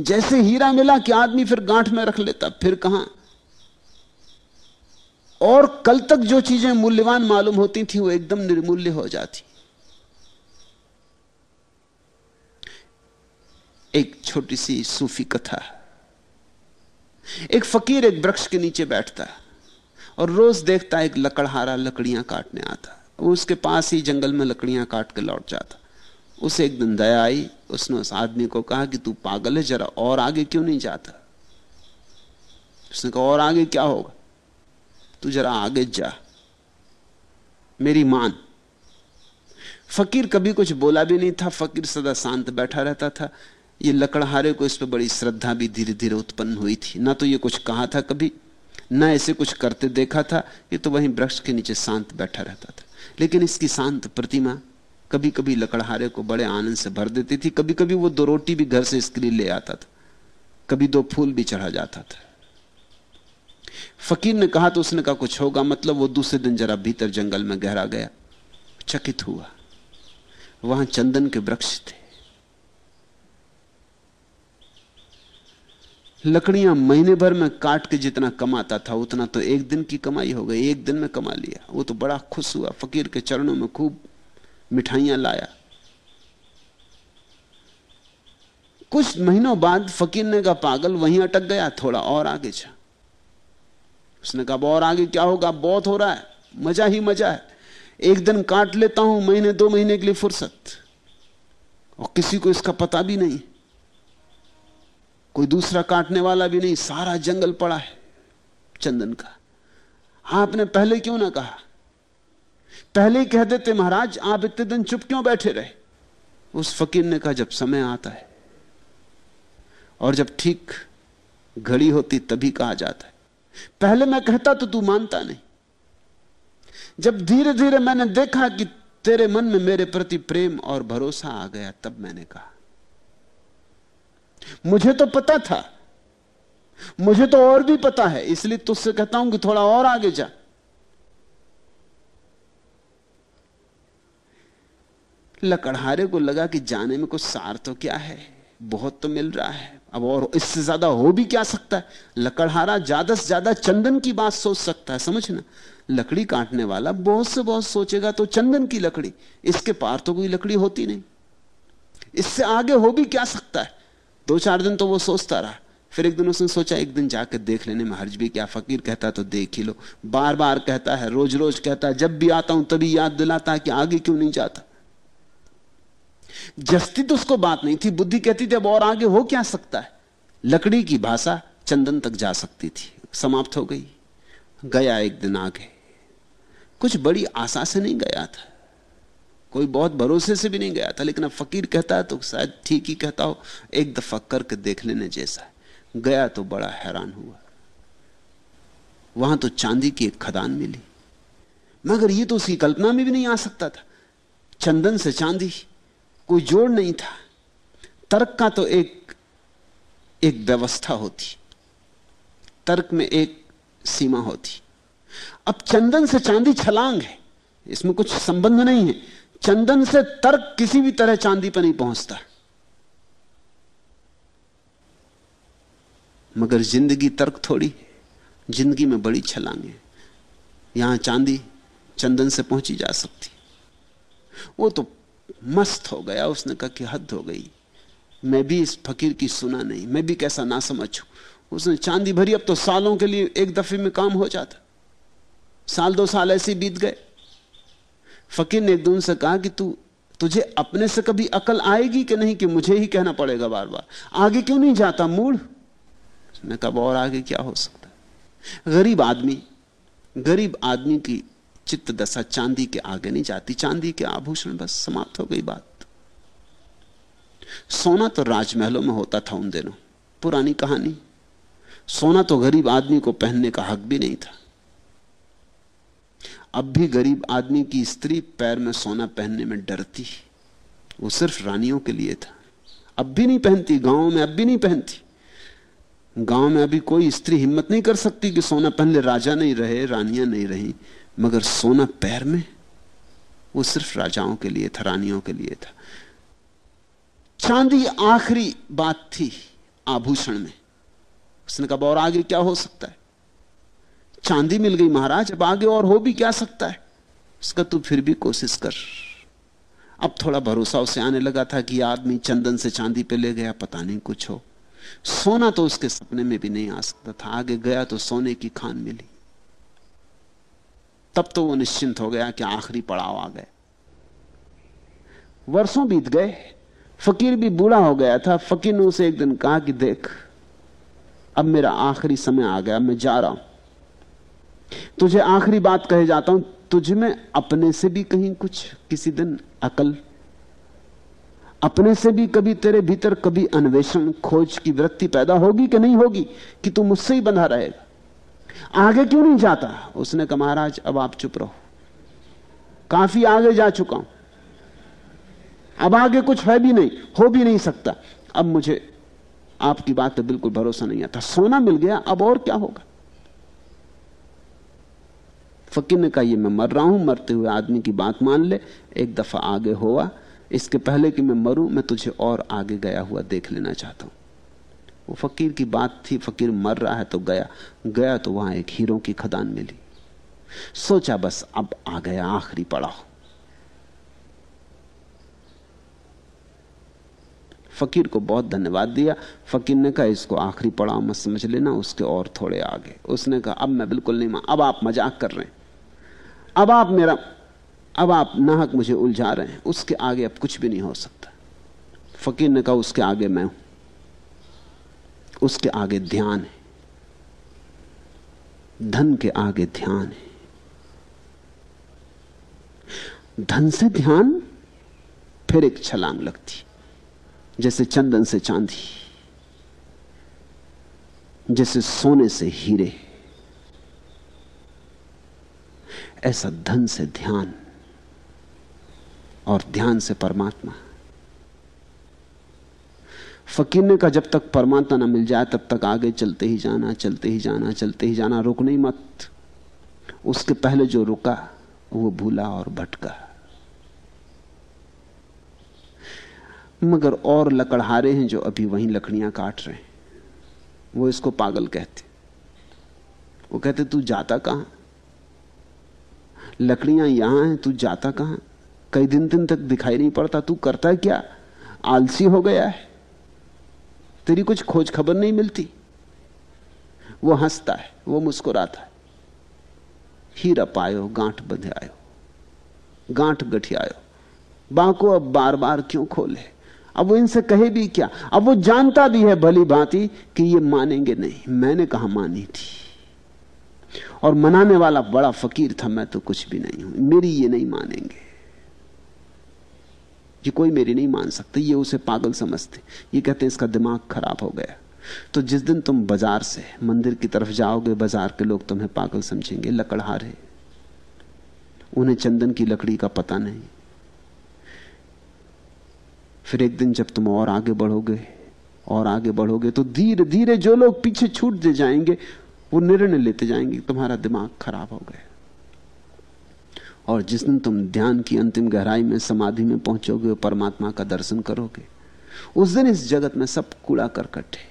B: जैसे हीरा मिला कि आदमी फिर गांठ में रख लेता, फिर कहाँ और कल तक जो चीज़ें मूल्यवान मालूम होती थी, वो एकदम निर्मूल्य हो जाती। एक छोटी सी सूफी कथा। एक फकीर एक वृक्ष के नीचे बैठता और रोज देखता एक लकड़हारा लकड़ियाँ काटने आता। वो उसके पास ही जंगल में लकड़ियाँ काट के लौट जाता। उसे एक दिन दया आई। उसने उस आदमी को कहा कि तू पागल है, जरा और आगे क्यों नहीं जाता? उसने कहा, और आगे क्या होगा? तू जरा आगे जा। मेरी मान। फकीर कभी कुछ बोला भी नहीं था, फकीर सदा शांत बैठा रहता था। ये लकड़हारे को इस पर बड़ी श्रद्धा भी धीरे धीरे उत्पन्न हुई थी। ना तो ये कुछ कहा था कभी, ना ऐसे कुछ करते देखा था, ये तो वहीं वृक्ष के नीचे शांत बैठा रहता था। लेकिन इसकी शांत प्रतिमा कभी कभी लकड़हारे को बड़े आनंद से भर देती थी। कभी कभी वो दो रोटी भी घर से इसके लिए ले आता था। कभी दो फूल भी चढ़ा जाता था। फकीर ने कहा तो उसने कहा, कुछ होगा। मतलब वो दूसरे दिन जरा भीतर जंगल में गहरा गया। चकित हुआ। वहाँ चंदन के वृक्ष थे। लकड़ियाँ महीने भर में काट के जितना कमाता था, उतना तो एक दिन की कमाई हो गई। एक दिन में कमा लिया। वो तो बड़ा खुश हुआ। फकीर के चरणों में खूब मिठाइयाँ लाया। कुछ महीनों बाद फकीर ने कहा, पागल, वहीं अटक गया, थोड़ा और आगे जा। उसने कहा और आगे क्या होगा? बहुत हो रहा है। मज़ा ही मज़ा है। एक दिन काट लेता हूँ, महीने, दो महीने के लिए फुर्सत। और किसी को इसका पता भी नहीं। कोई दूसरा काटने वाला भी नहीं। सारा जंगल पड़ा है चंदन का। आपने पहले क्यों ना कहा? पहले कह देते, महाराज, आप इतने दिन चुप क्यों बैठे रहे? उस फकीर ने कहा, जब समय आता है और जब ठीक घड़ी होती तभी कहा जाता है। पहले मैं कहता तो तू मानता नहीं। जब धीरे धीरे मैंने देखा कि तेरे मन में मेरे प्रति प्रेम और भरोसा आ गया, तब मैंने कहा, मुझे तो पता था। मुझे तो और भी पता है, इसलिए तुझसे कहता हूँ कि थोड़ा और आगे जा। लकड़हारे को लगा कि जाने में कुछ सार तो क्या है? बहुत तो मिल रहा है। अब और इससे ज़्यादा हो भी क्या सकता है? लकड़हारा ज़्यादा से ज़्यादा चंदन की बात सोच सकता है समझना लकड़ी काटने वाला बहुत से बहुत सोचेगा तो चंदन की लकड़ी, इसके पार तो कोई लकड़ी होती नहीं। इससे आगे हो भी क्या सकता है? दो चार दिन तो वो सोचता रहा। फिर एक दिन उसने सोचा, एक दिन जाकर देख लेने में हर्ज भी क्या फकीर कहता तो देख ही लो। बार बार कहता है रोज रोज कहता है, जब भी आता हूँ तभी याद दिलाता है कि आगे क्यों नहीं जाता। जस्ती तो उसको बात नहीं थी, बुद्धि कहती थी, अब और आगे हो क्या सकता है? लकड़ी की भाषा चंदन तक जा सकती थी। समाप्त हो गई। गया एक दिन आगे। कुछ बड़ी आशा से नहीं गया था। कोई बहुत भरोसे से भी नहीं गया था, लेकिन अब फकीर कहता है तो शायद ठीक ही कहता हो, एक दफ़ा करके देख लेने जैसा है। गया तो बड़ा हैरान हुआ। वहाँ तो चांदी की एक खदान मिली। मगर ये तो उसकी कल्पना में भी नहीं आ सकता था। चंदन से चांदी कोई जोड़ नहीं था। तर्क का तो एक एक व्यवस्था होती। तर्क में एक सीमा होती। अब चंदन से चांदी छलांग है। इसमें कुछ संबंध नहीं है। चंदन से तर्क किसी भी तरह चांदी पर नहीं पहुँचता। मगर ज़िंदगी तर्क थोड़ी ज़िंदगी में बड़ी छलांगे यहाँ चांदी चंदन से पहुँची जा सकती। वो तो मस्त हो गया। उसने कहा कि हद हो गई। मैं भी इस फकीर की सुना नहीं। मैं भी कैसा ना समझू उसने चांदी भरी, अब तो सालों के लिए एक दफे में काम हो जाता। साल दो साल ऐसे बीत गए। फकीर ने एक दून से कहा कि तू, तुझे अपने से कभी अकल आएगी कि नहीं कि मुझे ही कहना पड़ेगा बार बार आगे क्यों नहीं जाता मूड उसने कहा और आगे क्या हो सकता गरीब आदमी गरीब आदमी की चित्त दशा चांदी के आगे नहीं जाती। चांदी के आभूषण बस समाप्त हो गई बात। सोना तो राजमहलों में होता था उन दिनों। पुरानी कहानी। सोना तो गरीब आदमी को पहनने का हक भी नहीं था। अब भी गरीब आदमी की स्त्री पैर में सोना पहनने में डरती। वो सिर्फ़ रानियों के लिए था। अब भी नहीं पहनती, गाँव में अब भी नहीं पहनती। गाँव में अभी कोई स्त्री हिम्मत नहीं कर सकती कि सोना पहन ले राजा नहीं रहे, रानियाँ नहीं रही। मगर सोना पैर में, वो सिर्फ़ राजाओं के लिए था, रानियों के लिए था। चांदी आखिरी बात थी आभूषण में। उसने कहा, और आगे क्या हो सकता है? चांदी मिल गई महाराज, अब आगे और हो भी क्या सकता है? उसका तू फिर भी कोशिश कर। अब थोड़ा भरोसा उसे आने लगा था कि आदमी चंदन से चांदी पे ले गया, पता नहीं कुछ हो। सोना तो उसके सपने में भी नहीं आ सकता था। आगे गया तो सोने की खान मिली। तब तो वो निश्चिंत हो गया कि आखिरी पड़ाव आ गए। वर्षों बीत गए, फकीर भी बूढ़ा हो गया था। फकीर ने उसे एक दिन कहा कि देख, अब मेरा आखिरी समय आ गया मैं जा रहा हूँ। तुझे आखिरी बात कहे जाता हूँ, तुझ में अपने से भी कहीं कुछ, किसी दिन अकल। अपने से भी कभी तेरे भीतर कभी अन्वेषण, खोज की वृत्ति पैदा होगी कि नहीं होगी, कि तू मुझसे ही बंधा रहेगा? आगे क्यों नहीं जाता? उसने कहा महाराज अब आप चुप रहो। काफ़ी आगे जा चुका हूँ। अब आगे कुछ है भी नहीं हो भी नहीं सकता। अब मुझे आपकी बात पर बिल्कुल भरोसा नहीं आता। सोना मिल गया अब और क्या होगा? फकीर ने कहा ये मैं मर रहा हूँ मरते हुए आदमी की बात मान ले। एक दफ़ा आगे हुआ इसके पहले कि मैं मरूं मैं तुझे और आगे गया हुआ देख लेना चाहता हूँ। वो फकीर की बात थी, फकीर मर रहा है तो गया। गया तो वहाँ एक हीरो की खदान मिली। सोचा बस अब आ गया आखिरी पड़ाव। फकीर को बहुत धन्यवाद दिया। फकीर ने कहा, इसको आखिरी पड़ाव मत समझ लेना, उसके और थोड़े आगे। उसने कहा, अब मैं बिल्कुल नहीं मान अब आप मज़ाक कर रहे हैं। अब आप मेरा, अब आप नाहक मुझे उलझा रहे हैं। उसके आगे अब कुछ भी नहीं हो सकता। फकीर ने कहा, उसके आगे मैं हूँ। उसके आगे ध्यान है। धन के आगे ध्यान है। धन से ध्यान, फिर एक छलांग लगती, जैसे चंदन से चांदी, जैसे सोने से हीरे। ऐसा धन से ध्यान और ध्यान से परमात्मा। फकीर ने कहा, जब तक परमात्मा ना मिल जाए, तब तक आगे चलते ही जाना, चलते ही जाना, चलते ही जाना, रुक नहीं मत। उसके पहले जो रुका, वो भूला और भटका। मगर और लकड़हारे हैं जो अभी वहीं लकड़ियाँ काट रहे हैं। वो इसको पागल कहते। वो कहते, तू जाता कहाँ? लकड़ियाँ यहाँ हैं, तू जाता कहाँ? कई दिन दिन तक दिखाई नहीं पड़ता, तू करता क्या? आलसी हो गया है। तेरी कुछ खोज खबर नहीं मिलती। वो हंसता है, वो मुस्कुराता है। हीरा पायो, गांठ बंधे आयो। गांठ गठियायो बाको अब बार बार क्यों खोले? अब वो इनसे कहे भी क्या? अब वो जानता भी है भली भांति कि ये मानेंगे नहीं। मैंने कहा मानी थी। और मनाने वाला बड़ा फकीर था, मैं तो कुछ भी नहीं हूँ। मेरी ये नहीं मानेंगे। ये कोई मेरी नहीं मान सकते, ये उसे पागल समझते। ये कहते हैं, इसका दिमाग खराब हो गया। तो जिस दिन तुम बाज़ार से मंदिर की तरफ़ जाओगे, बाज़ार के लोग तुम्हें पागल समझेंगे, लकड़हार है। उन्हें चंदन की लकड़ी का पता नहीं। फिर एक दिन जब तुम और आगे बढ़ोगे, और आगे बढ़ोगे तो धीरे धीरे जो लोग पीछे छूट दे जाएँगे, वो निर्णय लेते जाएँगे तुम्हारा दिमाग खराब हो गया। और जिस दिन तुम ध्यान की अंतिम गहराई में समाधि में पहुंचोगे और परमात्मा का दर्शन करोगे। उस दिन इस जगत में सब कूड़ा करकट है।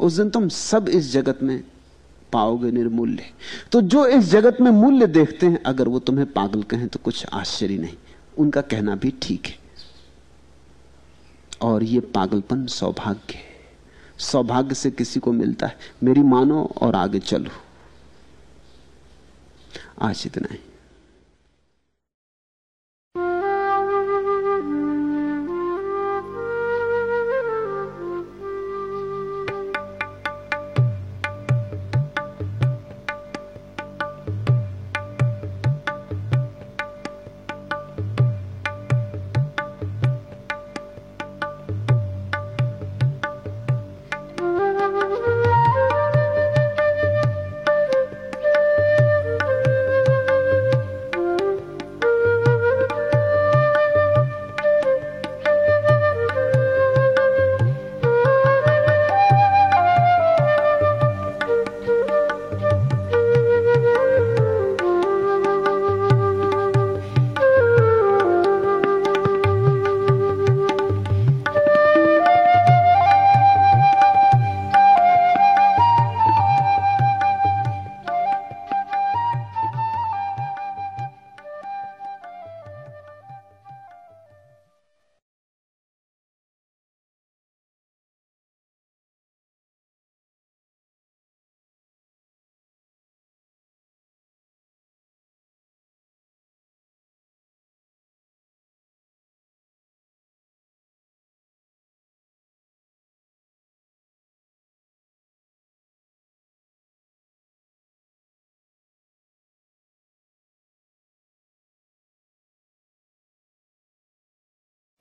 B: उस दिन तुम सब इस जगत में पाओगे निर्मूल्य। तो जो इस जगत में मूल्य देखते हैं, अगर वो तुम्हें पागल कहें तो कुछ आश्चर्य नहीं। उनका कहना भी ठीक है। और ये पागलपन सौभाग्य है। सौभाग्य से किसी को मिलता है। मेरी मानो और आगे चलो। आज इतना ही।